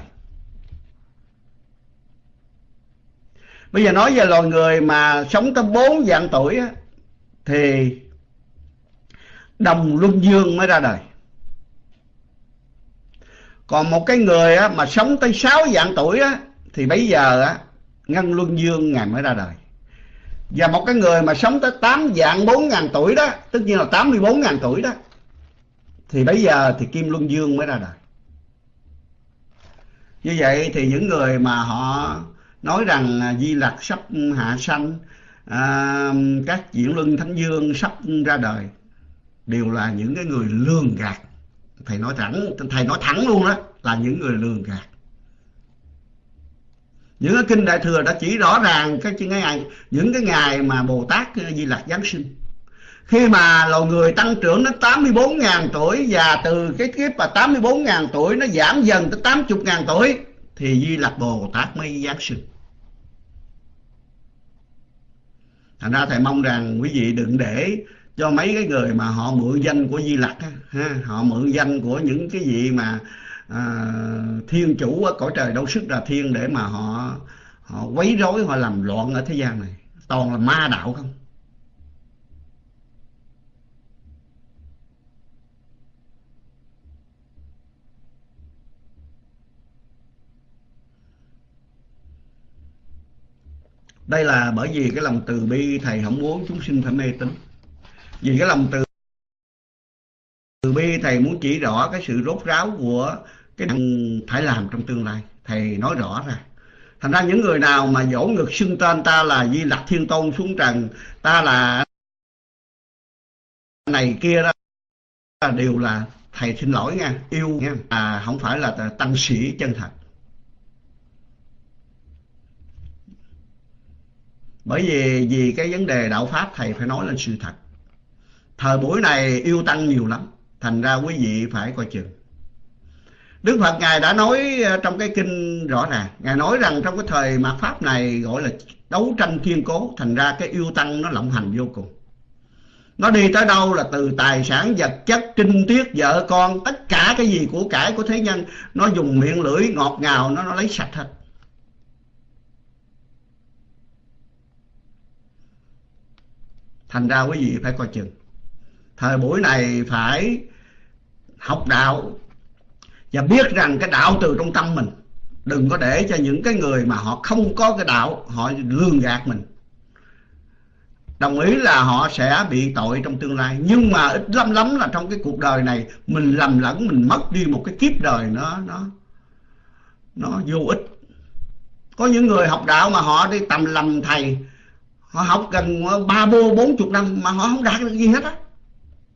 Bây giờ nói về loài người mà sống tới bốn vạn tuổi thì đồng luân dương mới ra đời còn một cái người á, mà sống tới sáu vạn tuổi á, thì bây giờ á, ngân luân dương ngài mới ra đời. Và một cái người mà sống tới tám vạn bốn ngàn tuổi đó tất nhiên là tám mươi bốn ngàn tuổi đó thì bây giờ thì kim luân dương mới ra đời. Như vậy thì những người mà họ nói rằng à, di lặc sắp hạ sanh à, các diễn luân thánh dương sắp ra đời đều là những cái người lường gạt thầy nói thẳng, thầy nói thẳng luôn đó là những người lường gạt những cái kinh đại thừa đã chỉ rõ ràng cái cái ngày, những cái ngày mà bồ tát di lặc giáng sinh khi mà loài người tăng trưởng đến 84.000 tuổi và từ cái kiếp mà 84.000 tuổi nó giảm dần tới 80.000 tuổi, thì Di Lặc Bồ Tát mới Giáng sinh. Thành ra thầy mong rằng quý vị đừng để cho mấy cái người mà họ mượn danh của Di Lặc ha, họ mượn danh của những cái gì mà à, thiên chủ ở cõi trời đâu sức là thiên để mà họ họ quấy rối họ làm loạn ở thế gian này. Toàn là ma đạo không? Đây là bởi vì cái lòng từ bi thầy không muốn chúng sinh phải mê tín vì cái lòng từ từ bi, thầy muốn chỉ rõ cái sự rốt ráo của cái phải làm trong tương lai. Thầy nói rõ ra. Thành ra những người nào mà dỗ ngực xưng tên ta là di lặc thiên tôn xuống trần, ta là này kia đó, đều là thầy xin lỗi nha, yêu nha à không phải là tăng sĩ chân thật. Bởi vì vì cái vấn đề đạo pháp, thầy phải nói lên sự thật thời buổi này yêu tăng nhiều lắm thành ra quý vị phải coi chừng. Đức Phật Ngài đã nói ờ, trong cái kinh rõ ràng. Ngài nói rằng trong cái thời mạt Pháp này gọi là đấu tranh kiên cố Thành ra cái yêu tăng nó lộng hành vô cùng. Nó đi tới đâu là từ tài sản vật chất, trinh tiết, vợ con Tất cả cái gì của cải của thế nhân Nó dùng miệng lưỡi ngọt ngào nó, nó lấy sạch hết. Thành ra quý vị phải coi chừng thời buổi này phải học đạo và biết rằng cái đạo từ trong tâm mình. Đừng có để cho những cái người mà họ không có cái đạo, họ lường gạt mình. Đồng ý là họ sẽ bị tội trong tương lai, nhưng mà ít lắm lắm là trong cái cuộc đời này, mình lầm lẫn, mình mất đi một cái kiếp đời nó nó nó vô ích. Có những người học đạo mà họ đi tầm lầm thầy, họ học gần ba bô bốn chục năm mà họ không đạt được gì hết á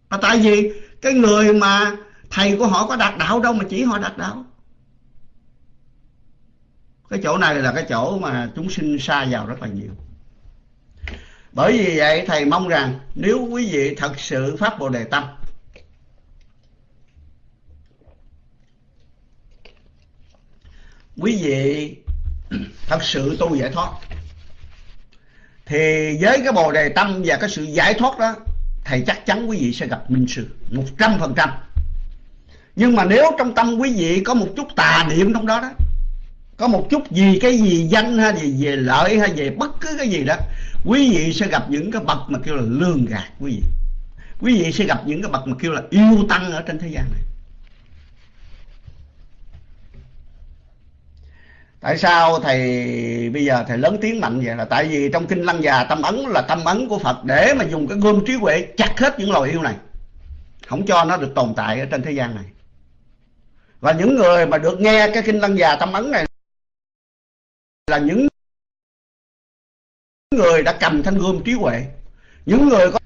mà tại vì cái người mà thầy của họ có đạt đạo đâu mà chỉ họ đạt đạo. Cái chỗ này là cái chỗ mà chúng sinh xa vào rất là nhiều. Bởi vì vậy thầy mong rằng nếu quý vị thật sự phát bồ đề tâm, quý vị thật sự tu giải thoát, thì với cái bồ đề tâm và cái sự giải thoát đó thầy chắc chắn quý vị sẽ gặp minh sư, một trăm phần trăm. Nhưng mà nếu trong tâm quý vị có một chút tà niệm trong đó đó, có một chút gì cái gì danh hay gì về lợi hay về bất cứ cái gì đó, quý vị sẽ gặp những cái bậc mà kêu là lương gạt quý vị. Quý vị sẽ gặp những cái bậc mà kêu là yêu tăng ở trên thế gian này. Tại sao thầy bây giờ thầy lớn tiếng mạnh vậy? Là tại vì trong kinh lăng già tâm ấn là tâm ấn của phật để mà dùng cái gươm trí huệ chặt hết những loài yêu này. Không cho nó được tồn tại ở trên thế gian này. Và những người mà được nghe cái kinh lăng già tâm ấn này là những người đã cầm thanh gươm trí huệ. Những người có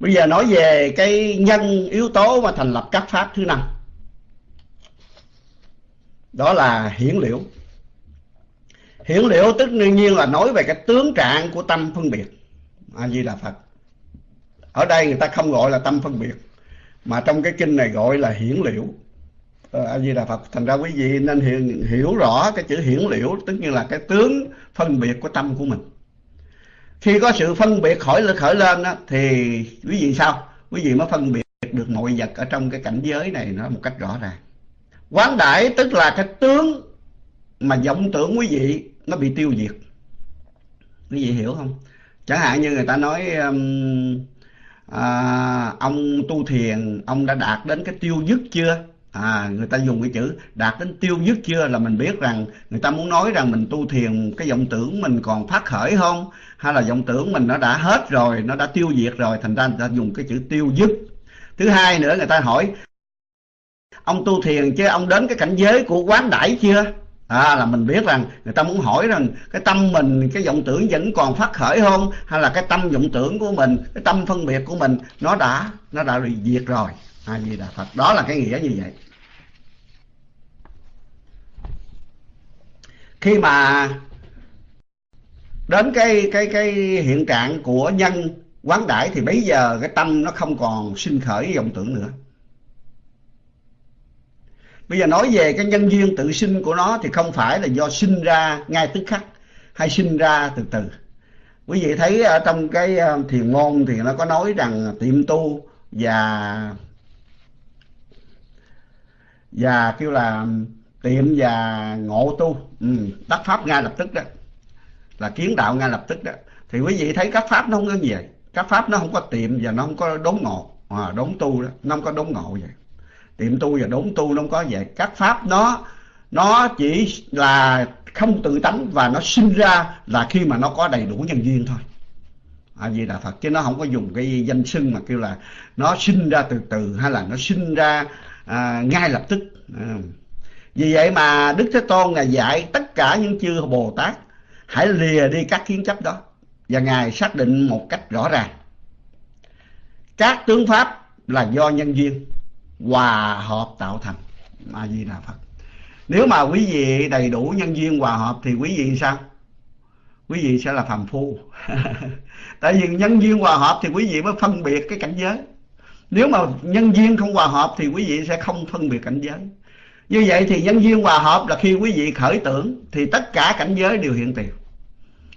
Bây giờ nói về cái nhân yếu tố mà thành lập các pháp thứ năm. Đó là hiển liễu. Hiển liễu tức đương nhiên là nói về cái tướng trạng của tâm phân biệt. A Di Đà Phật. Ở đây người ta không gọi là tâm phân biệt mà trong cái kinh này gọi là hiển liễu. Ờ, a di đà phật thành ra quý vị nên hiểu, hiểu rõ cái chữ hiển liễu tức như là cái tướng phân biệt của tâm của mình khi có sự phân biệt khởi lên khởi lên đó, thì quý vị sao? Quý vị mới phân biệt được mọi vật ở trong cái cảnh giới này nó một cách rõ ràng. Quán đại tức là cái tướng mà vọng tưởng quý vị nó bị tiêu diệt. Quý vị hiểu không? Chẳng hạn như người ta nói um, à, ông tu thiền ông đã đạt đến cái tiêu dứt chưa? À người ta dùng cái chữ đạt đến tiêu dứt chưa là mình biết rằng người ta muốn nói rằng mình tu thiền cái vọng tưởng mình còn phát khởi không? Hay là vọng tưởng mình nó đã hết rồi nó đã tiêu diệt rồi thành ra người ta dùng cái chữ tiêu dứt. Thứ hai nữa người ta hỏi ông tu thiền chứ ông đến cái cảnh giới của quán đãi chưa? À là mình biết rằng người ta muốn hỏi rằng cái tâm mình cái vọng tưởng vẫn còn phát khởi không? Hay là cái tâm vọng tưởng của mình cái tâm phân biệt của mình nó đã nó đã bị diệt rồi? À, gì đà phật đó là cái nghĩa như vậy. Khi mà đến cái cái cái hiện trạng của nhân quán đãi thì bây giờ cái tâm nó không còn sinh khởi vọng tưởng nữa. Bây giờ nói về cái nhân duyên tự sinh của nó thì không phải là do sinh ra ngay tức khắc hay sinh ra từ từ. Quý vị thấy ở trong cái ờ, thiền môn thì nó có nói rằng tiệm tu và và kêu là tiệm và ngộ tu. Ừ, đắc pháp ngay lập tức đó là kiến đạo ngay lập tức đó. Thì quý vị thấy các pháp nó không có như vậy. Các pháp nó không có tiệm và nó không có đốn ngộ. À, đốn tu đó nó không có đốn ngộ vậy. Tiệm tu và đốn tu nó không có vậy. Các pháp nó nó chỉ là không tự tánh và nó sinh ra là khi mà nó có đầy đủ nhân duyên thôi. À, vì đà phật chứ nó không có dùng cái danh xưng mà kêu là nó sinh ra từ từ hay là nó sinh ra à, ngay lập tức. À. vì vậy mà đức thế tôn ngài dạy tất cả những chư bồ tát hãy lìa đi các kiến chấp đó và ngài xác định một cách rõ ràng. Các tướng pháp là do nhân duyên hòa hợp tạo thành. A di đà phật. Nếu mà quý vị đầy đủ nhân duyên hòa hợp thì quý vị sao? Quý vị sẽ là phàm phu. *laughs* Tại vì nhân duyên hòa hợp thì quý vị mới phân biệt cái cảnh giới. Nếu mà nhân duyên không hòa hợp thì quý vị sẽ không phân biệt cảnh giới như vậy thì nhân duyên hòa hợp là khi quý vị khởi tưởng thì tất cả cảnh giới đều hiện tiền.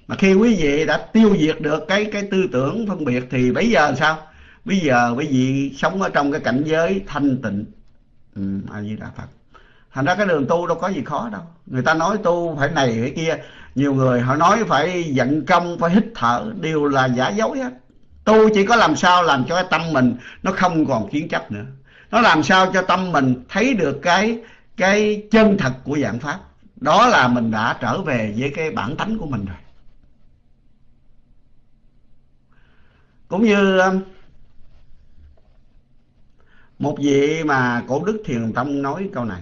Mà khi quý vị đã tiêu diệt được cái cái tư tưởng phân biệt thì bây giờ sao? Bây giờ quý vị sống ở trong cái cảnh giới thanh tịnh. Ừ, a di đà phật. Thành ra cái đường tu đâu có gì khó đâu. Người ta nói tu phải này phải kia. Nhiều người họ nói phải giận công phải hít thở đều là giả dối hết. Tu chỉ có làm sao làm cho cái tâm mình nó không còn kiến chấp nữa. Nó làm sao cho tâm mình thấy được cái cái chân thật của dạng pháp đó là mình đã trở về với cái bản tánh của mình rồi cũng như um, một vị mà cổ đức thiền tông nói câu này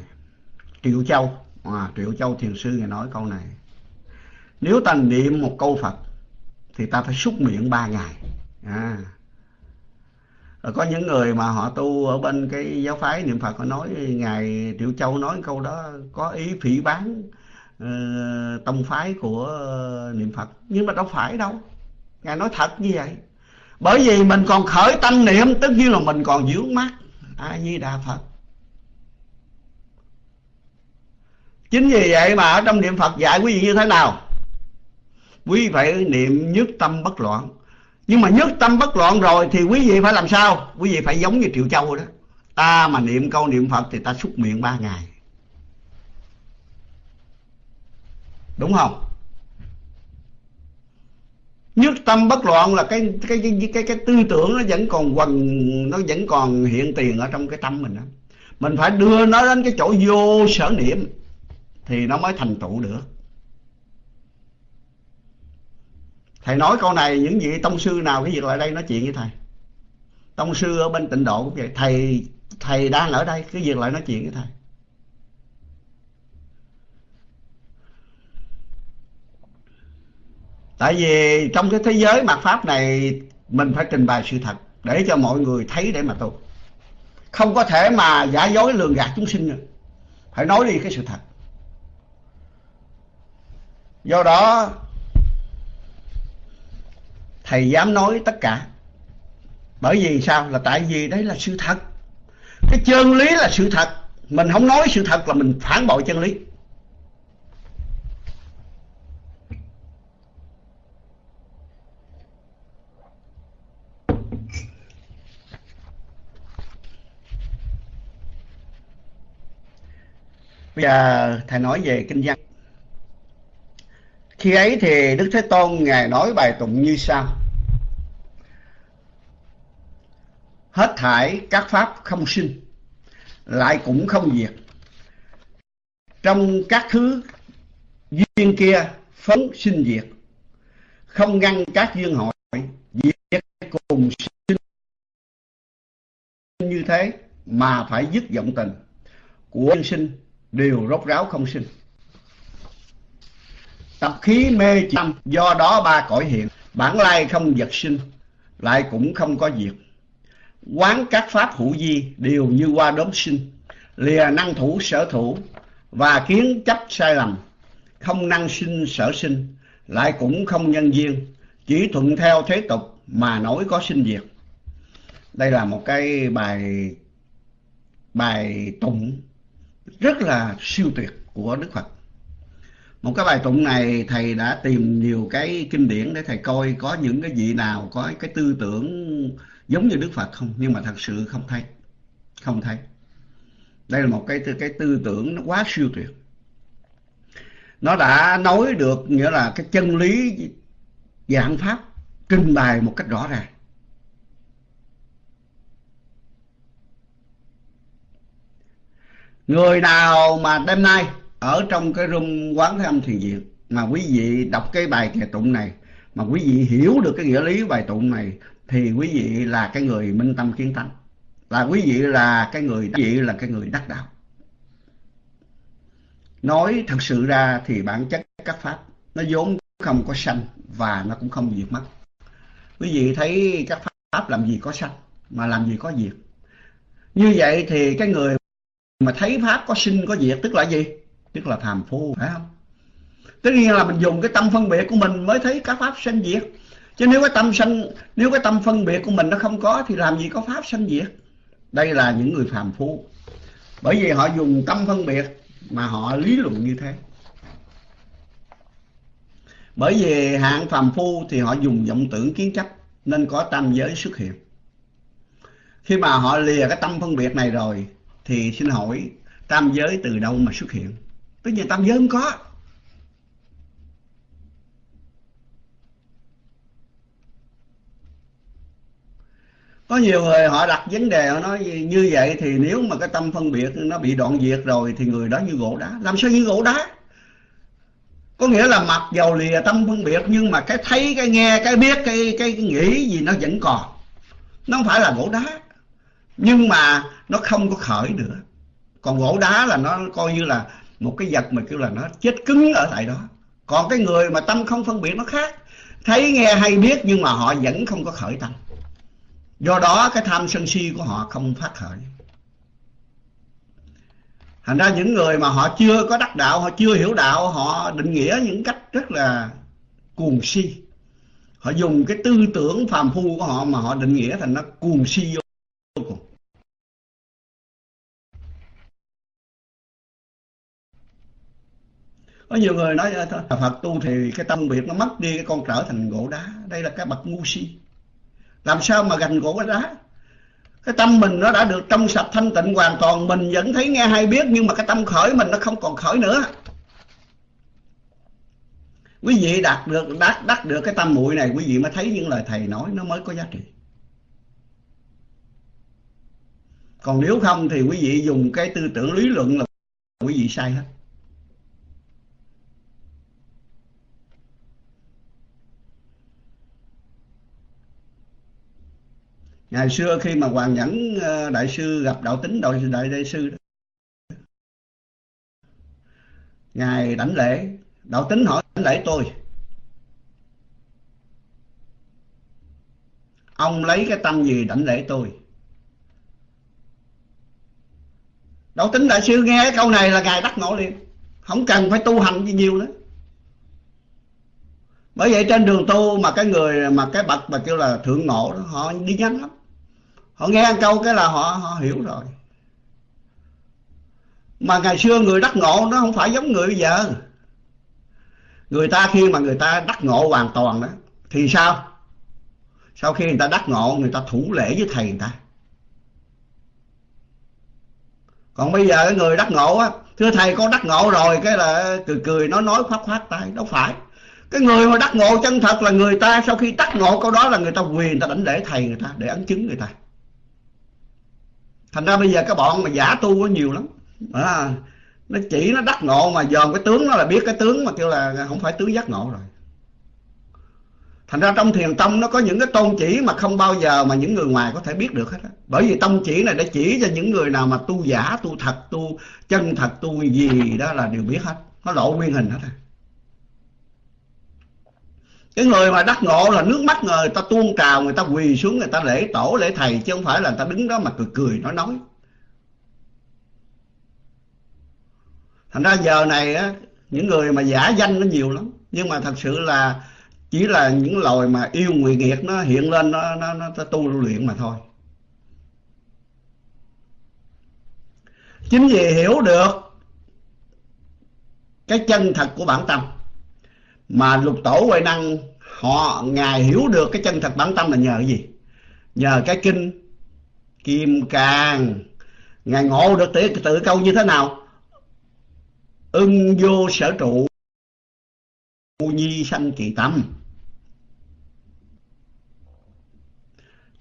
triệu châu à, triệu châu thiền sư ngài nói câu này nếu ta niệm một câu phật thì ta phải xúc miệng ba ngày à. Rồi có những người mà họ tu ở bên cái giáo phái niệm phật họ nói ngài triệu châu nói câu đó có ý phỉ bán uh, ờ, tông phái của ờ, niệm phật. Nhưng mà đâu phải đâu. Ngài nói thật như vậy. Bởi vì mình còn khởi tâm niệm tất nhiên là mình còn dưỡng mắt. A di đà phật. Chính vì vậy mà ở trong niệm phật dạy quý vị như thế nào? Quý vị phải niệm nhất tâm bất loạn nhưng mà nhất tâm bất loạn rồi thì quý vị phải làm sao? Quý vị phải giống như triệu châu đó. Ta mà niệm câu niệm phật thì ta xúc miệng ba ngày. Đúng không? Nhất tâm bất loạn là cái cái cái cái, cái tư tưởng nó vẫn còn quần nó vẫn còn hiện tiền ở trong cái tâm mình đó. Mình phải đưa nó đến cái chỗ vô sở niệm thì nó mới thành tựu được. Thầy nói câu này, những vị tông sư nào cái việc lại đây nói chuyện với thầy? Tông sư ở bên tịnh độ cũng vậy. Thầy thầy đang ở đây, cái việc lại nói chuyện với thầy. Tại vì trong cái thế giới mặt pháp này, mình phải trình bày sự thật để cho mọi người thấy để mà tu. Không có thể mà giả dối lường gạt chúng sinh nữa phải nói đi cái sự thật. Do đó thầy dám nói tất cả. Bởi vì sao? Là tại vì đấy là sự thật. Cái chân lý là sự thật. Mình không nói sự thật là mình phản bội chân lý. Bây giờ thầy nói về kinh văn. Khi ấy thì đức thế tôn ngài nói bài tụng như sau. Hết thải các pháp không sinh, lại cũng không diệt. Trong các thứ duyên kia, phấn sinh diệt. Không ngăn các duyên hội, diệt cùng sinh. Như thế mà phải dứt vọng tình của nhân sinh, đều rốt ráo không sinh. Tập khí mê chăm do đó ba cõi hiện. Bản lai không vật sinh, lại cũng không có diệt quán các pháp hữu di đều như qua đốm sinh, lìa năng thủ sở thủ và kiến chấp sai lầm, không năng sinh sở sinh, lại cũng không nhân duyên, chỉ thuận theo thế tục mà nói có sinh diệt. Đây là một cái bài bài tụng rất là siêu tuyệt của đức phật. Một cái bài tụng này thầy đã tìm nhiều cái kinh điển để thầy coi có những cái vị nào, có cái tư tưởng giống như Đức Phật không, nhưng mà thật sự không thấy. Không thấy. Đây là một cái cái tư tưởng nó quá siêu tuyệt. Nó đã nói được nghĩa là cái chân lý dạng pháp trình bày một cách rõ ràng. Người nào mà đêm nay ở trong cái room quán thế âm thiền viện mà quý vị đọc cái bài kệ tụng này, mà quý vị hiểu được cái nghĩa lý bài tụng này thì quý vị là cái người minh tâm kiến tánh. Là quý vị là cái người quý vị là cái người đắc đạo. Nói thật sự ra thì bản chất các pháp, nó vốn không có sanh và nó cũng không diệt mất. Quý vị thấy các pháp làm gì có sanh, mà làm gì có diệt. Như vậy thì cái người mà thấy pháp có sinh có diệt, tức là gì? Tức là phàm phu, phải không? Tất nhiên là mình dùng cái tâm phân biệt của mình mới thấy các pháp sanh diệt chứ nếu cái tâm sanh, nếu cái tâm phân biệt của mình nó không có, thì làm gì có pháp sanh diệt? Đây là những người phàm phu. Bởi vì họ dùng tâm phân biệt mà họ lý luận như thế. Bởi vì hạng phàm phu thì họ dùng vọng tưởng kiến chấp, nên có tam giới xuất hiện. Khi mà họ lìa cái tâm phân biệt này rồi, thì xin hỏi, tam giới từ đâu mà xuất hiện? Tất nhiên tam giới không có. Có nhiều người họ đặt vấn đề họ nói như vậy thì nếu mà cái tâm phân biệt nó bị đoạn diệt rồi thì người đó như gỗ đá. Làm sao như gỗ đá? Có nghĩa là mặc dầu lìa tâm phân biệt nhưng mà cái thấy cái nghe cái biết cái cái, cái nghĩ gì nó vẫn còn. Nó không phải là gỗ đá. Nhưng mà nó không có khởi nữa. Còn gỗ đá là nó coi như là một cái vật mà kêu là nó chết cứng ở tại đó. Còn cái người mà tâm không phân biệt nó khác. Thấy nghe hay biết nhưng mà họ vẫn không có khởi tâm do đó cái tham sân si của họ không phát khởi. Thành ra những người mà họ chưa có đắc đạo, họ chưa hiểu đạo, họ định nghĩa những cách rất là cuồng si. Họ dùng cái tư tưởng phàm phu của họ mà họ định nghĩa thành nó cuồng si vô cùng. Có nhiều người nói Phật tu thì cái tâm biệt nó mất đi, cái con trở thành gỗ đá. Đây là cái bậc ngu si làm sao mà gành gỗ đá cái tâm mình nó đã được trong sạch thanh tịnh hoàn toàn, mình vẫn thấy nghe hay biết, nhưng mà cái tâm khởi mình nó không còn khởi nữa. Quý vị đạt được đắc đắc được cái tâm muội này, quý vị mới thấy những lời thầy nói nó mới có giá trị. Còn nếu không thì quý vị dùng cái tư tưởng lý luận là quý vị sai hết. Ngày xưa khi mà hoàng nhẫn ờ, đại sư gặp đạo tính đại đại, đại sư ngài đảnh lễ đạo tính hỏi đảnh lễ tôi. Ông lấy cái tâm gì đảnh lễ tôi? Đạo tính đại sư nghe cái câu này là ngài đắc ngộ liền. Không cần phải tu hành gì nhiều nữa. Bởi vậy trên đường tu mà cái người mà cái bậc mà kêu là thượng ngộ đó, họ đi nhanh lắm họ nghe câu cái là họ họ hiểu rồi. Mà ngày xưa người đắc ngộ nó không phải giống người bây giờ. Người ta khi mà người ta đắc ngộ hoàn toàn đó, thì sao? Sau khi người ta đắc ngộ, người ta thủ lễ với thầy người ta. Còn bây giờ cái người đắc ngộ á, thưa thầy, con đắc ngộ rồi, cái là cười cười nói nói khoát khoát tay, đâu phải. Cái người mà đắc ngộ chân thật là người ta, sau khi đắc ngộ câu đó là người ta quyền người ta đánh lễ thầy người ta, để ấn chứng người ta thành ra bây giờ cái bọn mà giả tu nó nhiều lắm. À, nó chỉ nó đắc ngộ mà dòm cái tướng nó là biết cái tướng mà kêu là không phải tướng giác ngộ rồi. Thành ra trong thiền tông nó có những cái tôn chỉ mà không bao giờ mà những người ngoài có thể biết được hết á. Bởi vì tông chỉ này để chỉ cho những người nào mà tu giả tu thật tu chân thật tu gì đó là đều biết hết. Nó lộ nguyên hình hết rồi cái người mà đắc ngộ là nước mắt người ta tuôn trào người ta quỳ xuống người ta lễ tổ lễ thầy chứ không phải là người ta đứng đó mà cười cười nói nói. Thành ra giờ này á những người mà giả danh nó nhiều lắm. Nhưng mà thật sự là chỉ là những loài mà yêu nguyện nghiệt nó hiện lên nó nó, nó tu luyện mà thôi. Chính vì hiểu được cái chân thật của bản tâm mà lục tổ huệ năng họ ngài hiểu được cái chân thật bản tâm là nhờ cái gì? Nhờ cái kinh kim cang ngài ngộ được tự, tự câu như thế nào? Ưng vô sở trụ nhi sanh kỳ tâm.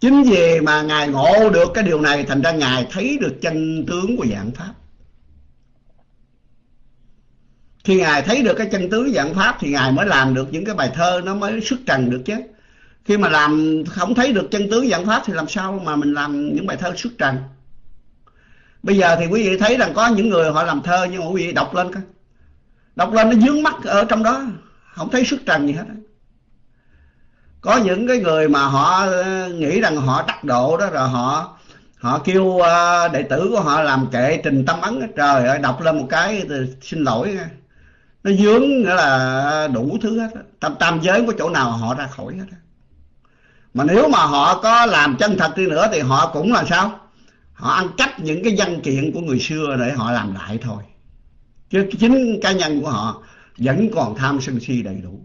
Chính vì mà ngài ngộ được cái điều này thành ra ngài thấy được chân tướng của dạng pháp. Khi ngài thấy được cái chân tướng dạng pháp thì ngài mới làm được những cái bài thơ nó mới xuất trần được chứ. Khi mà làm, không thấy được chân tướng dạng pháp thì làm sao mà mình làm những bài thơ xuất trần? Bây giờ thì quý vị thấy rằng có những người họ làm thơ nhưng mà quý vị đọc lên coi. Đọc lên nó dướng mắt ở trong đó, không thấy xuất trần gì hết có những cái người mà họ ờ, nghĩ rằng họ đắc độ đó rồi họ họ kêu ờ, đệ tử của họ làm kệ trình tâm ấn trời ơi, đọc lên một cái xin lỗi nó dướng nghĩa là đủ thứ hết tam tam giới có chỗ nào họ ra khỏi hết mà nếu mà họ có làm chân thật đi nữa thì họ cũng là sao? Họ ăn cắp những cái văn kiện của người xưa để họ làm lại thôi. Chứ chính cá nhân của họ vẫn còn tham sân si đầy đủ.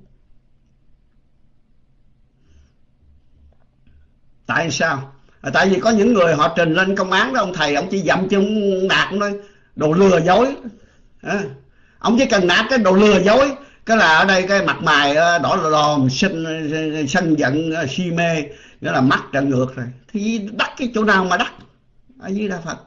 Tại sao? À, tại vì có những người họ trình lên công án đó ông thầy ông chỉ dậm chân đạt thôi đồ lừa dối. À, ông chỉ cần nạt cái đồ lừa dối. Cái là ở đây cái mặt mày ờ, đỏ lòm sân sân giận ờ, si mê. Nghĩa là mắt trận ngược rồi. Thì đắc cái chỗ nào mà đắc? Ở dưới đa phật.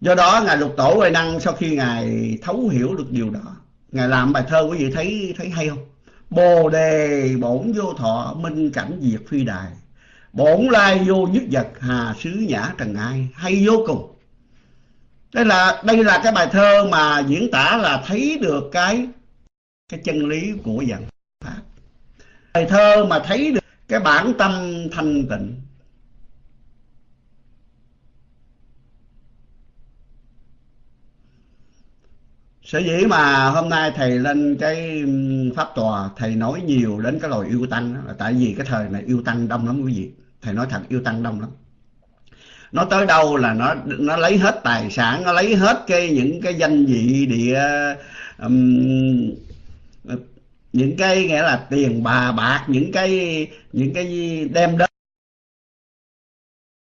Do đó ngài lục tổ huệ năng sau khi ngài thấu hiểu được điều đó, ngài làm bài thơ quý vị thấy thấy hay không? Bồ đề bổn vô thọ minh cảnh diệt phi đài. Bổn lai vô nhất vật hà sứ nhã trần ai. Hay vô cùng đây là đây là cái bài thơ mà diễn tả là thấy được cái cái chân lý của dạng pháp. Bài thơ mà thấy được cái bản tâm thanh tịnh. Sở dĩ mà hôm nay thầy lên cái pháp tòa thầy nói nhiều đến cái loài yêu tăng đó, là tại vì cái thời này yêu tăng đông lắm quý vị. Thầy nói thật yêu tăng đông lắm nó tới đâu là nó nó lấy hết tài sản nó lấy hết cái những cái danh vị địa um, những cái nghĩa là tiền bà bạc những cái những cái đem đến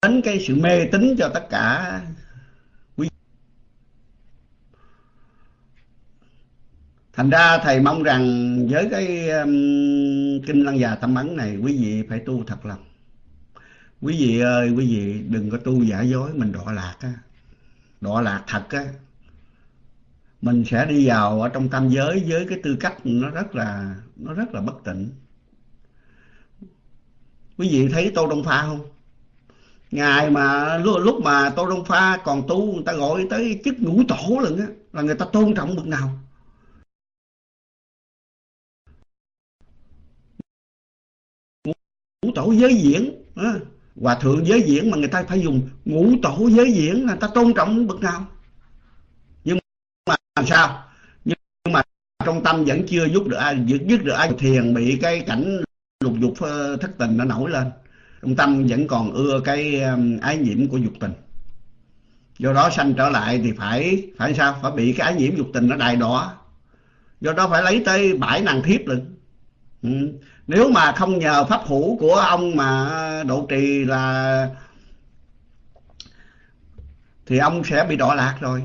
đến cái sự mê tín cho tất cả. Thành ra thầy mong rằng với cái um, kinh lăng già tâm ấn này quý vị phải tu thật lòng quý vị ơi quý vị đừng có tu giả dối mình đọa lạc á. Đọa lạc thật á. Mình sẽ đi vào ở trong tam giới với cái tư cách nó rất là nó rất là bất tịnh. Quý vị thấy tô đông pha không? Ngài mà lúc, lúc mà tô đông pha còn tu người ta gọi tới chức ngũ tổ lần á là người ta tôn trọng bậc nào? Ngũ tổ giới diễn à hòa thượng giới diễn mà người ta phải dùng ngũ tổ giới diễn là ta tôn trọng bậc nào? Nhưng mà làm sao? Nhưng mà trong tâm vẫn chưa giúp được ai dứt được ai thiền bị cái cảnh lục dục ờ, thất tình nó nổi lên. Trong tâm vẫn còn ưa cái ái nhiễm của dục tình. Do đó sanh trở lại thì phải phải sao? Phải bị cái ái nhiễm dục tình nó đài đỏ do đó phải lấy tới bảy nàng thiếp lận ừ nếu mà không nhờ pháp hữu của ông mà độ trì là thì ông sẽ bị đọa lạc rồi.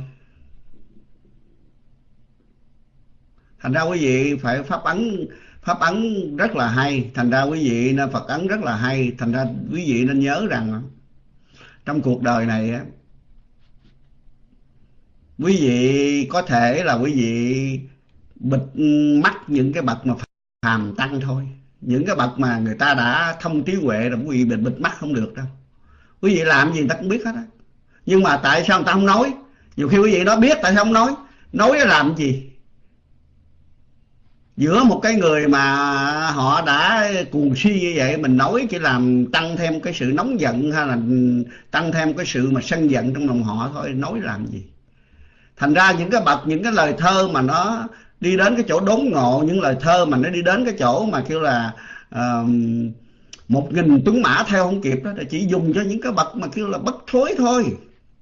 Thành ra quý vị phải pháp ấn pháp ấn rất là hay. Thành ra quý vị nên phật ấn rất là hay. Thành ra quý vị nên nhớ rằng trong cuộc đời này á, quý vị có thể là quý vị bịt mắt những cái bậc mà phàm tăng thôi những cái bậc mà người ta đã thông trí huệ rồi quý vị bịt bịt mắt không được đâu. Quý vị làm gì người ta cũng biết hết á. Nhưng mà tại sao người ta không nói? Nhiều khi quý vị nó biết, tại sao không nói? Nói làm gì? Giữa một cái người mà họ đã cuồng si như vậy, mình nói chỉ làm tăng thêm cái sự nóng giận hay là tăng thêm cái sự mà sân giận trong lòng họ thôi, nói làm gì? Thành ra những cái bậc, những cái lời thơ mà nó đi đến cái chỗ đốn ngộ những lời thơ mà nó đi đến cái chỗ mà kêu là uh, một nghìn tuấn mã theo không kịp đó là chỉ dùng cho những cái bậc mà kêu là bất thối thôi.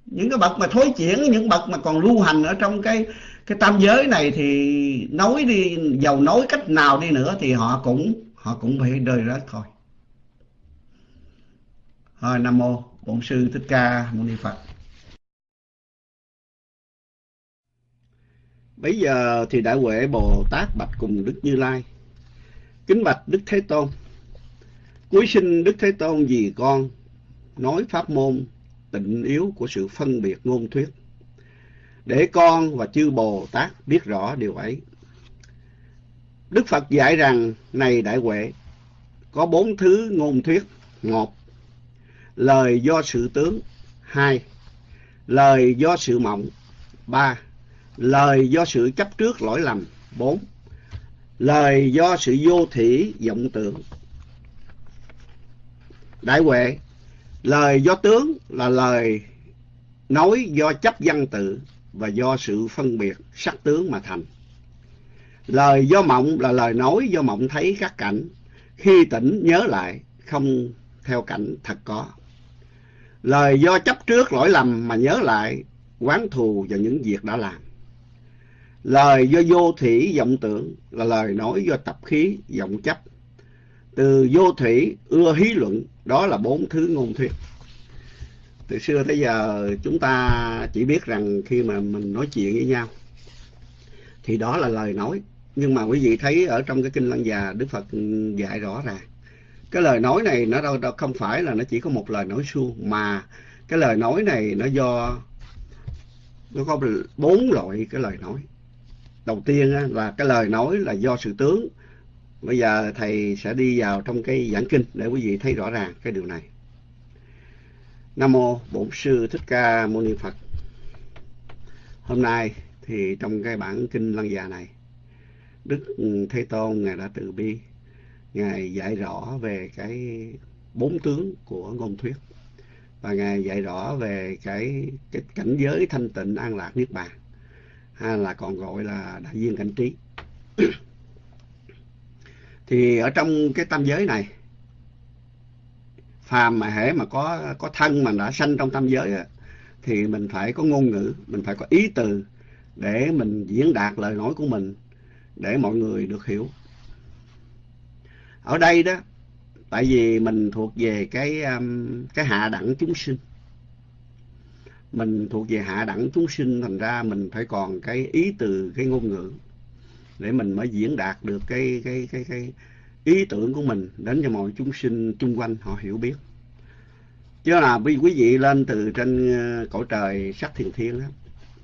Những cái bậc mà thối chuyển những bậc mà còn lưu hành ở trong cái cái tam giới này thì nói đi giàu nói cách nào đi nữa thì họ cũng họ cũng phải đời rớt thôi. Thôi nam mô bổn sư thích ca mâu ni phật. Bây giờ thì Đại Huệ Bồ Tát bạch cùng Đức Như Lai. Kính bạch Đức Thế Tôn. Cuối sinh Đức Thế Tôn vì con nói pháp môn tịnh yếu của sự phân biệt ngôn thuyết. Để con và chư Bồ Tát biết rõ điều ấy. Đức Phật dạy rằng, này Đại Huệ, có bốn thứ ngôn thuyết. Một, lời do sự tướng. Hai, lời do sự mộng. Ba, Lời do sự chấp trước lỗi lầm. bốn Lời do sự vô thỉ vọng tưởng. Đại huệ, lời do tướng là lời nói do chấp văn tự và do sự phân biệt sắc tướng mà thành. Lời do mộng là lời nói do mộng thấy các cảnh, khi tỉnh nhớ lại không theo cảnh thật có. Lời do chấp trước lỗi lầm mà nhớ lại quán thù vào những việc đã làm. Lời do vô thủy vọng tưởng là lời nói do tập khí vọng chấp. Từ vô thủy ưa hí luận, đó là bốn thứ ngôn thuyết. Từ xưa tới giờ chúng ta chỉ biết rằng khi mà mình nói chuyện với nhau thì đó là lời nói. Nhưng mà quý vị thấy ở trong cái Kinh Lăng Già Đức Phật dạy rõ ràng. Cái lời nói này nó đâu, đâu không phải là nó chỉ có một lời nói suông mà cái lời nói này nó do nó có bốn loại cái lời nói đầu tiên là cái lời nói là do sự tướng. Bây giờ thầy sẽ đi vào trong cái giảng kinh để quý vị thấy rõ ràng cái điều này. Nam mô bổn sư thích ca mâu ni phật. Hôm nay thì trong cái bản kinh lăng già này, đức thế tôn ngài đã từ bi, ngài dạy rõ về cái bốn tướng của ngôn thuyết và ngài dạy rõ về cái cái cảnh giới thanh tịnh an lạc niết bàn hay là còn gọi là đại viên cảnh trí. *coughs* Thì ở trong cái tam giới này phàm mà hễ mà có có thân mà đã sanh trong tam giới á, thì mình phải có ngôn ngữ mình phải có ý từ để mình diễn đạt lời nói của mình để mọi người được hiểu. Ở đây đó tại vì mình thuộc về cái um, cái hạ đẳng chúng sinh mình thuộc về hạ đẳng chúng sinh, thành ra mình phải còn cái ý từ, cái ngôn ngữ để mình mới diễn đạt được cái cái cái cái ý tưởng của mình đến cho mọi chúng sinh chung quanh, họ hiểu biết. Chứ là vì quý vị lên từ trên ờ, cõi trời sắc thiền thiên đó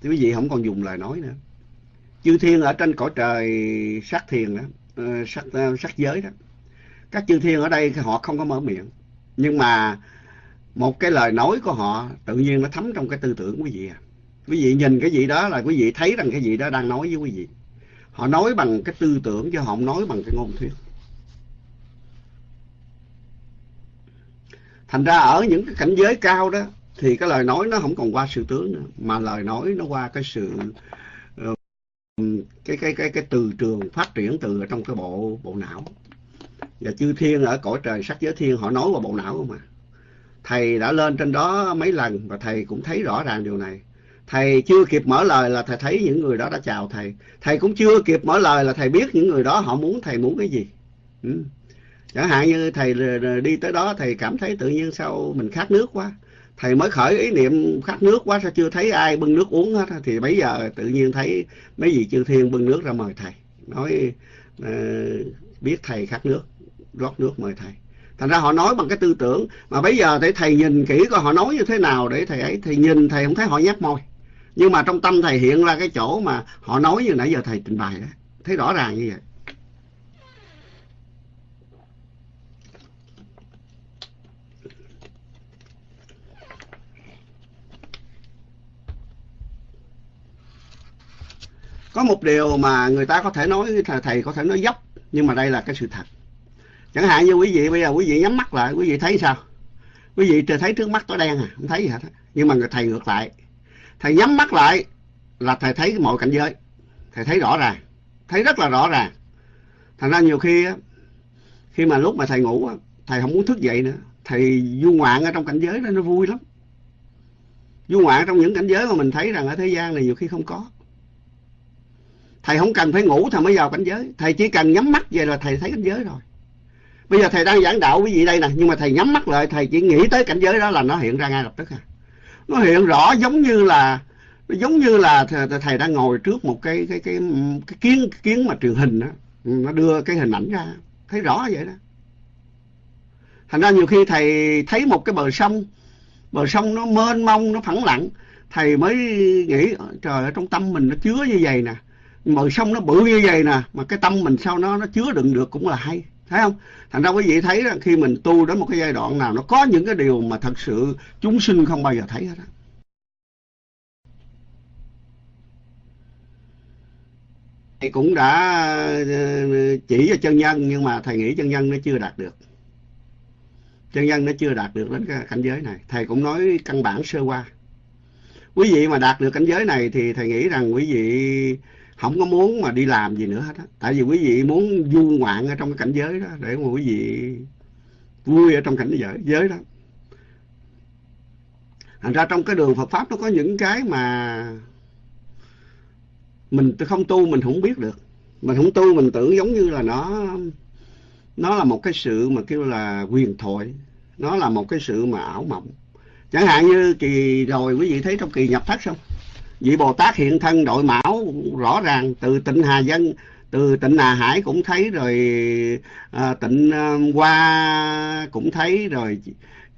thì quý vị không còn dùng lời nói nữa. Chư thiên ở trên cõi trời sắc thiền đó ờ, sắc ờ, sắc giới đó. Các chư thiên ở đây họ không có mở miệng. Nhưng mà một cái lời nói của họ tự nhiên nó thấm trong cái tư tưởng quý vị à. Quý vị nhìn cái gì đó là quý vị thấy rằng cái gì đó đang nói với quý vị. Họ nói bằng cái tư tưởng chứ họ không nói bằng cái ngôn thuyết. Thành ra ở những cái cảnh giới cao đó, thì cái lời nói nó không còn qua sự tướng nữa, mà lời nói nó qua cái sự ờ, cái cái cái cái từ trường phát triển từ trong cái bộ bộ não. Và chư thiên ở cõi trời, sắc giới thiên, họ nói qua bộ não không mà thầy đã lên trên đó mấy lần và thầy cũng thấy rõ ràng điều này. Thầy chưa kịp mở lời là thầy thấy những người đó đã chào thầy. Thầy cũng chưa kịp mở lời là thầy biết những người đó họ muốn thầy muốn cái gì. Ừ. chẳng hạn như thầy đi tới đó thầy cảm thấy tự nhiên sao mình khát nước quá. Thầy mới khởi ý niệm khát nước quá sao chưa thấy ai bưng nước uống hết thì bây giờ tự nhiên thấy mấy vị chư thiên bưng nước ra mời thầy. Nói uh, biết thầy khát nước rót nước mời thầy thành ra họ nói bằng cái tư tưởng. Mà bây giờ để thầy nhìn kỹ coi họ nói như thế nào để thầy ấy, thầy nhìn, thầy không thấy họ nhát môi. Nhưng mà trong tâm thầy hiện ra cái chỗ mà họ nói như nãy giờ thầy trình bày đó. Thấy rõ ràng như vậy. Có một điều mà người ta có thể nói, thầy có thể nói dốc, nhưng mà đây là cái sự thật chẳng hạn như quý vị bây giờ quý vị nhắm mắt lại, quý vị thấy sao? Quý vị thấy trước mắt tối đen à? Không thấy gì hết nhưng mà thầy ngược lại. Thầy nhắm mắt lại là thầy thấy mọi cảnh giới. Thầy thấy rõ ràng. Thấy rất là rõ ràng. Thành ra nhiều khi khi mà lúc mà thầy ngủ thầy không muốn thức dậy nữa. Thầy du ngoạn ở trong cảnh giới đó, nó vui lắm. Du ngoạn trong những cảnh giới mà mình thấy rằng ở thế gian này nhiều khi không có. Thầy không cần phải ngủ thầy mới vào cảnh giới. Thầy chỉ cần nhắm mắt về là thầy thấy cảnh giới rồi bây giờ thầy đang giảng đạo quý vị đây nè, nhưng mà thầy nhắm mắt lại, thầy chỉ nghĩ tới cảnh giới đó là nó hiện ra ngay lập tức à. Nó hiện rõ giống như là, giống như là thầy đang ngồi trước một cái cái cái cái kiến cái kiến mà truyền hình đó nó đưa cái hình ảnh ra, thấy rõ vậy đó. Thành ra nhiều khi thầy thấy một cái bờ sông bờ sông nó mênh mông, nó phẳng lặng, thầy mới nghĩ, trời ở trong tâm mình nó chứa như vậy nè. Bờ sông nó bự như vậy nè, mà cái tâm mình sao nó nó chứa đựng được cũng là hay thấy không? Thành ra quý vị thấy đó, khi mình tu đến một cái giai đoạn nào nó có những cái điều mà thật sự chúng sinh không bao giờ thấy hết đó. thầy cũng đã ờ, chỉ cho chân nhân nhưng mà thầy nghĩ chân nhân nó chưa đạt được. Chân nhân nó chưa đạt được đến cái cảnh giới này. Thầy cũng nói căn bản sơ qua. Quý vị mà đạt được cảnh giới này thì thầy nghĩ rằng quý vị không có muốn mà đi làm gì nữa hết á. Tại vì quý vị muốn du ngoạn ở trong cái cảnh giới đó, để mà quý vị vui ở trong cảnh giới giới đó. Thành ra trong cái đường Phật pháp nó có những cái mà mình không tu mình không biết được. Mình không tu mình tưởng giống như là nó nó là một cái sự mà kêu là quyền thoại. Nó là một cái sự mà ảo mộng. Chẳng hạn như kỳ rồi quý vị thấy trong kỳ nhập thất không? Vị bồ tát hiện thân đội mão rõ ràng từ tịnh hà dân từ tịnh hà hải cũng thấy rồi à, tịnh à, hoa cũng thấy rồi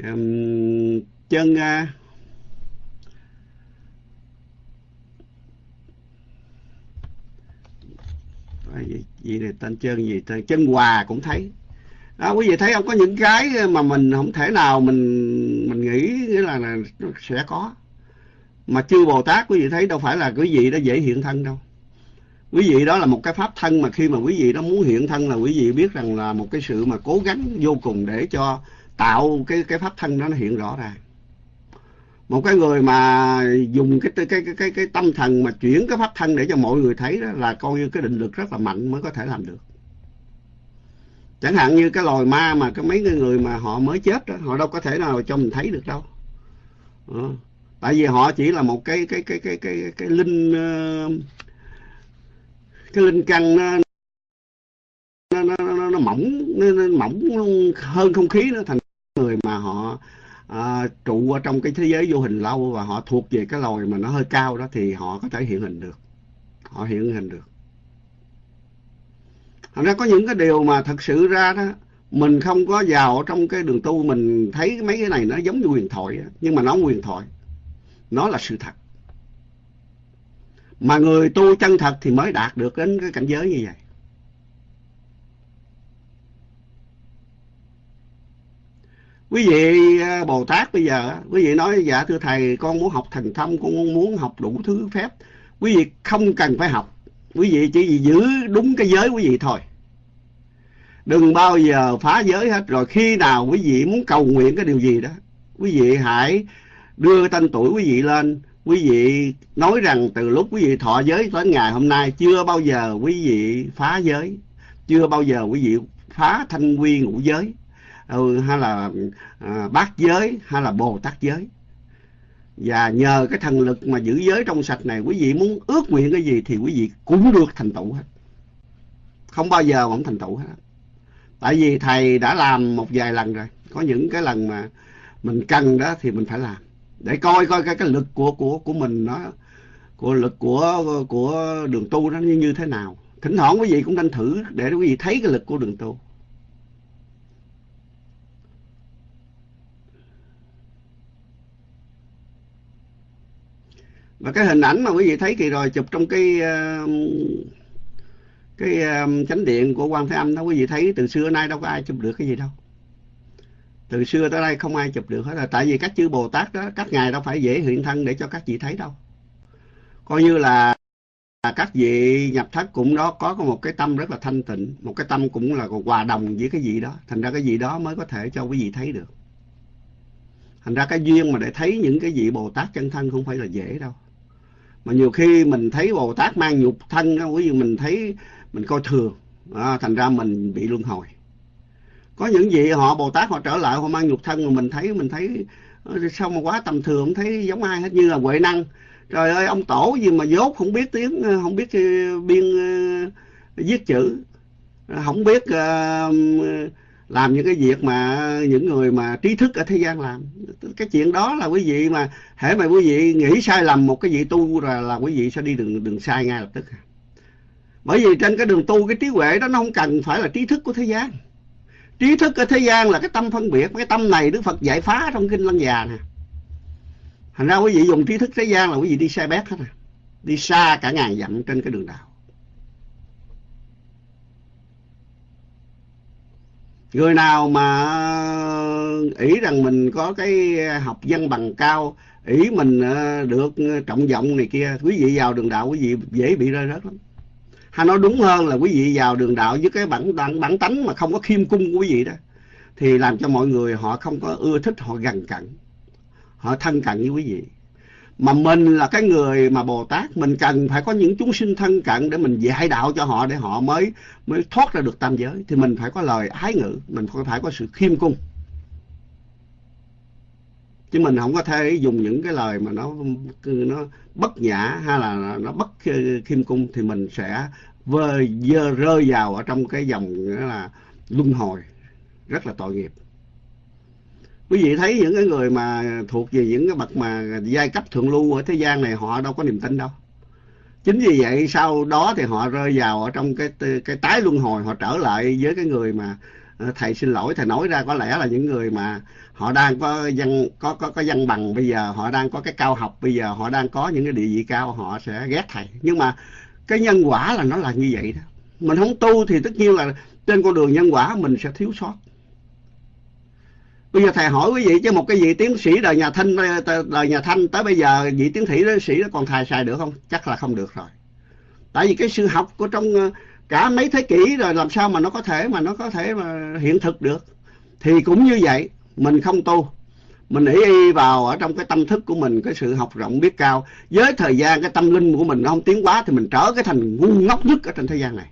um, chân à, gì, gì này tên chân gì tên chân hòa cũng thấy. Đó, quý vị thấy không? Có những cái mà mình không thể nào mình mình nghĩ nghĩa là, là sẽ có mà chư bồ tát, quý vị thấy đâu phải là quý vị đó dễ hiện thân đâu. Quý vị đó là một cái pháp thân mà khi mà quý vị đó muốn hiện thân là quý vị biết rằng là một cái sự mà cố gắng vô cùng để cho tạo cái cái pháp thân đó nó hiện rõ ràng. Một cái người mà dùng cái cái cái cái cái tâm thần mà chuyển cái pháp thân để cho mọi người thấy đó là coi như cái định lực rất là mạnh mới có thể làm được. Chẳng hạn như cái loài ma mà cái mấy cái người mà họ mới chết đó, họ đâu có thể nào cho mình thấy được đâu. Ừ tại vì họ chỉ là một cái cái cái cái cái cái linh ờ, cái linh căn nó nó nó, nó, nó mỏng nó, nó mỏng hơn không khí nó thành người mà họ à, trụ ở trong cái thế giới vô hình lâu và họ thuộc về cái loài mà nó hơi cao đó thì họ có thể hiện hình được họ hiện hình được thành ra có những cái điều mà thật sự ra đó mình không có vào trong cái đường tu mình thấy mấy cái này nó giống như huyền thoại đó. nhưng mà nó không huyền thoại nó là sự thật. Mà người tu chân thật thì mới đạt được đến cái cảnh giới như vậy. Quý vị à, bồ tát bây giờ, quý vị nói dạ thưa thầy, con muốn học thành thâm con muốn học đủ thứ phép. Quý vị không cần phải học. Quý vị chỉ giữ đúng cái giới quý vị thôi. Đừng bao giờ phá giới hết. Rồi khi nào quý vị muốn cầu nguyện cái điều gì đó, quý vị hãy đưa tên tuổi quý vị lên. Quý vị nói rằng từ lúc quý vị thọ giới tới ngày hôm nay chưa bao giờ quý vị phá giới chưa bao giờ quý vị phá thanh quy ngũ giới ừ, hay là à, bát giới hay là bồ tát giới. Và nhờ cái thần lực mà giữ giới trong sạch này quý vị muốn ước nguyện cái gì thì quý vị cũng được thành tựu hết. Không bao giờ mà không thành tựu hết. Tại vì thầy đã làm một vài lần rồi. Có những cái lần mà mình cần đó thì mình phải làm để coi coi cái cái lực của của của mình nó của lực của của đường tu nó như, như thế nào. Thỉnh thoảng quý vị cũng nên thử để quý vị thấy cái lực của đường tu. Và cái hình ảnh mà quý vị thấy kỳ rồi chụp trong cái um, cái um, chánh điện của quan thế âm đó quý vị thấy từ xưa nay đâu có ai chụp được cái gì đâu từ xưa tới đây không ai chụp được hết là tại vì các chư bồ tát đó các ngài đâu phải dễ hiện thân để cho các vị thấy đâu. Coi như là các vị nhập thất cũng đó có một cái tâm rất là thanh tịnh một cái tâm cũng là hòa đồng với cái gì đó. Thành ra cái gì đó mới có thể cho quý vị thấy được. Thành ra cái duyên mà để thấy những cái vị bồ tát chân thân không phải là dễ đâu. Mà nhiều khi mình thấy bồ tát mang nhục thân đó, quý vị mình thấy mình coi thường à, thành ra mình bị luân hồi có những vị họ, bồ tát họ trở lại, họ mang nhục thân mà mình thấy mình thấy ờ, sao mà quá tầm thường, không thấy giống ai hết, như là huệ năng. Trời ơi, ông tổ gì mà dốt, không biết tiếng ờ, không biết ờ, biên viết chữ. Không biết làm những cái việc mà những người mà trí thức ở thế gian làm. Cái chuyện đó là quý vị mà, hễ mà quý vị nghĩ sai lầm một cái vị tu là là quý vị sẽ đi đường đường sai ngay lập tức. Bởi vì trên cái đường tu, cái trí huệ đó nó không cần phải là trí thức của thế gian trí thức ở thế gian là cái tâm phân biệt. Cái tâm này đức phật giải phá trong kinh lăng già nè. Thành ra quý vị dùng trí thức thế gian là quý vị đi xe bét hết à đi xa cả ngàn dặm trên cái đường đạo. Người nào mà ý rằng mình có cái học văn bằng cao, ý mình ờ, được trọng vọng này kia, quý vị vào đường đạo, quý vị dễ bị rơi rớt lắm hay nói đúng hơn là quý vị vào đường đạo với cái bản bản, bản tánh mà không có khiêm cung của quý vị đó thì làm cho mọi người họ không có ưa thích họ gần cận họ thân cận với quý vị. Mà mình là cái người mà Bồ Tát mình cần phải có những chúng sinh thân cận để mình dạy đạo cho họ để họ mới mới thoát ra được tam giới. Thì mình phải có lời ái ngữ mình phải có sự khiêm cung. Chứ mình không có thể dùng những cái lời mà nó nó bất nhã hay là nó bất khiêm cung thì mình sẽ vơi dơ rơi vào ở trong cái dòng là luân hồi. Rất là tội nghiệp. Quý vị thấy những cái người mà thuộc về những cái bậc mà giai cấp thượng lưu ở thế gian này, họ đâu có niềm tin đâu. Chính vì vậy sau đó thì họ rơi vào ở trong cái cái tái luân hồi, họ trở lại với cái người mà ờ, thầy xin lỗi, thầy nói ra có lẽ là những người mà họ đang có văn có có có văn bằng. Bây giờ họ đang có cái cao học, bây giờ họ đang có những cái địa vị cao, họ sẽ ghét thầy. Nhưng mà cái nhân quả là nó là như vậy đó. Mình không tu thì tất nhiên là trên con đường nhân quả mình sẽ thiếu sót. Bây giờ thầy hỏi quý vị, chứ một cái vị tiến sĩ đời nhà thanh, đời nhà thanh tới bây giờ, vị tiến sĩ đó sĩ đó còn thầy xài được không? Chắc là không được rồi. Tại vì cái sự học của trong ờ, cả mấy thế kỷ rồi làm sao mà nó có thể mà nó có thể mà hiện thực được? Thì cũng như vậy, mình không tu mình ý y vào ở trong cái tâm thức của mình, cái sự học rộng biết cao. Với thời gian, cái tâm linh của mình nó không tiến quá thì mình trở cái thành ngu ngốc nhất ở trên thế gian này.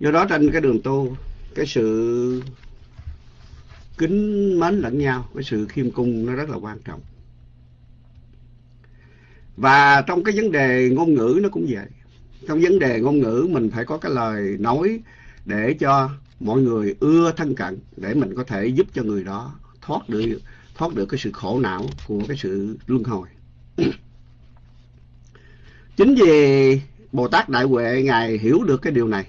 Do đó trên cái đường tu, cái sự kính mến lẫn nhau, cái sự khiêm cung nó rất là quan trọng. Và trong cái vấn đề ngôn ngữ nó cũng vậy trong vấn đề ngôn ngữ, mình phải có cái lời nói để cho mọi người ưa thân cận, để mình có thể giúp cho người đó thoát được thoát được cái sự khổ não của cái sự luân hồi. *clears throat* Chính vì bồ tát đại huệ, ngài hiểu được cái điều này,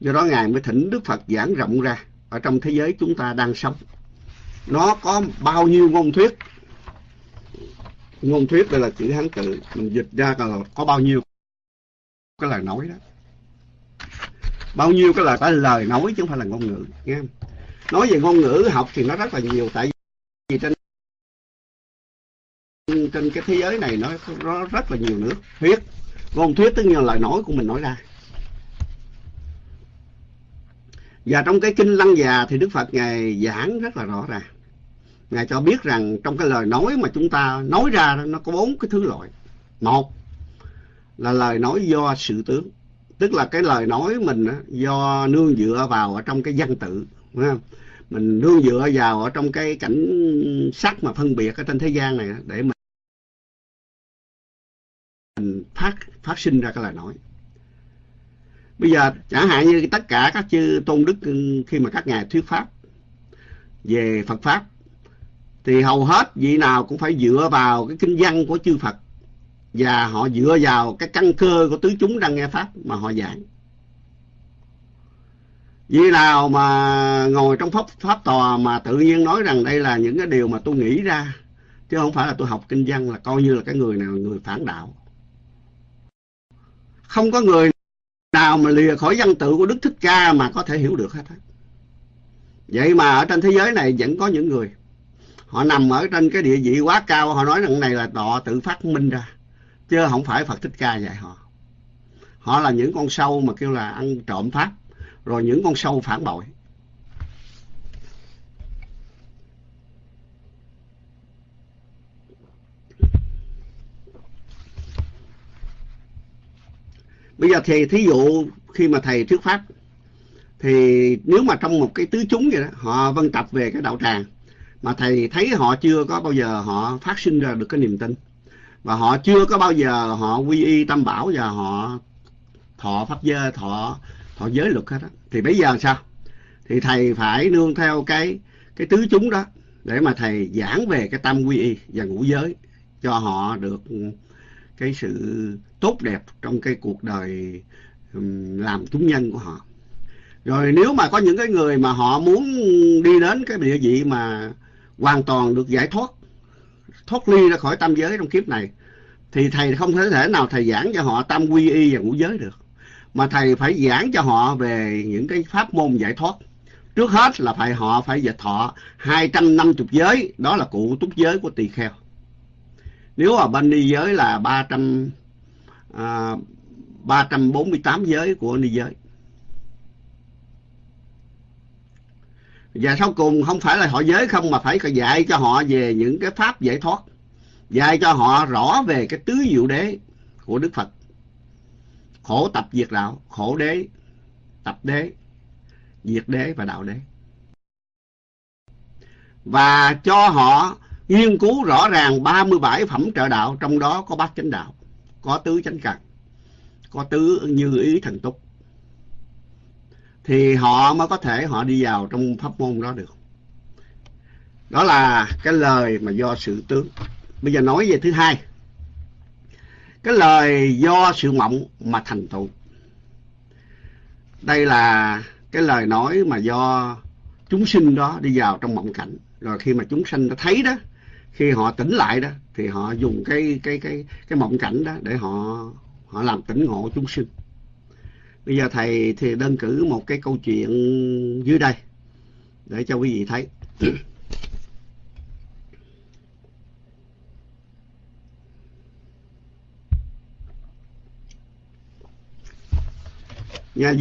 do đó ngài mới thỉnh đức phật giảng rộng ra ở trong thế giới chúng ta đang sống. Nó có bao nhiêu ngôn thuyết? Ngôn thuyết đây là chữ hán tự, mình dịch ra là có bao nhiêu? Cái lời nói đó. Bao nhiêu cái lời phải lời nói chứ không phải là ngôn ngữ nghe không? nói về ngôn ngữ học thì nó rất là nhiều tại vì trên trên cái thế giới này nó, nó rất là nhiều nước. Thuyết ngôn thuyết tức là lời nói của mình nói ra. Và trong cái kinh lăng già thì đức phật ngài giảng rất là rõ ràng. Ngài cho biết rằng trong cái lời nói mà chúng ta nói ra nó có bốn cái thứ loại. Một là lời nói do sự tướng. Tức là cái lời nói mình do nương dựa vào ở trong cái văn tự không? mình nương dựa vào ở trong cái cảnh sắc mà phân biệt ở trên thế gian này để mình phát phát sinh ra cái lời nói. Bây giờ, chẳng hạn như tất cả các chư tôn đức khi mà các ngài thuyết pháp về Phật pháp, thì hầu hết vị nào cũng phải dựa vào cái kinh văn của chư Phật và họ dựa vào cái căn cơ của tứ chúng đang nghe pháp mà họ giảng. Vì nào mà ngồi trong pháp pháp tòa mà tự nhiên nói rằng đây là những cái điều mà tôi nghĩ ra, chứ không phải là tôi học kinh văn là coi như là cái người nào, người phản đạo. Không có người nào mà lìa khỏi văn tự của Đức Thích Ca mà có thể hiểu được hết á. Vậy mà ở trên thế giới này vẫn có những người, họ nằm ở trên cái địa vị quá cao, họ nói rằng này là họ tự phát minh ra chứ không phải Phật Thích Ca dạy họ. Họ là những con sâu mà kêu là ăn trộm pháp, rồi những con sâu phản bội. Bây giờ thì thí dụ khi mà thầy thuyết pháp, thì nếu mà trong một cái tứ chúng vậy đó, họ vân tập về cái đạo tràng, mà thầy thấy họ chưa có bao giờ họ phát sinh ra được cái niềm tin và họ chưa có bao giờ họ quy y tam bảo và họ thọ pháp giới, thọ thọ giới luật hết đó. thì bây giờ sao thì thầy phải nương theo cái cái tứ chúng đó để mà thầy giảng về cái tâm quy y và ngũ giới cho họ được cái sự tốt đẹp trong cái cuộc đời làm chúng nhân của họ rồi nếu mà có những cái người mà họ muốn đi đến cái địa vị mà hoàn toàn được giải thoát thoát ly ra khỏi tam giới trong kiếp này thì thầy không thể thể nào thầy giảng cho họ tam quy y và ngũ giới được. Mà thầy phải giảng cho họ về những cái pháp môn giải thoát. Trước hết là phải họ phải dệt thọ 250 giới đó là cụ túc giới của tỳ kheo. Nếu mà bên ni giới là 300 à, 348 giới của ni giới. Và sau cùng không phải là họ giới không mà phải dạy cho họ về những cái pháp giải thoát, dạy cho họ rõ về cái tứ diệu đế của Đức Phật. Khổ tập diệt đạo, khổ đế tập đế, diệt đế và đạo đế. Và cho họ nghiên cứu rõ ràng 37 phẩm trợ đạo, trong đó có bát chánh đạo, có tứ chánh cần có tứ như ý thần túc thì họ mới có thể họ đi vào trong pháp môn đó được. Đó là cái lời mà do sự tướng. Bây giờ nói về thứ hai. Cái lời do sự mộng mà thành tựu. Đây là cái lời nói mà do chúng sinh đó đi vào trong mộng cảnh. Rồi khi mà chúng sinh đã thấy đó, khi họ tỉnh lại đó, thì họ dùng cái cái cái cái mộng cảnh đó để họ họ làm tỉnh ngộ chúng sinh bây giờ thầy thì đơn cử một cái câu chuyện dưới đây, để cho quý vị thấy. Nhà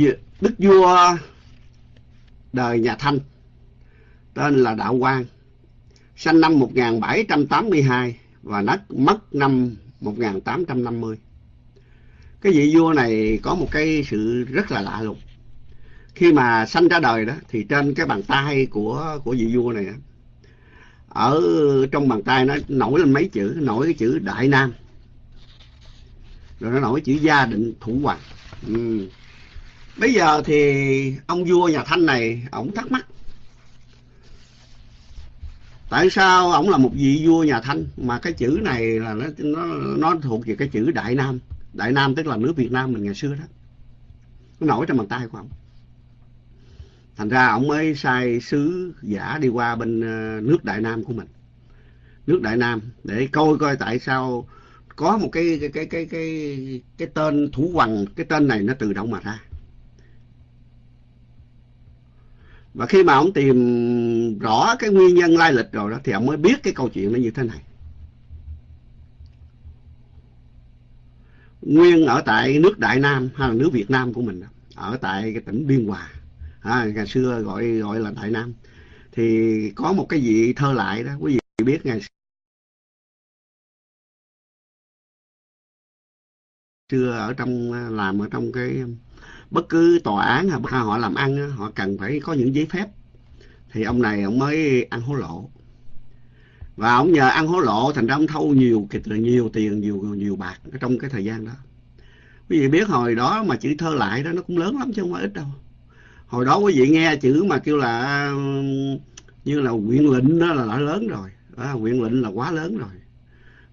đức vua đời nhà thanh, tên là đạo quang, sinh năm 1782 và mất năm 1850 cái vị vua này có một cái sự rất là lạ lùng. Khi mà sanh ra đời đó, thì trên cái bàn tay của của vị vua này ở trong bàn tay nó nổi lên mấy chữ, nổi cái chữ đại nam. Rồi nó nổi chữ gia định thủ hoàng. Ừ. bây giờ thì ông vua nhà thanh này, ổng thắc mắc, tại sao ổng là một vị vua nhà thanh mà cái chữ này là nó nó nó thuộc về cái chữ đại nam? Đại nam tức là nước việt nam mình ngày xưa đó. Nó nổi trong bàn tay của ông. thành ra ông mới sai sứ giả đi qua bên ờ, nước đại nam của mình. Nước đại nam để coi coi tại sao có một cái cái cái cái cái cái tên thủ hoàng, cái tên này nó từ đâu mà ra. Và khi mà ông tìm rõ cái nguyên nhân lai lịch rồi đó, thì ông mới biết cái câu chuyện nó như thế này. Nguyên ở tại nước Đại Nam hay là nước Việt Nam của mình đó, ở tại cái tỉnh Biên Hòa. À, ngày xưa gọi gọi là Đại Nam. Thì có một cái vị thơ lại đó quý vị biết ngày xưa ở trong làm ở trong cái bất cứ tòa án hay họ làm ăn họ cần phải có những giấy phép. Thì ông này ông mới ăn hối lộ và ông nhờ ăn hối lộ thành ra ông thâu nhiều nhiều tiền nhiều nhiều bạc trong cái thời gian đó. Quý vị biết hồi đó mà chữ thơ lại đó nó cũng lớn lắm chứ không phải ít đâu. Hồi đó quý vị nghe chữ mà kêu là như là quyện lệnh đó là đã lớn rồi. Đó, quyện lệnh là quá lớn rồi.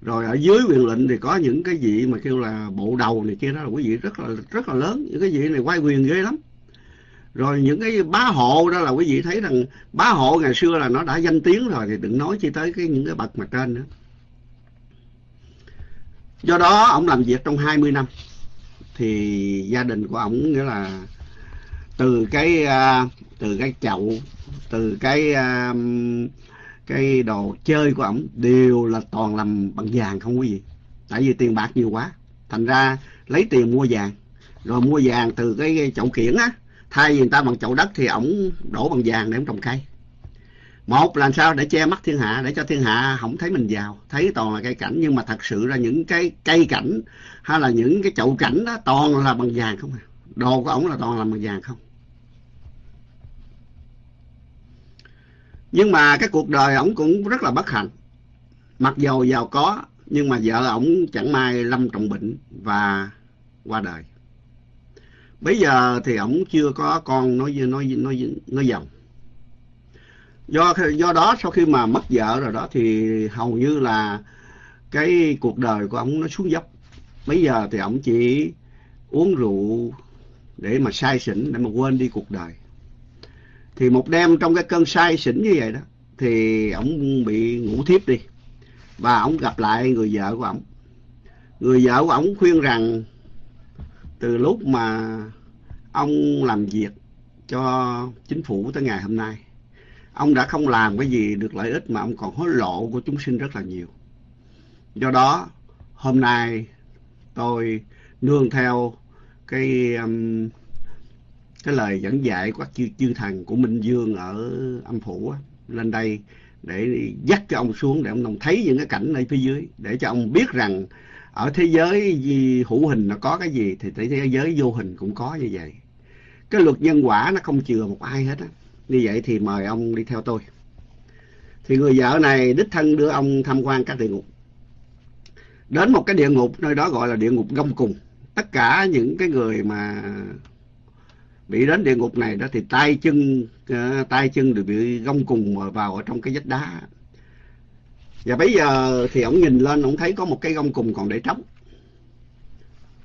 Rồi ở dưới quyền lệnh thì có những cái vị mà kêu là bộ đầu này kia đó là quý vị rất là rất là lớn. Những cái vị này quay quyền ghê lắm rồi những cái bá hộ đó là quý vị thấy rằng bá hộ ngày xưa là nó đã danh tiếng rồi, thì đừng nói chi tới cái những cái bậc mà trên nữa. Do đó ông làm việc trong 20 năm, thì gia đình của ông nghĩa là từ cái à, từ cái chậu, từ cái à, cái đồ chơi của ổng đều là toàn làm bằng vàng không quý vị. Tại vì tiền bạc nhiều quá, thành ra lấy tiền mua vàng. Rồi mua vàng từ cái chậu kiển á thay vì người ta bằng chậu đất thì ổng đổ bằng vàng để ổng trồng cây. Một là sao để che mắt thiên hạ, để cho thiên hạ không thấy mình giàu, thấy toàn là cây cảnh. Nhưng mà thật sự ra những cái cây cảnh hay là những cái chậu cảnh đó toàn là bằng vàng không à? Đồ của ổng là toàn là bằng vàng không? Nhưng mà cái cuộc đời ổng cũng rất là bất hạnh. Mặc dầu giàu có, nhưng mà vợ ổng chẳng may lâm trọng bệnh và qua đời bây giờ thì ổng chưa có con, nói nói nói nói dòng. Do do đó sau khi mà mất vợ rồi đó thì hầu như là cái cuộc đời của ổng nó xuống dốc. Bây giờ thì ổng chỉ uống rượu để mà say xỉn, để mà quên đi cuộc đời. Thì một đêm trong cái cơn say xỉn như vậy đó, thì ổng bị ngủ thiếp đi. Và ổng gặp lại người vợ của ổng. Người vợ của ổng khuyên rằng từ lúc mà ông làm việc cho chính phủ tới ngày hôm nay ông đã không làm cái gì được lợi ích mà ông còn hối lộ của chúng sinh rất là nhiều. Do đó hôm nay tôi nương theo cái um, cái lời dẫn dạy của chư, chư thần của Minh Dương ở âm phủ á, lên đây để dắt cho ông xuống để ông thấy những cái cảnh ở phía dưới để cho ông biết rằng ở thế giới hữu hình nó có cái gì, thì thế giới vô hình cũng có như vậy. Cái luật nhân quả nó không chừa một ai hết á. Như vậy thì mời ông đi theo tôi. Thì người vợ này, đích thân đưa ông tham quan các địa ngục. Đến một cái địa ngục, nơi đó gọi là địa ngục gông cùng. Tất cả những cái người mà bị đến địa ngục này đó thì tay chân ờ, tay chân đều bị gông cùng vào ở trong cái vách đá và bây giờ thì ông nhìn lên ông thấy có một cái gông cùng còn để trống.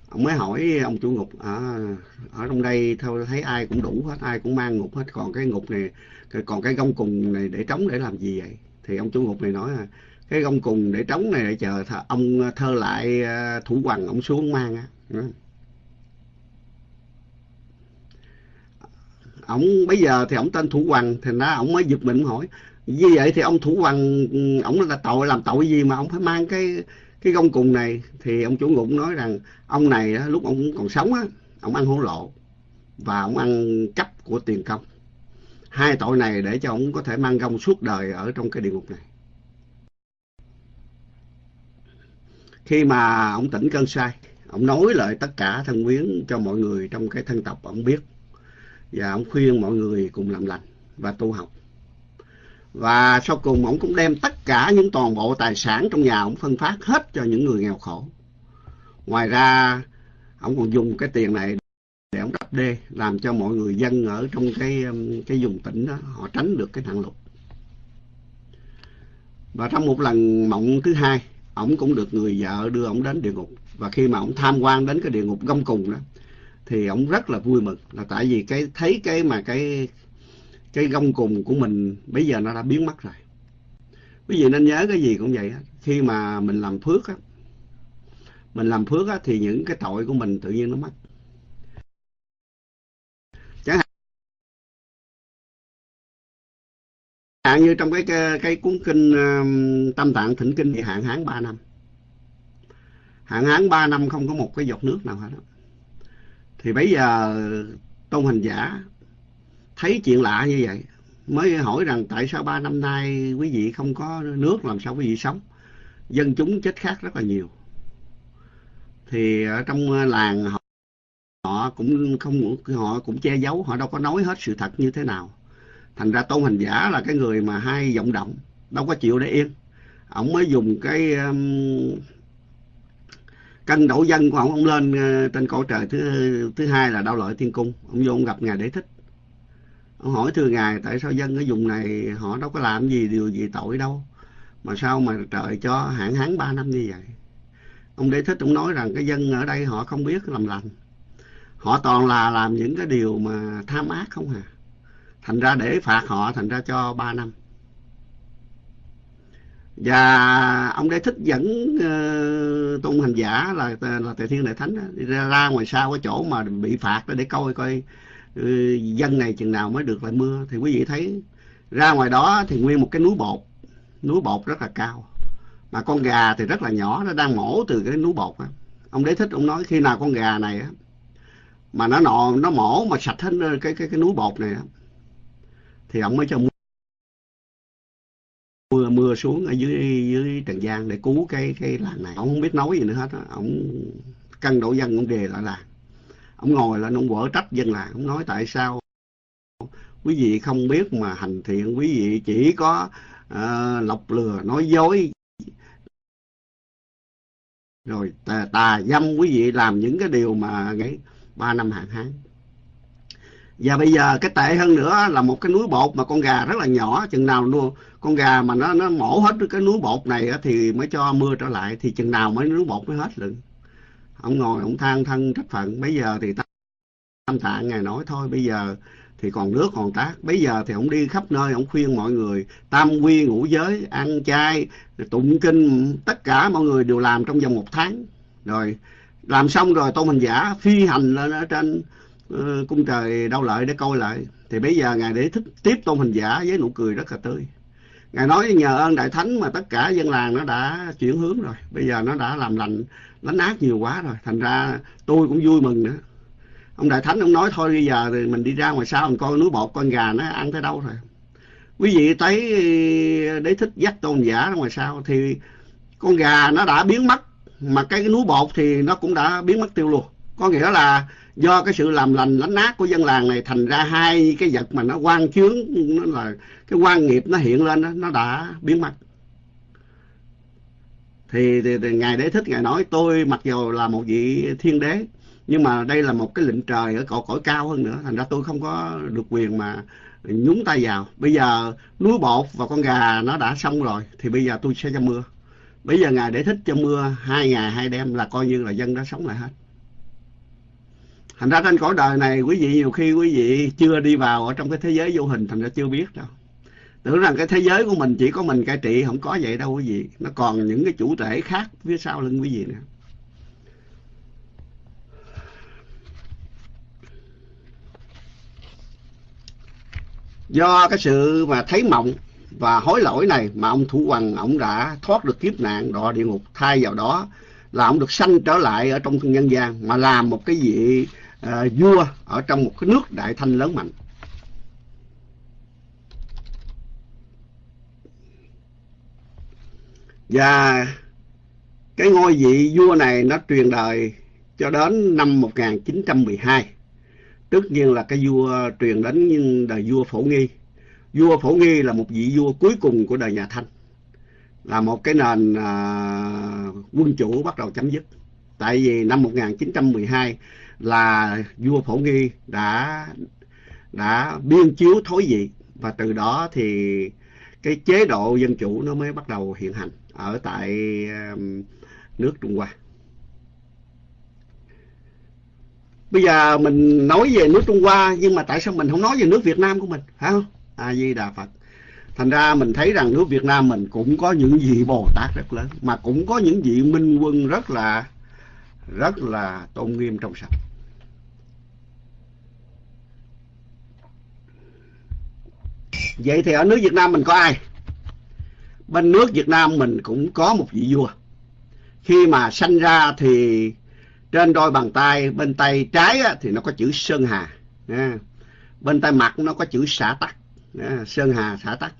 Ông mới hỏi ông chủ ngục à, ở trong đây theo thấy ai cũng đủ hết ai cũng mang ngục hết còn cái ngục này còn cái gông cùng này để trống để làm gì vậy? Thì ông chủ ngục này nói là cái gông cùng để trống này để chờ th ông thơ lại à, thủ hoàng ông xuống mang á. Dạ. Ông bây giờ thì ông tên thủ hoàng thì nó ông mới giật mình hỏi như vậy thì ông thủ hoàng ừ, ông là tội, làm tội gì mà ông phải mang cái cái gông cùng này? Thì ông chủ ngụm nói rằng ông này lúc ông còn sống á, ông ăn hối lộ và ông ăn cắp của tiền công. Hai tội này để cho ông có thể mang gông suốt đời ở trong cái địa ngục này. Khi mà ông tỉnh cơn say, ông nói lại tất cả thân quyến cho mọi người trong cái thân tộc ông biết. Và ông khuyên mọi người cùng làm lành và tu học và sau cùng ông cũng đem tất cả những toàn bộ tài sản trong nhà ông phân phát hết cho những người nghèo khổ. Ngoài ra, ông còn dùng cái tiền này để ông đắp đê, làm cho mọi người dân ở trong cái um, cái vùng tỉnh đó, họ tránh được cái nạn lụt. Và trong một lần mộng thứ hai, ông cũng được người vợ đưa ông đến địa ngục. Và khi mà ông tham quan đến cái địa ngục gông cùng đó, thì ông rất là vui mừng là tại vì cái, thấy cái mà cái cái gông cùng của mình bây giờ nó đã biến mất rồi. Quý vị nên nhớ cái gì cũng vậy khi mà mình làm phước á mình làm phước á thì những cái tội của mình tự nhiên nó mất. Chẳng hạn như trong cái cái, cái cuốn kinh um, uh, tâm tạng thỉnh kinh thì hạn hán ba năm. Hạn hán ba năm không có một cái giọt nước nào hết đó. thì bây giờ tôn hành giả thấy chuyện lạ như vậy mới hỏi rằng tại sao ba năm nay quý vị không có nước làm sao quý vị sống? Dân chúng chết khác rất là nhiều. Thì ở trong làng họ, họ cũng không họ cũng che giấu họ đâu có nói hết sự thật như thế nào. Thành ra tôn hành giả là cái người mà hay vọng động đâu có chịu để yên. Ông mới dùng cái um, cân đổ dân của ông ông lên uh, trên cõi trời thứ thứ hai là đau lợi thiên cung. Ông vô ông gặp ngài để thích ông hỏi thưa ngài tại sao dân ở vùng này họ đâu có làm gì điều gì tội đâu? Mà sao mà trời cho hạn hán ba năm như vậy? Ông đế thích ông nói rằng cái dân ở đây họ không biết làm lành. Họ toàn là làm những cái điều mà tham ác không à. Thành ra để phạt họ thành ra cho ba năm. Và ông đế thích dẫn uh, ờ, tôn hành giả là là tề thiên đại thánh đó, đi ra, ra ngoài sau cái chỗ mà bị phạt đó để coi coi Ờ, dân này chừng nào mới được lại mưa. Thì quý vị thấy, ra ngoài đó thì nguyên một cái núi bột. Núi bột rất là cao. Mà con gà thì rất là nhỏ, nó đang mổ từ cái núi bột đó. ông đế thích ông nói, khi nào con gà này á, mà nó nọ, nó mổ mà sạch hết ờ, cái cái cái núi bột này á, thì ông mới cho mưa. Mưa xuống ở dưới dưới trần gian để cứu cái cái làng này. Ông không biết nói gì nữa hết á. Ông cân độ dân, ông đề lại làng ông ngồi lên ông vỡ trách dân làng ông nói tại sao quý vị không biết mà hành thiện. Quý vị chỉ có uh, lọc lừa nói dối. Rồi tà, tà dâm quý vị làm những cái điều mà nghĩ ba năm hạn hán. Và bây giờ cái tệ hơn nữa là một cái núi bột mà con gà rất là nhỏ chừng nào luôn con gà mà nó nó mổ hết cái núi bột này thì mới cho mưa trở lại thì chừng nào mới núi bột mới hết lượng ông ngồi ông than thân trách phận. Bây giờ thì tam tạng ngài nói thôi. Bây giờ thì còn nước còn tác. Bây giờ thì ông đi khắp nơi ông khuyên mọi người tam quy ngũ giới ăn chay tụng kinh tất cả mọi người đều làm trong vòng một tháng. Rồi làm xong rồi tôn hành giả phi hành lên ở trên uh, cung trời đau lợi để coi lại. Thì bây giờ ngài để thích tiếp tôn hành giả với nụ cười rất là tươi. Ngài nói nhờ ơn đại thánh mà tất cả dân làng nó đã chuyển hướng rồi. Bây giờ nó đã làm lành lánh ác nhiều quá rồi. Thành ra tôi cũng vui mừng nữa. Ông đại thánh ông nói thôi bây giờ thì mình đi ra ngoài sau mình coi núi bột con gà nó ăn tới đâu rồi? Quý vị thấy đế thích dắt tôn giả ra ngoài sau thì con gà nó đã biến mất mà cái, cái núi bột thì nó cũng đã biến mất tiêu luôn. Có nghĩa là do cái sự làm lành lánh ác của dân làng này thành ra hai cái vật mà nó quan chướng nó là cái quan nghiệp nó hiện lên đó, nó đã biến mất thì, thì, thì ngài đế thích ngài nói tôi mặc dù là một vị thiên đế nhưng mà đây là một cái lệnh trời ở cõi cõi cao hơn nữa thành ra tôi không có được quyền mà nhúng tay vào. Bây giờ núi bột và con gà nó đã xong rồi thì bây giờ tôi sẽ cho mưa. Bây giờ ngài để thích cho mưa hai ngày hai đêm là coi như là dân đã sống lại hết. Thành ra trên cõi đời này quý vị nhiều khi quý vị chưa đi vào ở trong cái thế giới vô hình thành ra chưa biết đâu tưởng rằng cái thế giới của mình chỉ có mình cai trị không có vậy đâu quý vị. Nó còn những cái chủ thể khác phía sau lưng quý vị nữa do cái sự mà thấy mộng và hối lỗi này mà ông thủ hoàng ông đã thoát được kiếp nạn đọa địa ngục thay vào đó là ông được sanh trở lại ở trong nhân gian mà làm một cái vị uh, vua ở trong một cái nước đại thanh lớn mạnh. Và cái ngôi vị vua này nó truyền đời cho đến năm 1912 tất nhiên là cái vua truyền đến đời vua phổ nghi. Vua phổ nghi là một vị vua cuối cùng của đời nhà thanh. Là một cái nền à, quân chủ bắt đầu chấm dứt. Tại vì năm 1912 là vua phổ nghi đã đã biên chiếu thối vị. Và từ đó thì cái chế độ dân chủ nó mới bắt đầu hiện hành ở tại um, nước Trung Hoa. Bây giờ mình nói về nước Trung Hoa, nhưng mà tại sao mình không nói về nước Việt Nam của mình? Phải không? A Di Đà Phật. Thành ra mình thấy rằng nước Việt Nam mình cũng có những vị Bồ Tát rất lớn, mà cũng có những vị minh quân rất là rất là tôn nghiêm trong sạch. Vậy thì ở nước Việt Nam mình có ai? Bên nước Việt Nam mình cũng có một vị vua khi mà sanh ra thì trên đôi bàn tay bên tay trái á, thì nó có chữ Sơn Hà nha. bên tay mặt nó có chữ xã tắc nha. Sơn Hà xã tắc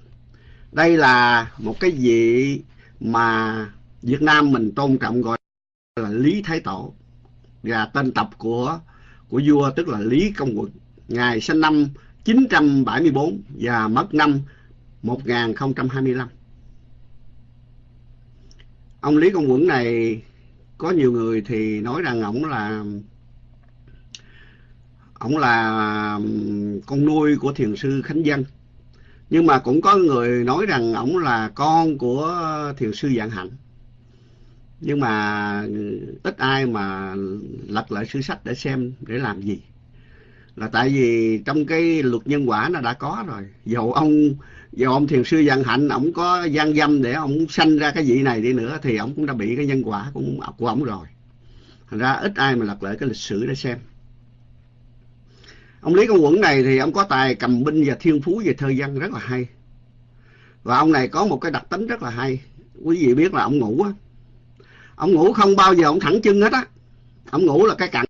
đây là một cái vị mà Việt Nam mình tôn trọng gọi là Lý Thái Tổ và tên tập của của vua tức là Lý Công Quận. Ngài sinh năm 974 và mất năm 1025. Ông Lý Công Quẩn này, có nhiều người thì nói rằng ổng là ổng là con nuôi của thiền sư Khánh Dân. Nhưng mà cũng có người nói rằng ổng là con của thiền sư Dạng Hạnh. Nhưng mà ít ai mà lật lại sử sách để xem để làm gì. Là tại vì trong cái luật nhân quả nó đã có rồi. Dầu ông và ông thiền sư văn Hạnh ông có gian dâm để ông sanh ra cái vị này đi nữa thì ông cũng đã bị cái nhân quả của, của ông rồi. Thành ra ít ai mà lật lại cái lịch sử để xem. Ông Lý Công Quẩn này thì ông có tài cầm binh và thiên phú về thơ văn rất là hay. Và ông này có một cái đặc tính rất là hay. Quý vị biết là ông ngủ á. Ông ngủ không bao giờ ông thẳng chân hết á. Ông ngủ là cái cẳng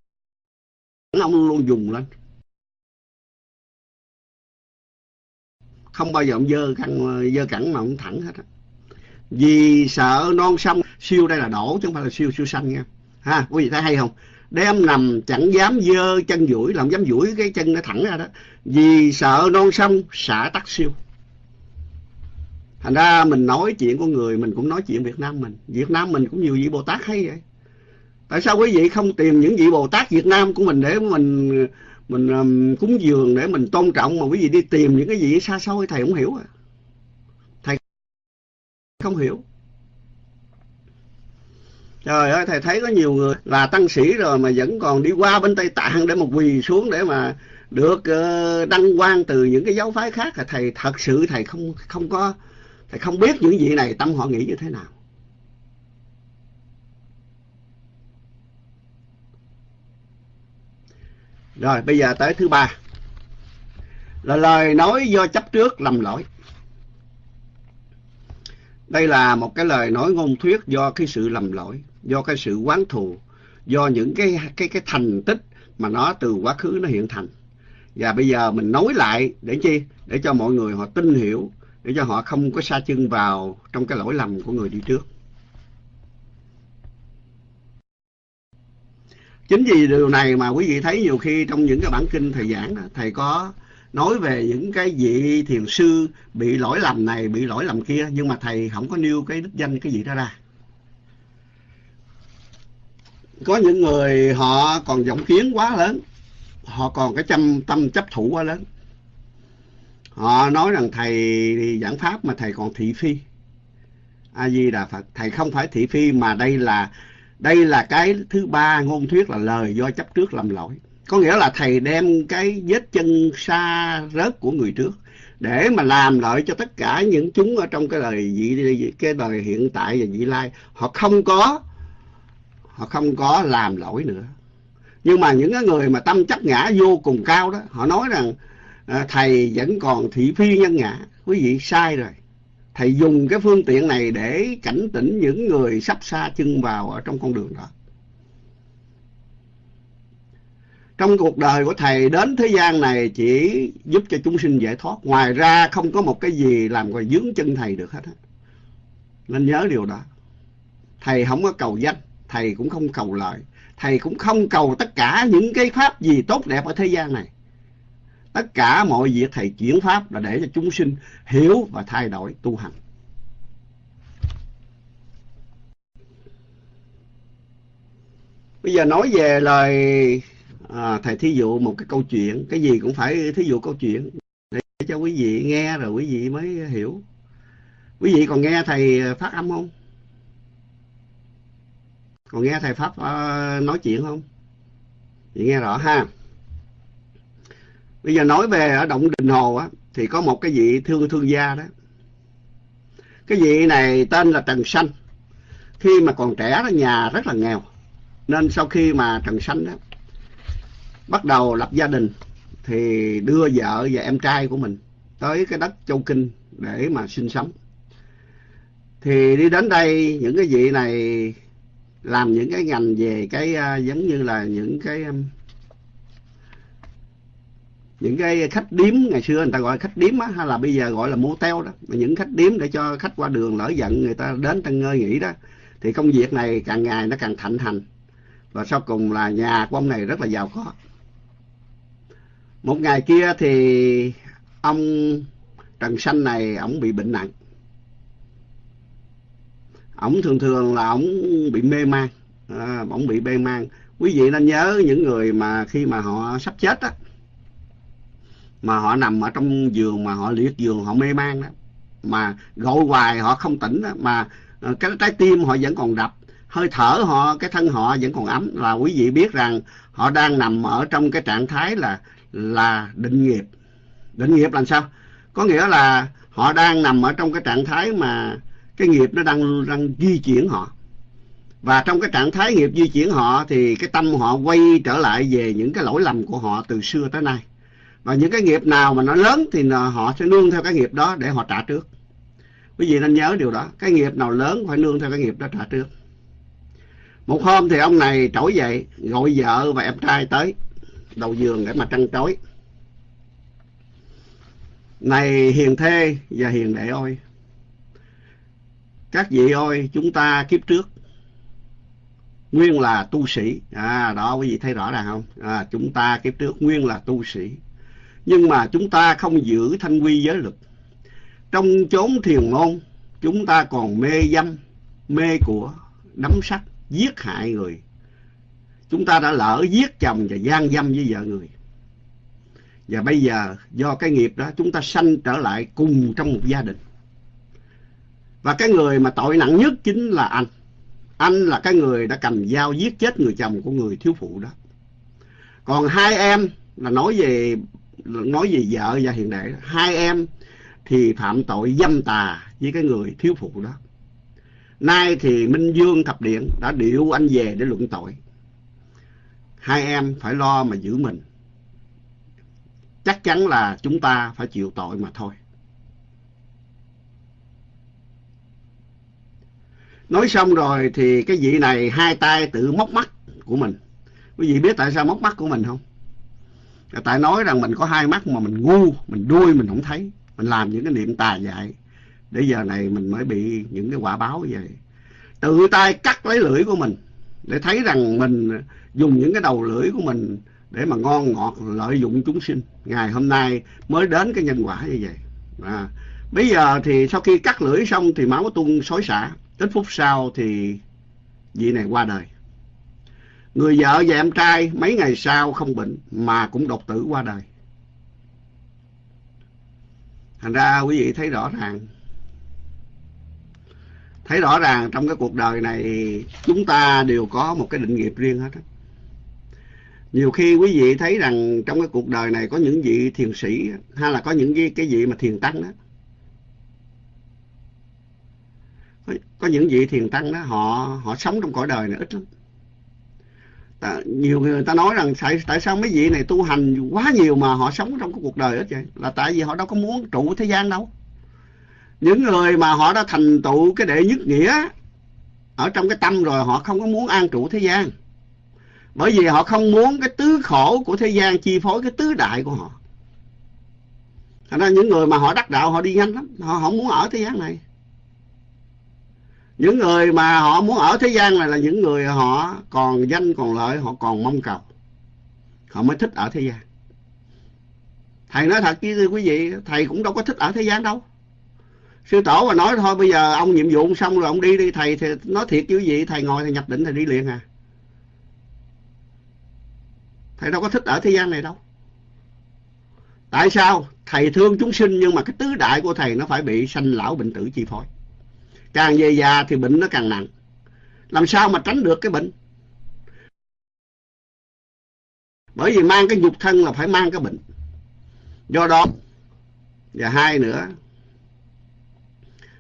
ông luôn dùng lên. Không bao giờ ông dơ cẳng, ờ, dơ cẳng mà ông thẳng hết á. Vì sợ non sông siêu đây là đổ chứ không phải là siêu siêu xanh nha. Ha, quý vị thấy hay không? đem nằm chẳng dám dơ chân duỗi làm dám duỗi cái chân nó thẳng ra đó vì sợ non sông xả tắc siêu thành ra mình nói chuyện của người mình cũng nói chuyện Việt Nam mình Việt Nam mình cũng nhiều vị Bồ Tát hay vậy tại sao quý vị không tìm những vị Bồ Tát Việt Nam của mình để mình mình um, cúng dường để mình tôn trọng mà quý vị đi tìm những cái gì xa xôi thầy không hiểu à thầy không hiểu Trời ơi, thầy thấy có nhiều người là tăng sĩ rồi mà vẫn còn đi qua bên Tây Tạng để mà quỳ xuống để mà được uh, đăng quang từ những cái giáo phái khác. Thầy thật sự thầy không không có thầy không biết những vị này tâm họ nghĩ như thế nào. Rồi, bây giờ tới thứ ba. Là lời nói do chấp trước lầm lỗi. Đây là một cái lời nói ngôn thuyết do cái sự lầm lỗi do cái sự quán thù, do những cái cái cái thành tích mà nó từ quá khứ nó hiện thành. Và bây giờ mình nói lại để chi? Để cho mọi người họ tin hiểu, để cho họ không có sa chân vào trong cái lỗi lầm của người đi trước. Chính vì điều này mà quý vị thấy nhiều khi trong những cái bản kinh thầy giảng thầy có nói về những cái vị thiền sư bị lỗi lầm này, bị lỗi lầm kia, nhưng mà thầy không có nêu cái đích danh cái gì đó ra. có những người họ còn vọng kiến quá lớn họ còn cái chăm tâm chấp thủ quá lớn họ nói rằng thầy giảng pháp mà thầy còn thị phi a di đà phật thầy không phải thị phi mà đây là đây là cái thứ ba ngôn thuyết là lời do chấp trước làm lỗi. Có nghĩa là thầy đem cái vết chân xa rớt của người trước để mà làm lợi cho tất cả những chúng ở trong cái đời vị cái đời hiện tại và vị lai. Họ không có họ không có làm lỗi nữa. Nhưng mà những cái người mà tâm chấp ngã vô cùng cao đó họ nói rằng à, thầy vẫn còn thị phi nhân ngã. Quý vị sai rồi thầy dùng cái phương tiện này để cảnh tỉnh những người sắp xa chân vào ở trong con đường đó. Trong cuộc đời của thầy, đến thế gian này chỉ giúp cho chúng sinh giải thoát. Ngoài ra không có một cái gì làm còn dướng chân thầy được hết nên nhớ điều đó. Thầy không có cầu danh, thầy cũng không cầu lợi thầy cũng không cầu tất cả những cái pháp gì tốt đẹp ở thế gian này tất cả mọi việc thầy chuyển pháp là để cho chúng sinh hiểu và thay đổi tu hành. Bây giờ nói về lời à, thầy thí dụ một cái câu chuyện. Cái gì cũng phải thí dụ câu chuyện để cho quý vị nghe rồi quý vị mới hiểu. Quý vị còn nghe thầy phát âm không? Còn nghe thầy pháp uh, nói chuyện không? Chị nghe rõ ha bây giờ nói về ở động đình hồ á thì có một cái vị thương thương gia đó. Cái vị này tên là trần sanh. Khi mà còn trẻ đó nhà rất là nghèo. Nên sau khi mà trần sanh đó bắt đầu lập gia đình thì đưa vợ và em trai của mình tới cái đất châu kinh để mà sinh sống. Thì đi đến đây những cái vị này làm những cái ngành về cái uh, giống như là những cái um, những cái khách điếm ngày xưa người ta gọi khách điếm á hay là bây giờ gọi là motel đó. Những khách điếm để cho khách qua đường lỡ giận người ta đến ta ngơi nghỉ đó. Thì công việc này càng ngày nó càng thạnh hành. Và sau cùng là nhà của ông này rất là giàu có. Một ngày kia thì ông Trần Sanh này ông bị bệnh nặng. Ông thường thường là ông bị mê man. À, bị mê man. Quý vị nên nhớ những người mà khi mà họ sắp chết á mà họ nằm ở trong giường mà họ liệt giường họ mê man đó. Mà gọi hoài họ không tỉnh đó, mà ờ, cái trái tim họ vẫn còn đập. Hơi thở họ cái thân họ vẫn còn ấm. Là quý vị biết rằng họ đang nằm ở trong cái trạng thái là là định nghiệp. Định nghiệp là sao? Có nghĩa là họ đang nằm ở trong cái trạng thái mà cái nghiệp nó đang đang di chuyển họ. Và trong cái trạng thái nghiệp di chuyển họ thì cái tâm họ quay trở lại về những cái lỗi lầm của họ từ xưa tới nay và những cái nghiệp nào mà nó lớn thì họ sẽ nương theo cái nghiệp đó để họ trả trước. Quý vị nên nhớ điều đó cái nghiệp nào lớn phải nương theo cái nghiệp đó trả trước. Một hôm thì ông này trỗi dậy gọi vợ và em trai tới đầu giường để mà trăn trối. Này hiền thê và hiền đệ ơi các vị ơi chúng ta kiếp trước nguyên là tu sĩ. À đó quý vị thấy rõ ràng không? À, chúng ta kiếp trước nguyên là tu sĩ nhưng mà chúng ta không giữ thanh quy giới lực trong chốn thiền môn, chúng ta còn mê dâm, mê của, đắm sắc, giết hại người. Chúng ta đã lỡ giết chồng và gian dâm với vợ người. Và bây giờ, do cái nghiệp đó, chúng ta sanh trở lại cùng trong một gia đình. Và cái người mà tội nặng nhất chính là anh. Anh là cái người đã cầm dao giết chết người chồng của người thiếu phụ đó. Còn hai em là nói về nói về vợ và hiện đệ hai em thì phạm tội dâm tà với cái người thiếu phụ đó. Nay thì minh dương thập điện đã điệu anh về để luận tội. Hai em phải lo mà giữ mình. Chắc chắn là chúng ta phải chịu tội mà thôi. Nói xong rồi thì cái vị này hai tay tự móc mắt của mình. Quý vị biết tại sao móc mắt của mình không? Tại nói rằng mình có hai mắt mà mình ngu mình đuôi mình không thấy. Mình làm những cái niệm tà dại để giờ này mình mới bị những cái quả báo vậy. Tự tay cắt lấy lưỡi của mình để thấy rằng mình dùng những cái đầu lưỡi của mình để mà ngon ngọt lợi dụng chúng sinh. Ngày hôm nay mới đến cái nhân quả như vậy. À, bây giờ thì sau khi cắt lưỡi xong thì máu tuôn xối xả. Ít phút sau thì vị này qua đời người vợ và em trai mấy ngày sau không bệnh mà cũng đột tử qua đời. Thành ra quý vị thấy rõ ràng. Thấy rõ ràng trong cái cuộc đời này chúng ta đều có một cái định nghiệp riêng hết nhiều khi quý vị thấy rằng trong cái cuộc đời này có những vị thiền sĩ hay là có những cái, cái vị mà thiền tăng đó. Có những vị thiền tăng đó họ họ sống trong cõi đời này ít lắm à, nhiều người ta nói rằng tại, tại sao mấy vị này tu hành quá nhiều mà họ sống trong cái cuộc đời hết vậy? Là tại vì họ đâu có muốn trụ thế gian đâu. Những người mà họ đã thành tựu cái đệ nhất nghĩa ở trong cái tâm rồi họ không có muốn an trụ thế gian. Bởi vì họ không muốn cái tứ khổ của thế gian chi phối cái tứ đại của họ. Thành ra những người mà họ đắc đạo họ đi nhanh lắm. Họ không muốn ở thế gian này những người mà họ muốn ở thế gian này là những người họ còn danh, còn lợi, họ còn mong cầu. Họ mới thích ở thế gian. Thầy nói thật với quý vị, thầy cũng đâu có thích ở thế gian đâu. Sư tổ mà nói thôi, bây giờ ông nhiệm vụ xong rồi ông đi đi, thầy thì nói thiệt với quý vị, thầy ngồi thầy nhập định, thầy đi liền à. Thầy đâu có thích ở thế gian này đâu. Tại sao? Thầy thương chúng sinh nhưng mà cái tứ đại của thầy nó phải bị sanh lão bệnh tử chi phối càng về già thì bệnh nó càng nặng. Làm sao mà tránh được cái bệnh? Bởi vì mang cái nhục thân là phải mang cái bệnh. Do đó, và hai nữa,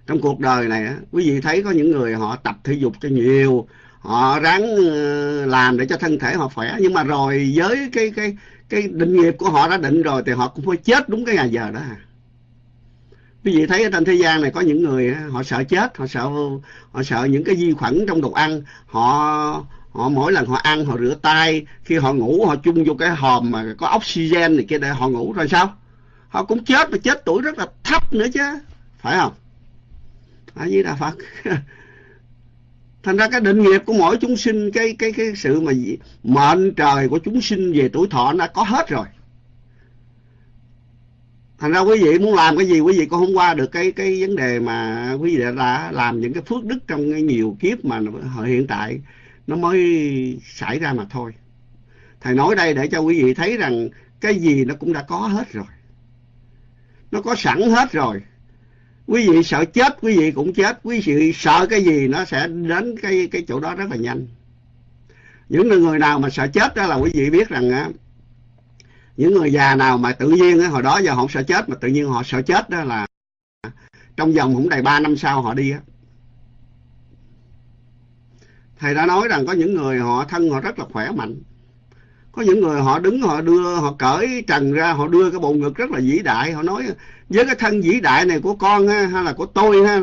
trong cuộc đời này quý vị thấy có những người họ tập thể dục cho nhiều, họ ráng ờ, làm để cho thân thể họ khỏe. Nhưng mà rồi với cái cái cái định nghiệp của họ đã định rồi thì họ cũng phải chết đúng cái ngày giờ đó à quý vị thấy ở trên thế gian này có những người họ sợ chết, họ sợ họ sợ những cái vi khuẩn trong đồ ăn. Họ họ mỗi lần họ ăn, họ rửa tay, khi họ ngủ họ chung vô cái hòm mà có oxygen này kia để họ ngủ rồi sao? Họ cũng chết mà chết tuổi rất là thấp nữa chứ, phải không? Phải với đà phật. *laughs* Thành ra cái định nghiệp của mỗi chúng sinh, cái cái cái sự mà mệnh trời của chúng sinh về tuổi thọ nó có hết rồi thành ra quý vị muốn làm cái gì, quý vị cũng không qua được cái cái vấn đề mà quý vị đã làm những cái phước đức trong cái nhiều kiếp mà hiện tại nó mới xảy ra mà thôi. Thầy nói đây để cho quý vị thấy rằng cái gì nó cũng đã có hết rồi. Nó có sẵn hết rồi. Quý vị sợ chết, quý vị cũng chết. Quý vị sợ cái gì nó sẽ đến cái cái chỗ đó rất là nhanh. Những người nào mà sợ chết đó là quý vị biết rằng á những người già nào mà tự nhiên hồi đó giờ họ không sợ chết mà tự nhiên họ sợ chết đó là trong vòng cũng đầy ba năm sau họ đi á. Thầy đã nói rằng có những người họ thân họ rất là khỏe mạnh. Có những người họ đứng họ đưa họ cởi trần ra họ đưa cái bộ ngực rất là vĩ đại. Họ nói với cái thân vĩ đại này của con ha, hay là của tôi ha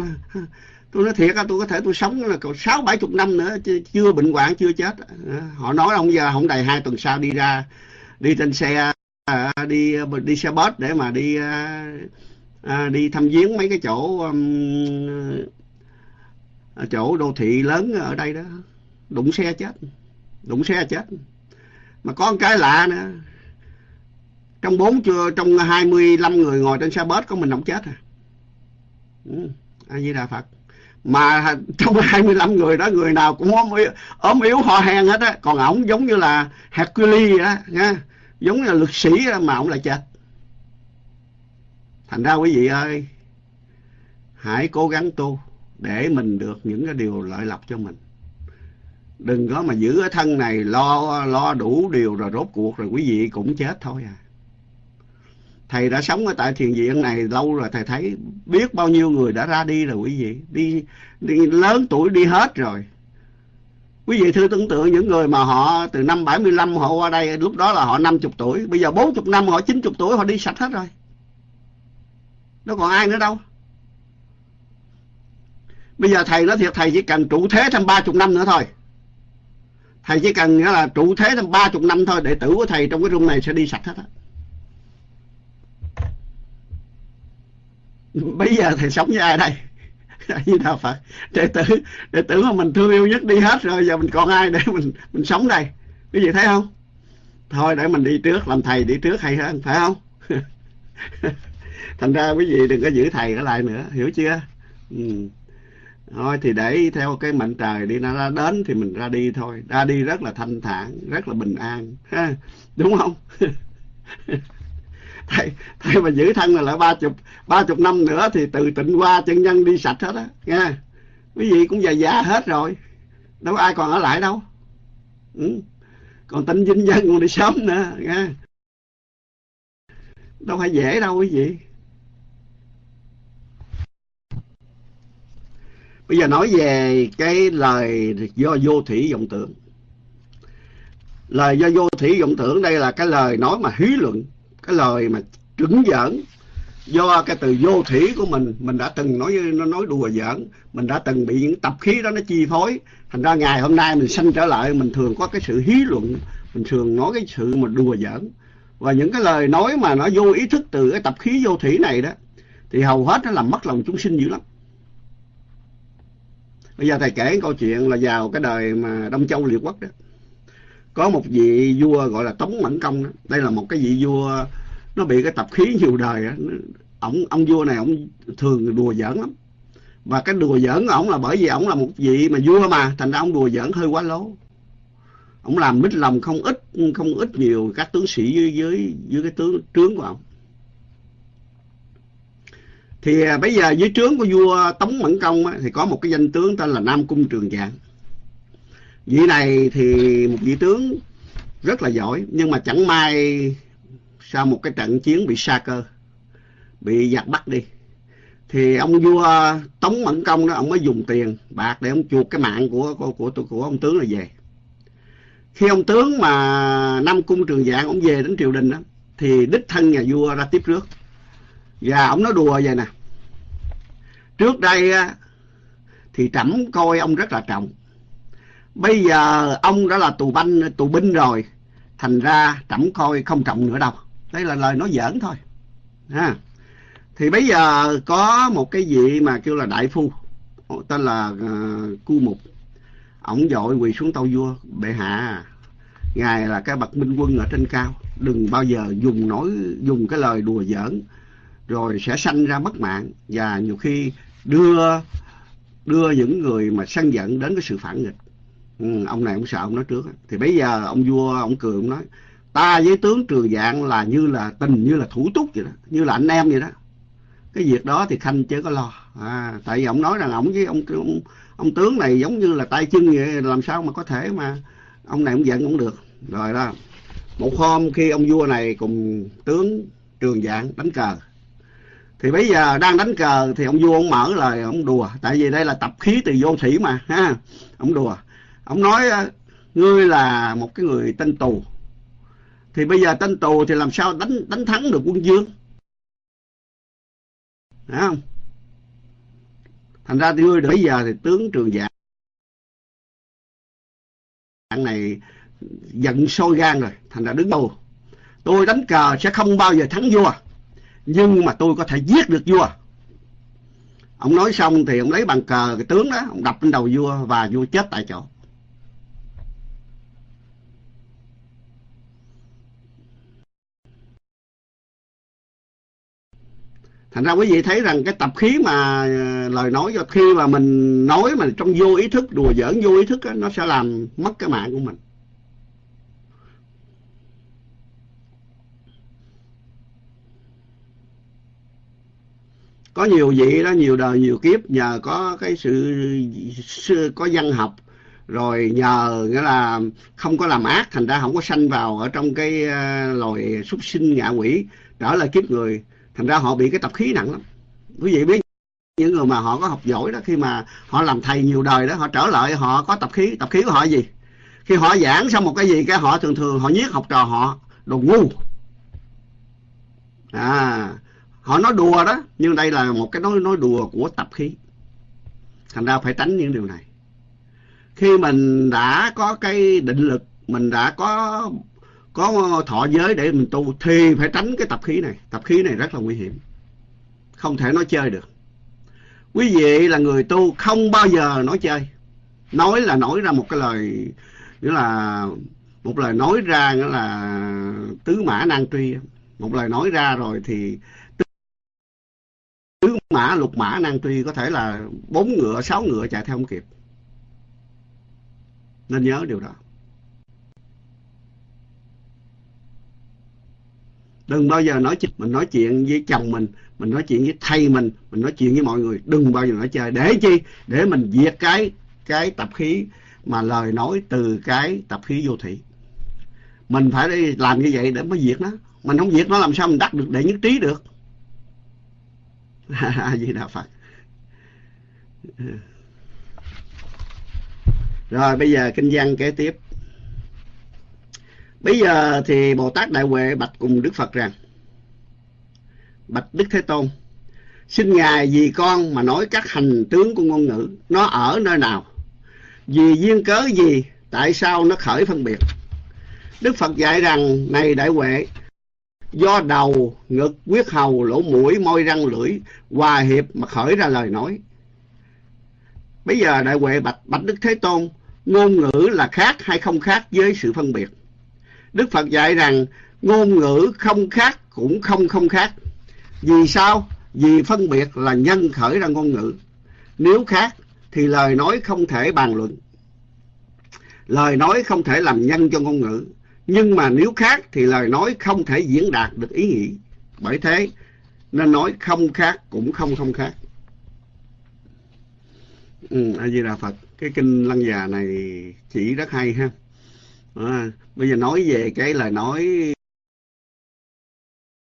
tôi nói thiệt tôi có thể tôi sống là còn sáu bảy chục năm nữa chưa bệnh hoạn chưa chết. Họ nói ông giờ không đầy hai tuần sau đi ra đi trên xe à, đi ờ, đi xe bus để mà đi à, à, đi thăm viếng mấy cái chỗ um, chỗ đô thị lớn ở đây đó. Đụng xe chết đụng xe chết. Mà có một cái lạ nữa. Trong bốn chưa trong hai mươi lăm người ngồi trên xe bus có mình không chết à? Ừ, a di đà phật. Mà *laughs* trong hai mươi lăm người đó người nào cũng ốm yếu, ốm yếu ho hen hết á. Còn ổng giống như là Hercules vậy đó nha giống như là lực sĩ mà ông lại chết. Thành ra quý vị ơi hãy cố gắng tu để mình được những cái điều lợi lộc cho mình. Đừng có mà giữ cái thân này lo lo đủ điều rồi rốt cuộc rồi quý vị cũng chết thôi à. Thầy đã sống ở tại thiền viện này lâu rồi thầy thấy biết bao nhiêu người đã ra đi rồi quý vị. Đi, đi lớn tuổi đi hết rồi quý vị thưa tưởng tượng những người mà họ từ năm 75 họ qua đây, lúc đó là họ 50 tuổi. Bây giờ 40 năm họ 90 tuổi, họ đi sạch hết rồi. Nó còn ai nữa đâu. Bây giờ thầy nói thiệt, thầy chỉ cần trụ thế thêm 30 năm nữa thôi. Thầy chỉ cần nghĩa là trụ thế thêm 30 năm thôi, đệ tử của thầy trong cái room này sẽ đi sạch hết á. Bây giờ thầy sống với ai đây? *laughs* như đạo phật đệ tử đệ tử mà mình thương yêu nhất đi hết rồi, giờ mình còn ai để mình mình sống đây? Cái gì thấy không? Thôi để mình đi trước, làm thầy đi trước hay hơn, phải không? *laughs* Thành ra quý vị đừng có giữ thầy ở lại nữa, hiểu chưa? Ừ. thôi thì để theo cái mệnh trời đi, nó ra đến thì mình ra đi thôi. Ra đi rất là thanh thản, rất là bình an, ha, đúng không? *laughs* thay, thay mà giữ thân là lại ba chục ba chục năm nữa thì từ tịnh qua chân nhân đi sạch hết á nghe. Quý vị cũng già già hết rồi. Đâu ai còn ở lại đâu. Ừ. còn tịnh vinh dân còn đi sớm nữa nghe. Đâu phải dễ đâu quý vị. Bây giờ nói về cái lời do vô thủy vọng tưởng. Lời do vô thủy vọng tưởng đây là cái lời nói mà hí luận cái lời mà trứng giỡn, do cái từ vô thủy của mình mình đã từng nói, nó nói đùa giỡn, mình đã từng bị những tập khí đó nó chi phối. Thành ra ngày hôm nay mình sanh trở lại, mình thường có cái sự hí luận, mình thường nói cái sự mà đùa giỡn. Và những cái lời nói mà nó vô ý thức từ cái tập khí vô thủy này đó, thì hầu hết nó làm mất lòng chúng sinh dữ lắm. Bây giờ thầy kể câu chuyện là vào cái đời mà đông châu liệt quốc đó có một vị vua gọi là tống mẫn công đó. đây là một cái vị vua nó bị cái tập khí nhiều đời đó. ông ông vua này ông thường đùa giỡn lắm và cái đùa giỡn của ổng là bởi vì ổng là một vị mà vua mà thành ra ông đùa giỡn hơi quá lố ông làm mít lòng không ít không ít nhiều các tướng sĩ dưới dưới dưới cái tướng trướng của ông thì à, bây giờ dưới trướng của vua tống mẫn công á, thì có một cái danh tướng tên là nam cung trường dạng vị này thì một vị tướng rất là giỏi nhưng mà chẳng may sau một cái trận chiến bị sa cơ bị giặc bắt đi thì ông vua tống mẫn công đó ông mới dùng tiền bạc để ông chuộc cái mạng của của của, của ông tướng là về. Khi ông tướng mà năm cung trường dạng ông về đến triều đình đó thì đích thân nhà vua ra tiếp rước. Và ông nói đùa vậy nè trước đây thì trẫm coi ông rất là trọng bây giờ ông đã là tù binh tù binh rồi. Thành ra trẫm coi không trọng nữa đâu. Đây là lời nói giỡn thôi. Ha. Thì bây giờ có một cái vị mà kêu là đại phu tên là uh, cu mục. Ổng dội quỳ xuống tâu vua bệ hạ ngài là cái bậc minh quân ở trên cao. Đừng bao giờ dùng nói dùng cái lời đùa giỡn rồi sẽ sanh ra mất mạng. Và nhiều khi đưa đưa những người mà sân giận đến cái sự phản nghịch ừ, ông này ông sợ ông nói trước thì bây giờ ông vua ông cười ông nói ta với tướng trường dạng là như là tình như là thủ túc vậy đó như là anh em vậy đó. Cái việc đó thì khanh chớ có lo. À, tại vì ông nói rằng ông với ông, ông ông tướng này giống như là tay chân vậy làm sao mà có thể mà ông này ông giận cũng được. Rồi đó một hôm khi ông vua này cùng tướng trường dạng đánh cờ thì bây giờ đang đánh cờ thì ông vua ông mở lời ông đùa. Tại vì đây là tập khí từ vô sĩ mà ha ông đùa ông nói ờ, ngươi là một cái người tên tù. Thì bây giờ tên tù thì làm sao đánh đánh thắng được quân dương Thấy không? Thành ra thì ngươi bây giờ thì tướng trường dạng này giận sôi gan rồi, thành ra đứng đầu tôi đánh cờ sẽ không bao giờ thắng vua, nhưng mà tôi có thể giết được vua. Ông nói xong thì ông lấy bàn cờ, cái tướng đó, ông đập lên đầu vua và vua chết tại chỗ. Thành ra quý vị thấy rằng cái tập khí mà ờ, lời nói cho khi mà mình nói mà trong vô ý thức đùa giỡn vô ý thức á, nó sẽ làm mất cái mạng của mình. Có nhiều vị đó nhiều đời nhiều kiếp nhờ có cái sự có văn học rồi nhờ nghĩa là không có làm ác thành ra không có sanh vào ở trong cái ờ, loài súc sinh ngạ quỷ trở lại kiếp người thành ra họ bị cái tập khí nặng lắm. Quý vị biết những người mà họ có học giỏi đó, khi mà họ làm thầy nhiều đời đó, họ trở lại, họ có tập khí. Tập khí của họ gì? Khi họ giảng xong một cái gì, cái họ thường thường họ nhiếc học trò họ đồ ngu. À họ nói đùa đó, nhưng đây là một cái nói nói đùa của tập khí. Thành ra phải tránh những điều này. Khi mình đã có cái định lực, mình đã có có thọ giới để mình tu thì phải tránh cái tập khí này. Tập khí này rất là nguy hiểm. Không thể nói chơi được. Quý vị là người tu không bao giờ nói chơi. Nói là nói ra một cái lời, nghĩa là một lời nói ra, nghĩa là tứ mã nan truy một lời nói ra rồi thì tứ mã, lục mã nan truy có thể là bốn ngựa, sáu ngựa chạy theo không kịp. Nên nhớ điều đó. Đừng bao giờ nói mình nói chuyện với chồng mình mình nói chuyện với thầy mình mình nói chuyện với mọi người. Đừng bao giờ nói chơi. Để chi? Để mình diệt cái cái tập khí mà lời nói từ cái tập khí vô thị, mình phải đi làm như vậy để mới diệt nó. Mình không diệt nó làm sao mình đắc được đệ nhất trí được. Gì đạo phật. Ừ. Rồi bây giờ kinh văn kế tiếp. Bây giờ thì Bồ Tát Đại Huệ bạch cùng Đức Phật rằng Bạch Đức Thế Tôn Xin Ngài vì con mà nói các hành tướng của ngôn ngữ Nó ở nơi nào? Vì duyên cớ gì? Tại sao nó khởi phân biệt? Đức Phật dạy rằng Này Đại Huệ Do đầu, ngực, huyết hầu, lỗ mũi, môi răng, lưỡi Hòa hiệp mà khởi ra lời nói. Bây giờ Đại Huệ bạch, bạch Đức Thế Tôn Ngôn ngữ là khác hay không khác với sự phân biệt? Đức Phật dạy rằng ngôn ngữ không khác cũng không không khác. Vì sao? Vì phân biệt là nhân khởi ra ngôn ngữ. Nếu khác thì lời nói không thể bàn luận. Lời nói không thể làm nhân cho ngôn ngữ. Nhưng mà nếu khác thì lời nói không thể diễn đạt được ý nghĩ. Bởi thế nên nói không khác cũng không không khác. Ừ, A Di Đà Phật, cái kinh Lăng già này chỉ rất hay ha à, bây giờ nói về cái lời nói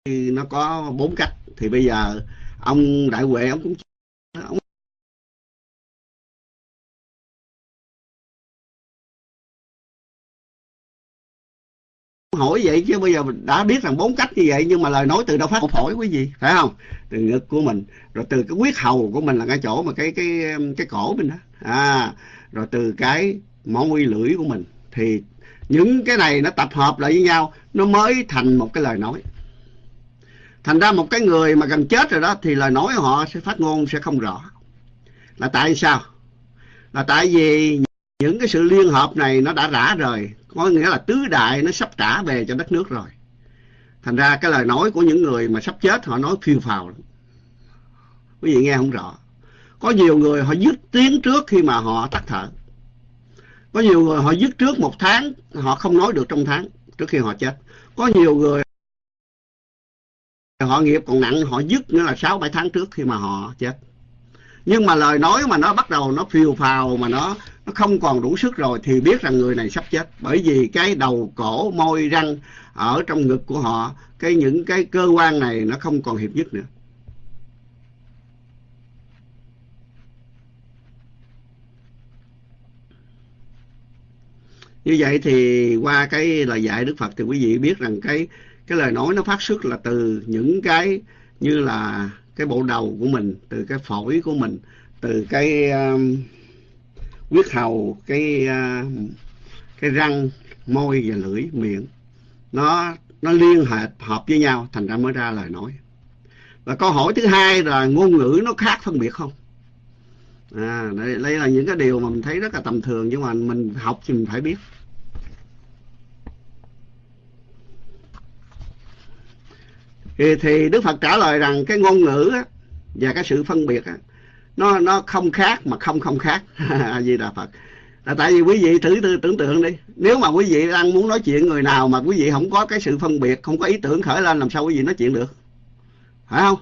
nó có bốn cách. Thì bây giờ ông đại huệ ông cũng ông hỏi vậy chứ bây giờ đã biết rằng bốn cách như vậy nhưng mà lời nói từ đâu phát phổi quý vị phải không? Từ ngực của mình rồi từ cái huyết hầu của mình là cái chỗ mà cái cái cái cổ mình đó. À rồi từ cái mỏ nguy lưỡi của mình thì những cái này nó tập hợp lại với nhau, nó mới thành một cái lời nói. Thành ra một cái người mà gần chết rồi đó, thì lời nói họ sẽ phát ngôn sẽ không rõ. Là tại sao? Là tại vì những cái sự liên hợp này nó đã rã rời, có nghĩa là tứ đại nó sắp trả về cho đất nước rồi. Thành ra cái lời nói của những người mà sắp chết, họ nói phiêu phào lắm. Quý vị nghe không rõ. Có nhiều người họ dứt tiếng trước khi mà họ tắt thở có nhiều người họ dứt trước một tháng, họ không nói được trong tháng, trước khi họ chết. Có nhiều người họ nghiệp còn nặng, họ dứt nữa là sáu, bảy tháng trước khi mà họ chết. Nhưng mà lời nói mà nó bắt đầu nó phiêu phào, mà nó nó không còn đủ sức rồi thì biết rằng người này sắp chết. Bởi vì cái đầu cổ, môi răng ở trong ngực của họ, cái những cái cơ quan này nó không còn hiệp nhất nữa. Như vậy thì qua cái lời dạy Đức Phật thì quý vị biết rằng cái cái lời nói nó phát xuất là từ những cái như là cái bộ đầu của mình từ cái phổi của mình từ cái um, huyết hầu cái uh, cái răng môi và lưỡi miệng. Nó nó liên hệ hợp với nhau thành ra mới ra lời nói. Và câu hỏi thứ hai là ngôn ngữ nó khác phân biệt không? À đây, đây là những cái điều mà mình thấy rất là tầm thường nhưng mà mình học thì mình phải biết. Thì, thì Đức Phật trả lời rằng cái ngôn ngữ á, và cái sự phân biệt á, nó nó không khác mà không không khác. *laughs* Gì là đà phật. Là tại vì quý vị thử tư tưởng tượng đi nếu mà quý vị đang muốn nói chuyện người nào mà quý vị không có cái sự phân biệt không có ý tưởng khởi lên làm sao quý vị nói chuyện được? Phải không?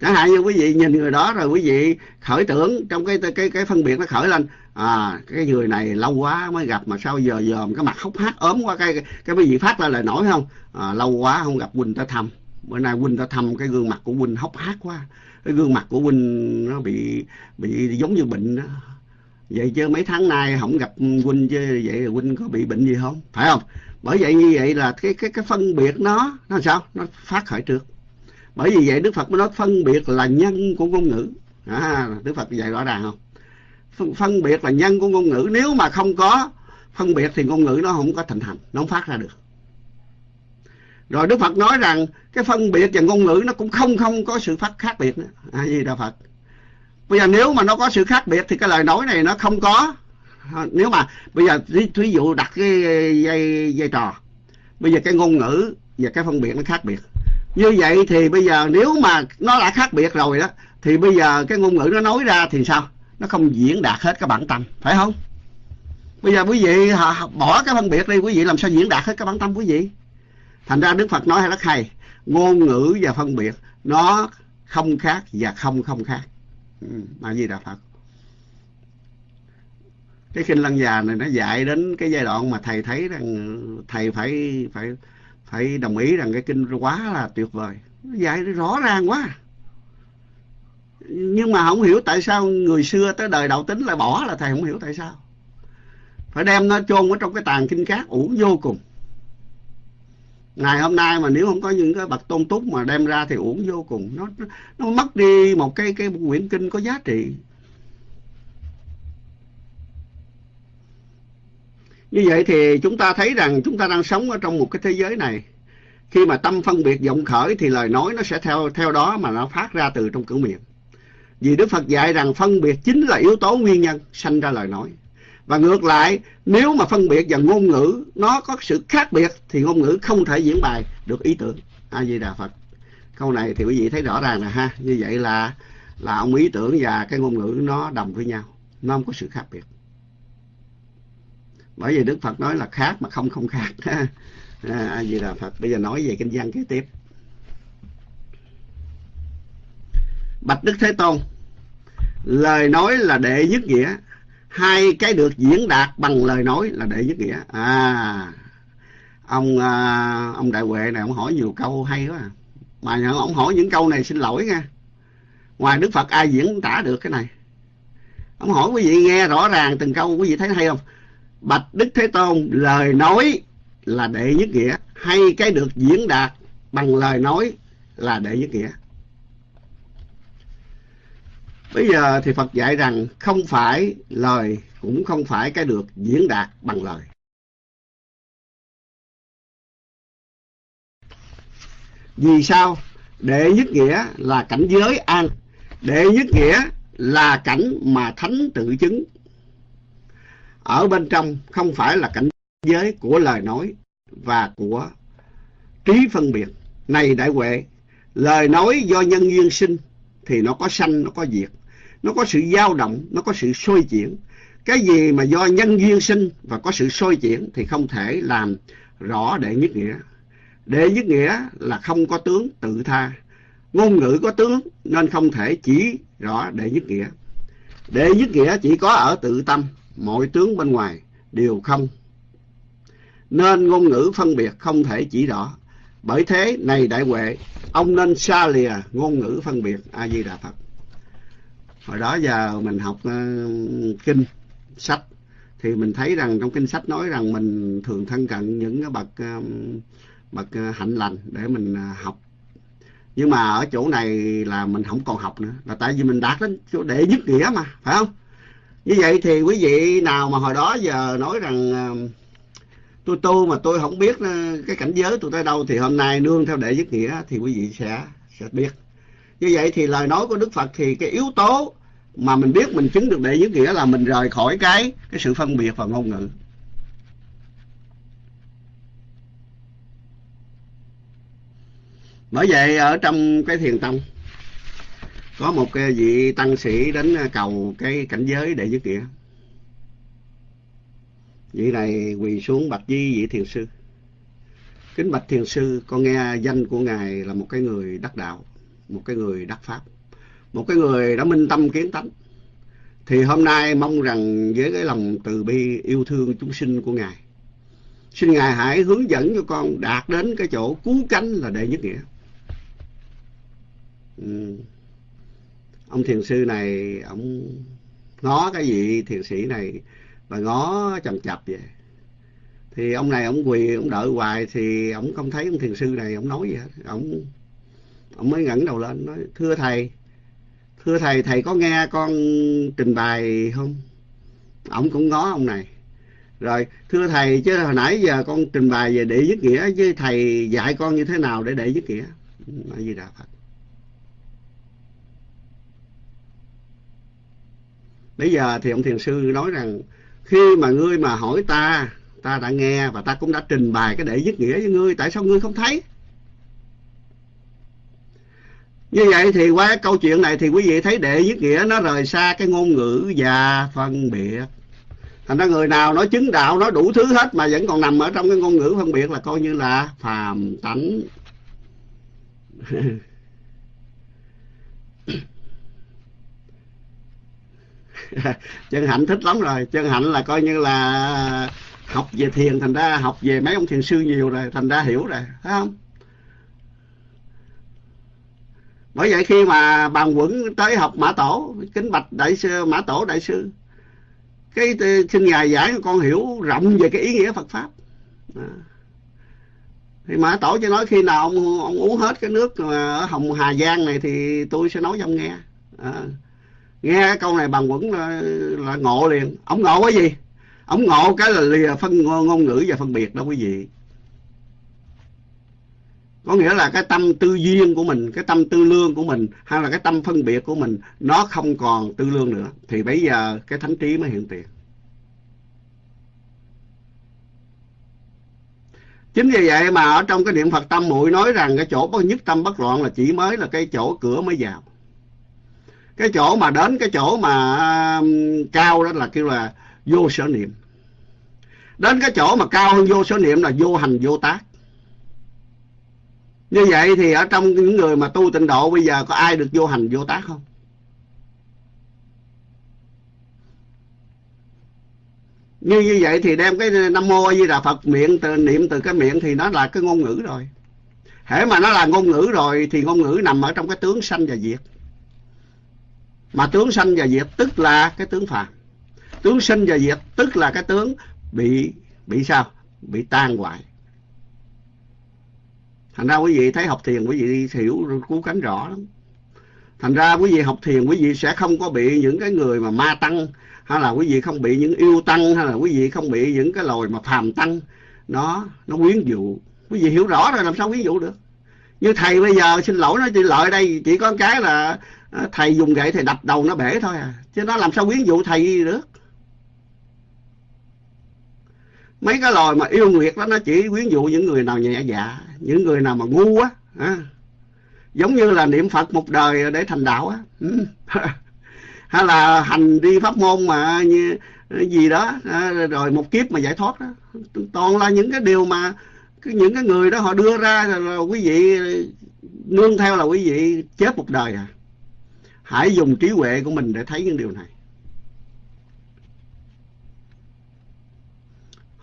Chẳng hạn như quý vị nhìn người đó rồi quý vị khởi tưởng trong cái cái cái phân biệt nó khởi lên à cái người này lâu quá mới gặp mà sao giờ giờ cái mặt hốc hác ốm quá cái cái quý vị phát ra lời nổi không? À, lâu quá không gặp huynh tới thăm bữa nay huynh đã thăm cái gương mặt của huynh hốc hác quá. Cái gương mặt của huynh nó bị bị giống như bệnh đó. Vậy chứ mấy tháng nay không gặp huynh chứ vậy huynh có bị bệnh gì không? Phải không? Bởi vậy như vậy là cái cái cái phân biệt nó nó sao? Nó phát khởi trước. Bởi vì vậy đức phật mới nói phân biệt là nhân của ngôn ngữ. À, đức phật dạy rõ ràng không? Phân, phân biệt là nhân của ngôn ngữ. Nếu mà không có phân biệt thì ngôn ngữ nó không có thành hành nó không phát ra được rồi Đức Phật nói rằng cái phân biệt và ngôn ngữ nó cũng không không có sự phát khác biệt nữa. À, gì đạo Phật. Bây giờ nếu mà nó có sự khác biệt thì cái lời nói này nó không có. Nếu mà bây giờ thí dụ đặt cái dây dây trò. Bây giờ cái ngôn ngữ và cái phân biệt nó khác biệt. Như vậy thì bây giờ nếu mà nó đã khác biệt rồi đó thì bây giờ cái ngôn ngữ nó nói ra thì sao? Nó không diễn đạt hết cái bản tâm, phải không? Bây giờ quý vị bỏ cái phân biệt đi, quý vị làm sao diễn đạt hết cái bản tâm quý vị? Thành ra đức phật nói rất hay, ngôn ngữ và phân biệt nó không khác và không không khác. Là gì đạo phật. Cái kinh lăng già này nó dạy đến cái giai đoạn mà thầy thấy rằng, thầy phải phải phải đồng ý rằng cái kinh quá là tuyệt vời. Nó dạy rõ ràng quá. Nhưng mà không hiểu tại sao người xưa tới đời đạo tính lại bỏ là thầy không hiểu tại sao. Phải đem nó chôn ở trong cái tàn kinh cát uổng vô cùng ngày hôm nay mà nếu không có những cái bậc tôn túc mà đem ra thì uổng vô cùng. Nó nó mất đi một cái cái quyển kinh có giá trị. Như vậy thì chúng ta thấy rằng chúng ta đang sống ở trong một cái thế giới này. Khi mà tâm phân biệt vọng khởi thì lời nói nó sẽ theo theo đó mà nó phát ra từ trong cửa miệng. Vì Đức Phật dạy rằng phân biệt chính là yếu tố nguyên nhân sanh ra lời nói và ngược lại, nếu mà phân biệt và ngôn ngữ nó có sự khác biệt, thì ngôn ngữ không thể diễn bài được ý tưởng. A di đà phật. Câu này thì quý vị thấy rõ ràng là ha. Như vậy là là ông ý tưởng và cái ngôn ngữ nó đồng với nhau, nó không có sự khác biệt. Bởi vì đức phật nói là khác mà không không khác. *laughs* À, A di đà phật. Bây giờ nói về kinh văn kế tiếp. Bạch đức thế tôn, lời nói là đệ nhất nghĩa hai cái được diễn đạt bằng lời nói là đệ nhất nghĩa. À ông à, ông đại huệ này ông hỏi nhiều câu hay quá à. mà ông hỏi những câu này xin lỗi nha. Ngoài đức phật ai diễn tả được cái này? Ông hỏi quý vị nghe rõ ràng từng câu quý vị thấy hay không? Bạch đức thế tôn lời nói là đệ nhất nghĩa. Hay cái được diễn đạt bằng lời nói là đệ nhất nghĩa. Bây giờ thì Phật dạy rằng không phải lời cũng không phải cái được diễn đạt bằng lời. Vì sao? Đệ nhất nghĩa là cảnh giới an. Đệ nhất nghĩa là cảnh mà thánh tự chứng. ở bên trong không phải là cảnh giới của lời nói và của trí phân biệt. Này đại huệ, lời nói do nhân duyên sinh thì nó có sanh, nó có diệt. Nó có sự dao động, nó có sự sôi chuyển. Cái gì mà do nhân duyên sinh và có sự sôi chuyển thì không thể làm rõ đệ nhất nghĩa. Đệ nhất nghĩa là không có tướng tự tha. Ngôn ngữ có tướng nên không thể chỉ rõ đệ nhất nghĩa. Đệ nhất nghĩa chỉ có ở tự tâm, mọi tướng bên ngoài đều không. Nên ngôn ngữ phân biệt không thể chỉ rõ. Bởi thế, này đại huệ, ông nên xa lìa ngôn ngữ phân biệt A-di-đà Phật. Hồi đó giờ mình học uh, kinh, sách, thì mình thấy rằng trong kinh sách nói rằng mình thường thân cận những cái bậc uh, bậc uh, hạnh lành để mình uh, học. Nhưng mà ở chỗ này là mình không còn học nữa là tại vì mình đạt đến chỗ đệ nhất nghĩa mà phải không? Như vậy thì quý vị nào mà hồi đó giờ nói rằng tôi tu mà tôi không biết cái cảnh giới tôi tới đâu thì hôm nay nương theo đệ nhất nghĩa thì quý vị sẽ sẽ biết như vậy thì lời nói của đức phật thì cái yếu tố mà mình biết mình chứng được đệ nhất nghĩa là mình rời khỏi cái cái sự phân biệt và ngôn ngữ. Bởi vậy ở trong cái thiền tông, có một cái vị tăng sĩ đến cầu cái cảnh giới đệ nhất nghĩa. Vị này quỳ xuống bạch di vị thiền sư. Kính bạch thiền sư, con nghe danh của ngài là một cái người đắc đạo một cái người đắc pháp, một cái người đã minh tâm kiến tánh. Thì hôm nay mong rằng với cái lòng từ bi yêu thương chúng sinh của ngài, xin ngài hãy hướng dẫn cho con đạt đến cái chỗ cứu cánh là đệ nhất nghĩa. Ừ. ông thiền sư này, ông ngó cái vị thiền sĩ này và ngó chầm chập vậy thì ông này ông quỳ, ông đợi hoài thì ông không thấy ông thiền sư này, ông nói gì hết. Ông ông mới ngẩng đầu lên, nói, thưa thầy thưa thầy thầy có nghe con trình bày không? Ông cũng ngó ông này. Rồi, thưa thầy, chứ hồi nãy giờ con trình bày về đệ nhất nghĩa với thầy dạy con như thế nào để đệ nhất nghĩa? Nói gì đà phật. Bây giờ thì ông thiền sư nói rằng, khi mà ngươi mà hỏi ta ta đã nghe và ta cũng đã trình bày cái đệ nhất nghĩa với ngươi, tại sao ngươi không thấy? Như vậy thì qua câu chuyện này thì quý vị thấy đệ nhất nghĩa nó rời xa cái ngôn ngữ và phân biệt. Thành ra người nào nói chứng đạo, nói đủ thứ hết mà vẫn còn nằm ở trong cái ngôn ngữ phân biệt là coi như là phàm tánh. *laughs* Chân hạnh thích lắm rồi. Chân hạnh là coi như là học về thiền, thành ra học về mấy ông thiền sư nhiều rồi, thành ra hiểu rồi phải không? Bởi vậy khi mà bàn quẩn tới học mã tổ kính bạch đại sư mã tổ đại sư cái ờ, xin ngài giải con hiểu rộng về cái ý nghĩa phật pháp. À. thì mã tổ cho nói khi nào ông, ông uống hết cái nước ờ, ở hồng hà giang này thì tôi sẽ nói cho ông nghe. À. Nghe cái câu này bằng quẩn là, là ngộ liền. Ông ngộ cái gì? Ông ngộ cái là lìa phân ngôn ngữ và phân biệt đó quý vị có nghĩa là cái tâm tư duyên của mình, cái tâm tư lương của mình, hay là cái tâm phân biệt của mình, nó không còn tư lương nữa. Thì bây giờ cái thánh trí mới hiện tiền. Chính vì vậy mà ở trong cái niệm phật tâm muội nói rằng cái chỗ bất nhất tâm bất loạn là chỉ mới là cái chỗ cửa mới vào. Cái chỗ mà đến cái chỗ mà um, cao đó là kêu là vô sở niệm. Đến cái chỗ mà cao hơn vô sở niệm là vô hành vô tác như vậy thì ở trong những người mà tu tịnh độ bây giờ có ai được vô hành, vô tác không? Như như vậy thì đem cái nam mô a di đà phật miệng từ, niệm từ cái miệng thì nó là cái ngôn ngữ rồi. Hễ mà nó là ngôn ngữ rồi thì ngôn ngữ nằm ở trong cái tướng sanh và diệt. Mà tướng sanh và diệt tức là cái tướng phàm. Tướng sinh và diệt tức là cái tướng bị bị sao? Bị tan hoại thành ra quý vị thấy học thiền, quý vị hiểu, cứu cánh rõ lắm. Thành ra quý vị học thiền, quý vị sẽ không có bị những cái người mà ma tăng, hay là quý vị không bị những yêu tăng, hay là quý vị không bị những cái loài mà phàm tăng. Nó nó quyến dụ. Quý vị hiểu rõ rồi, làm sao quyến dụ được? Như thầy bây giờ, xin lỗi nói, chị lợi đây, chỉ có cái là à, thầy dùng gậy thầy đập đầu nó bể thôi à. Chứ nó làm sao quyến dụ thầy được? Mấy cái loài mà yêu nguyệt đó, nó chỉ quyến dụ những người nào nhẹ dạ những người nào mà ngu á à. giống như là niệm phật một đời để thành đạo á. Ừ. *laughs* hay là hành đi pháp môn mà như, gì đó à, rồi một kiếp mà giải thoát đó. Toàn là những cái điều mà những cái người đó họ đưa ra là quý vị nương theo là quý vị chết một đời à. Hãy dùng trí huệ của mình để thấy những điều này.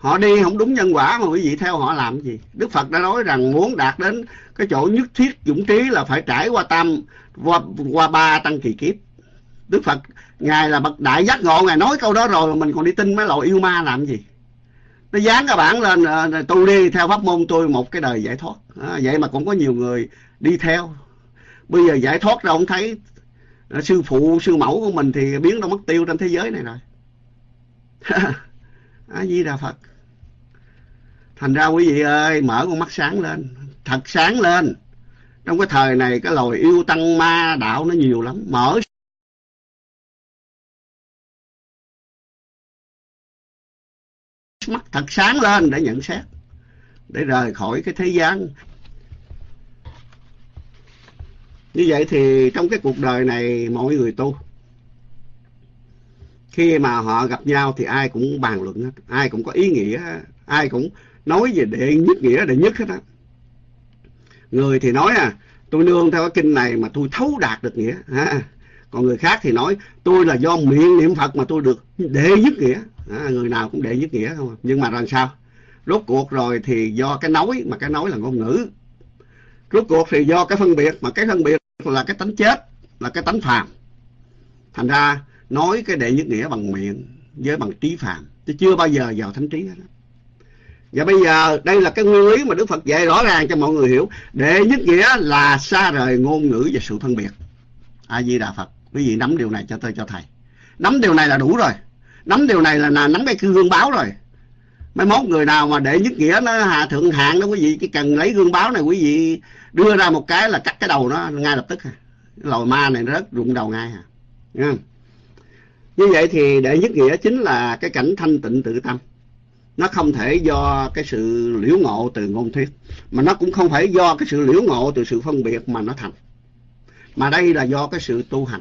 Họ đi không đúng nhân quả mà quý vị theo họ làm gì? Đức phật đã nói rằng muốn đạt đến cái chỗ nhất thiết dũng trí là phải trải qua tam qua, qua ba tăng kỳ kiếp. Đức phật ngài là bậc đại giác ngộ ngài nói câu đó rồi mà mình còn đi tin mấy loại yêu ma làm gì? Nó dán các bạn lên uh, tu đi theo pháp môn tôi một cái đời giải thoát. À, vậy mà cũng có nhiều người đi theo. Bây giờ giải thoát ra không thấy ờ, sư phụ sư mẫu của mình thì biến đâu mất tiêu trên thế giới này rồi. *laughs* A di đà phật thành ra quý vị ơi, mở con mắt sáng lên. Thật sáng lên. Trong cái thời này, cái loài yêu tăng ma đạo nó nhiều lắm. Mở mắt thật sáng lên để nhận xét, để rời khỏi cái thế gian. Như vậy thì trong cái cuộc đời này, mọi người tu, khi mà họ gặp nhau thì ai cũng bàn luận hết. Ai cũng có ý nghĩa, ai cũng nói về đệ nhất nghĩa đệ nhất hết á. Người thì nói à tôi nương theo cái kinh này mà tôi thấu đạt được nghĩa. Ha còn người khác thì nói tôi là do miệng niệm phật mà tôi được đệ nhất nghĩa. À, người nào cũng đệ nhất nghĩa không à. nhưng mà rằng sao? Rốt cuộc rồi thì do cái nói mà cái nói là ngôn ngữ. Rốt cuộc thì do cái phân biệt mà cái phân biệt là cái tánh chết là cái tánh phàm. Thành ra nói cái đệ nhất nghĩa bằng miệng với bằng trí phàm chứ chưa bao giờ vào thánh trí hết và bây giờ đây là cái nguyên lý mà Đức Phật dạy rõ ràng cho mọi người hiểu. Đệ nhất nghĩa là xa rời ngôn ngữ và sự phân biệt. A di đà Phật. Quý vị nắm điều này cho tôi cho thầy. Nắm điều này là đủ rồi. Nắm điều này là, là nắm cái gương báo rồi. Mấy mốt người nào mà đệ nhất nghĩa nó hạ thượng hạng đó quý vị chỉ cần lấy gương báo này quý vị đưa ra một cái là cắt cái đầu nó ngay lập tức à. ma này nó rất rụng đầu ngay à. như vậy thì đệ nhất nghĩa chính là cái cảnh thanh tịnh tự tâm nó không thể do cái sự liễu ngộ từ ngôn thuyết, mà nó cũng không phải do cái sự liễu ngộ từ sự phân biệt mà nó thành. Mà đây là do cái sự tu hành.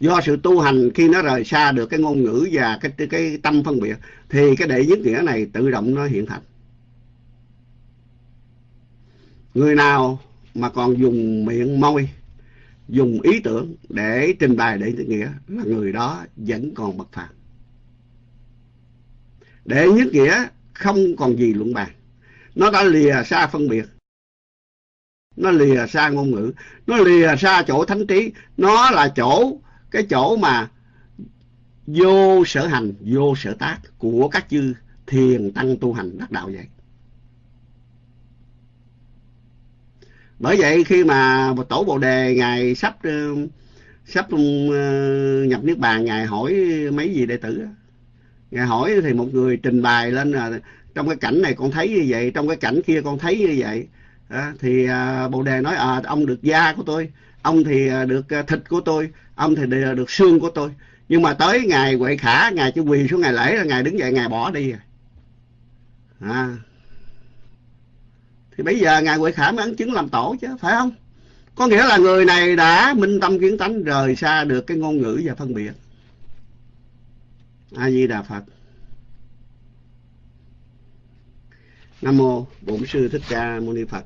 Do sự tu hành khi nó rời xa được cái ngôn ngữ và cái cái tâm phân biệt, thì cái đệ nhất nghĩa này tự động nó hiện thành. Người nào mà còn dùng miệng môi, dùng ý tưởng để trình bày đệ nhất nghĩa là người đó vẫn còn bậc phàm đệ nhất nghĩa, không còn gì luận bàn. Nó đã lìa xa phân biệt. Nó lìa xa ngôn ngữ. Nó lìa xa chỗ thánh trí. Nó là chỗ, cái chỗ mà vô sở hành, vô sở tác của các chư thiền tăng tu hành đắc đạo vậy. Bởi vậy khi mà tổ bồ đề ngài sắp sắp ờ, nhập niết bàn, ngài hỏi mấy gì đệ tử ngài hỏi thì một người trình bày lên là trong cái cảnh này con thấy như vậy trong cái cảnh kia con thấy như vậy. À, thì à, bồ đề nói à ông được da của tôi ông thì à, được à, thịt của tôi ông thì được xương của tôi. Nhưng mà tới ngày quậy khả ngày chỉ quỳ xuống ngày lễ là ngày đứng dậy ngày bỏ đi à. Thì bây giờ ngài quậy khả mới ấn chứng làm tổ chứ phải không? Có nghĩa là người này đã minh tâm kiến tánh rời xa được cái ngôn ngữ và phân biệt a di đà phật. Nam mô bổn sư thích ca mâu ni phật.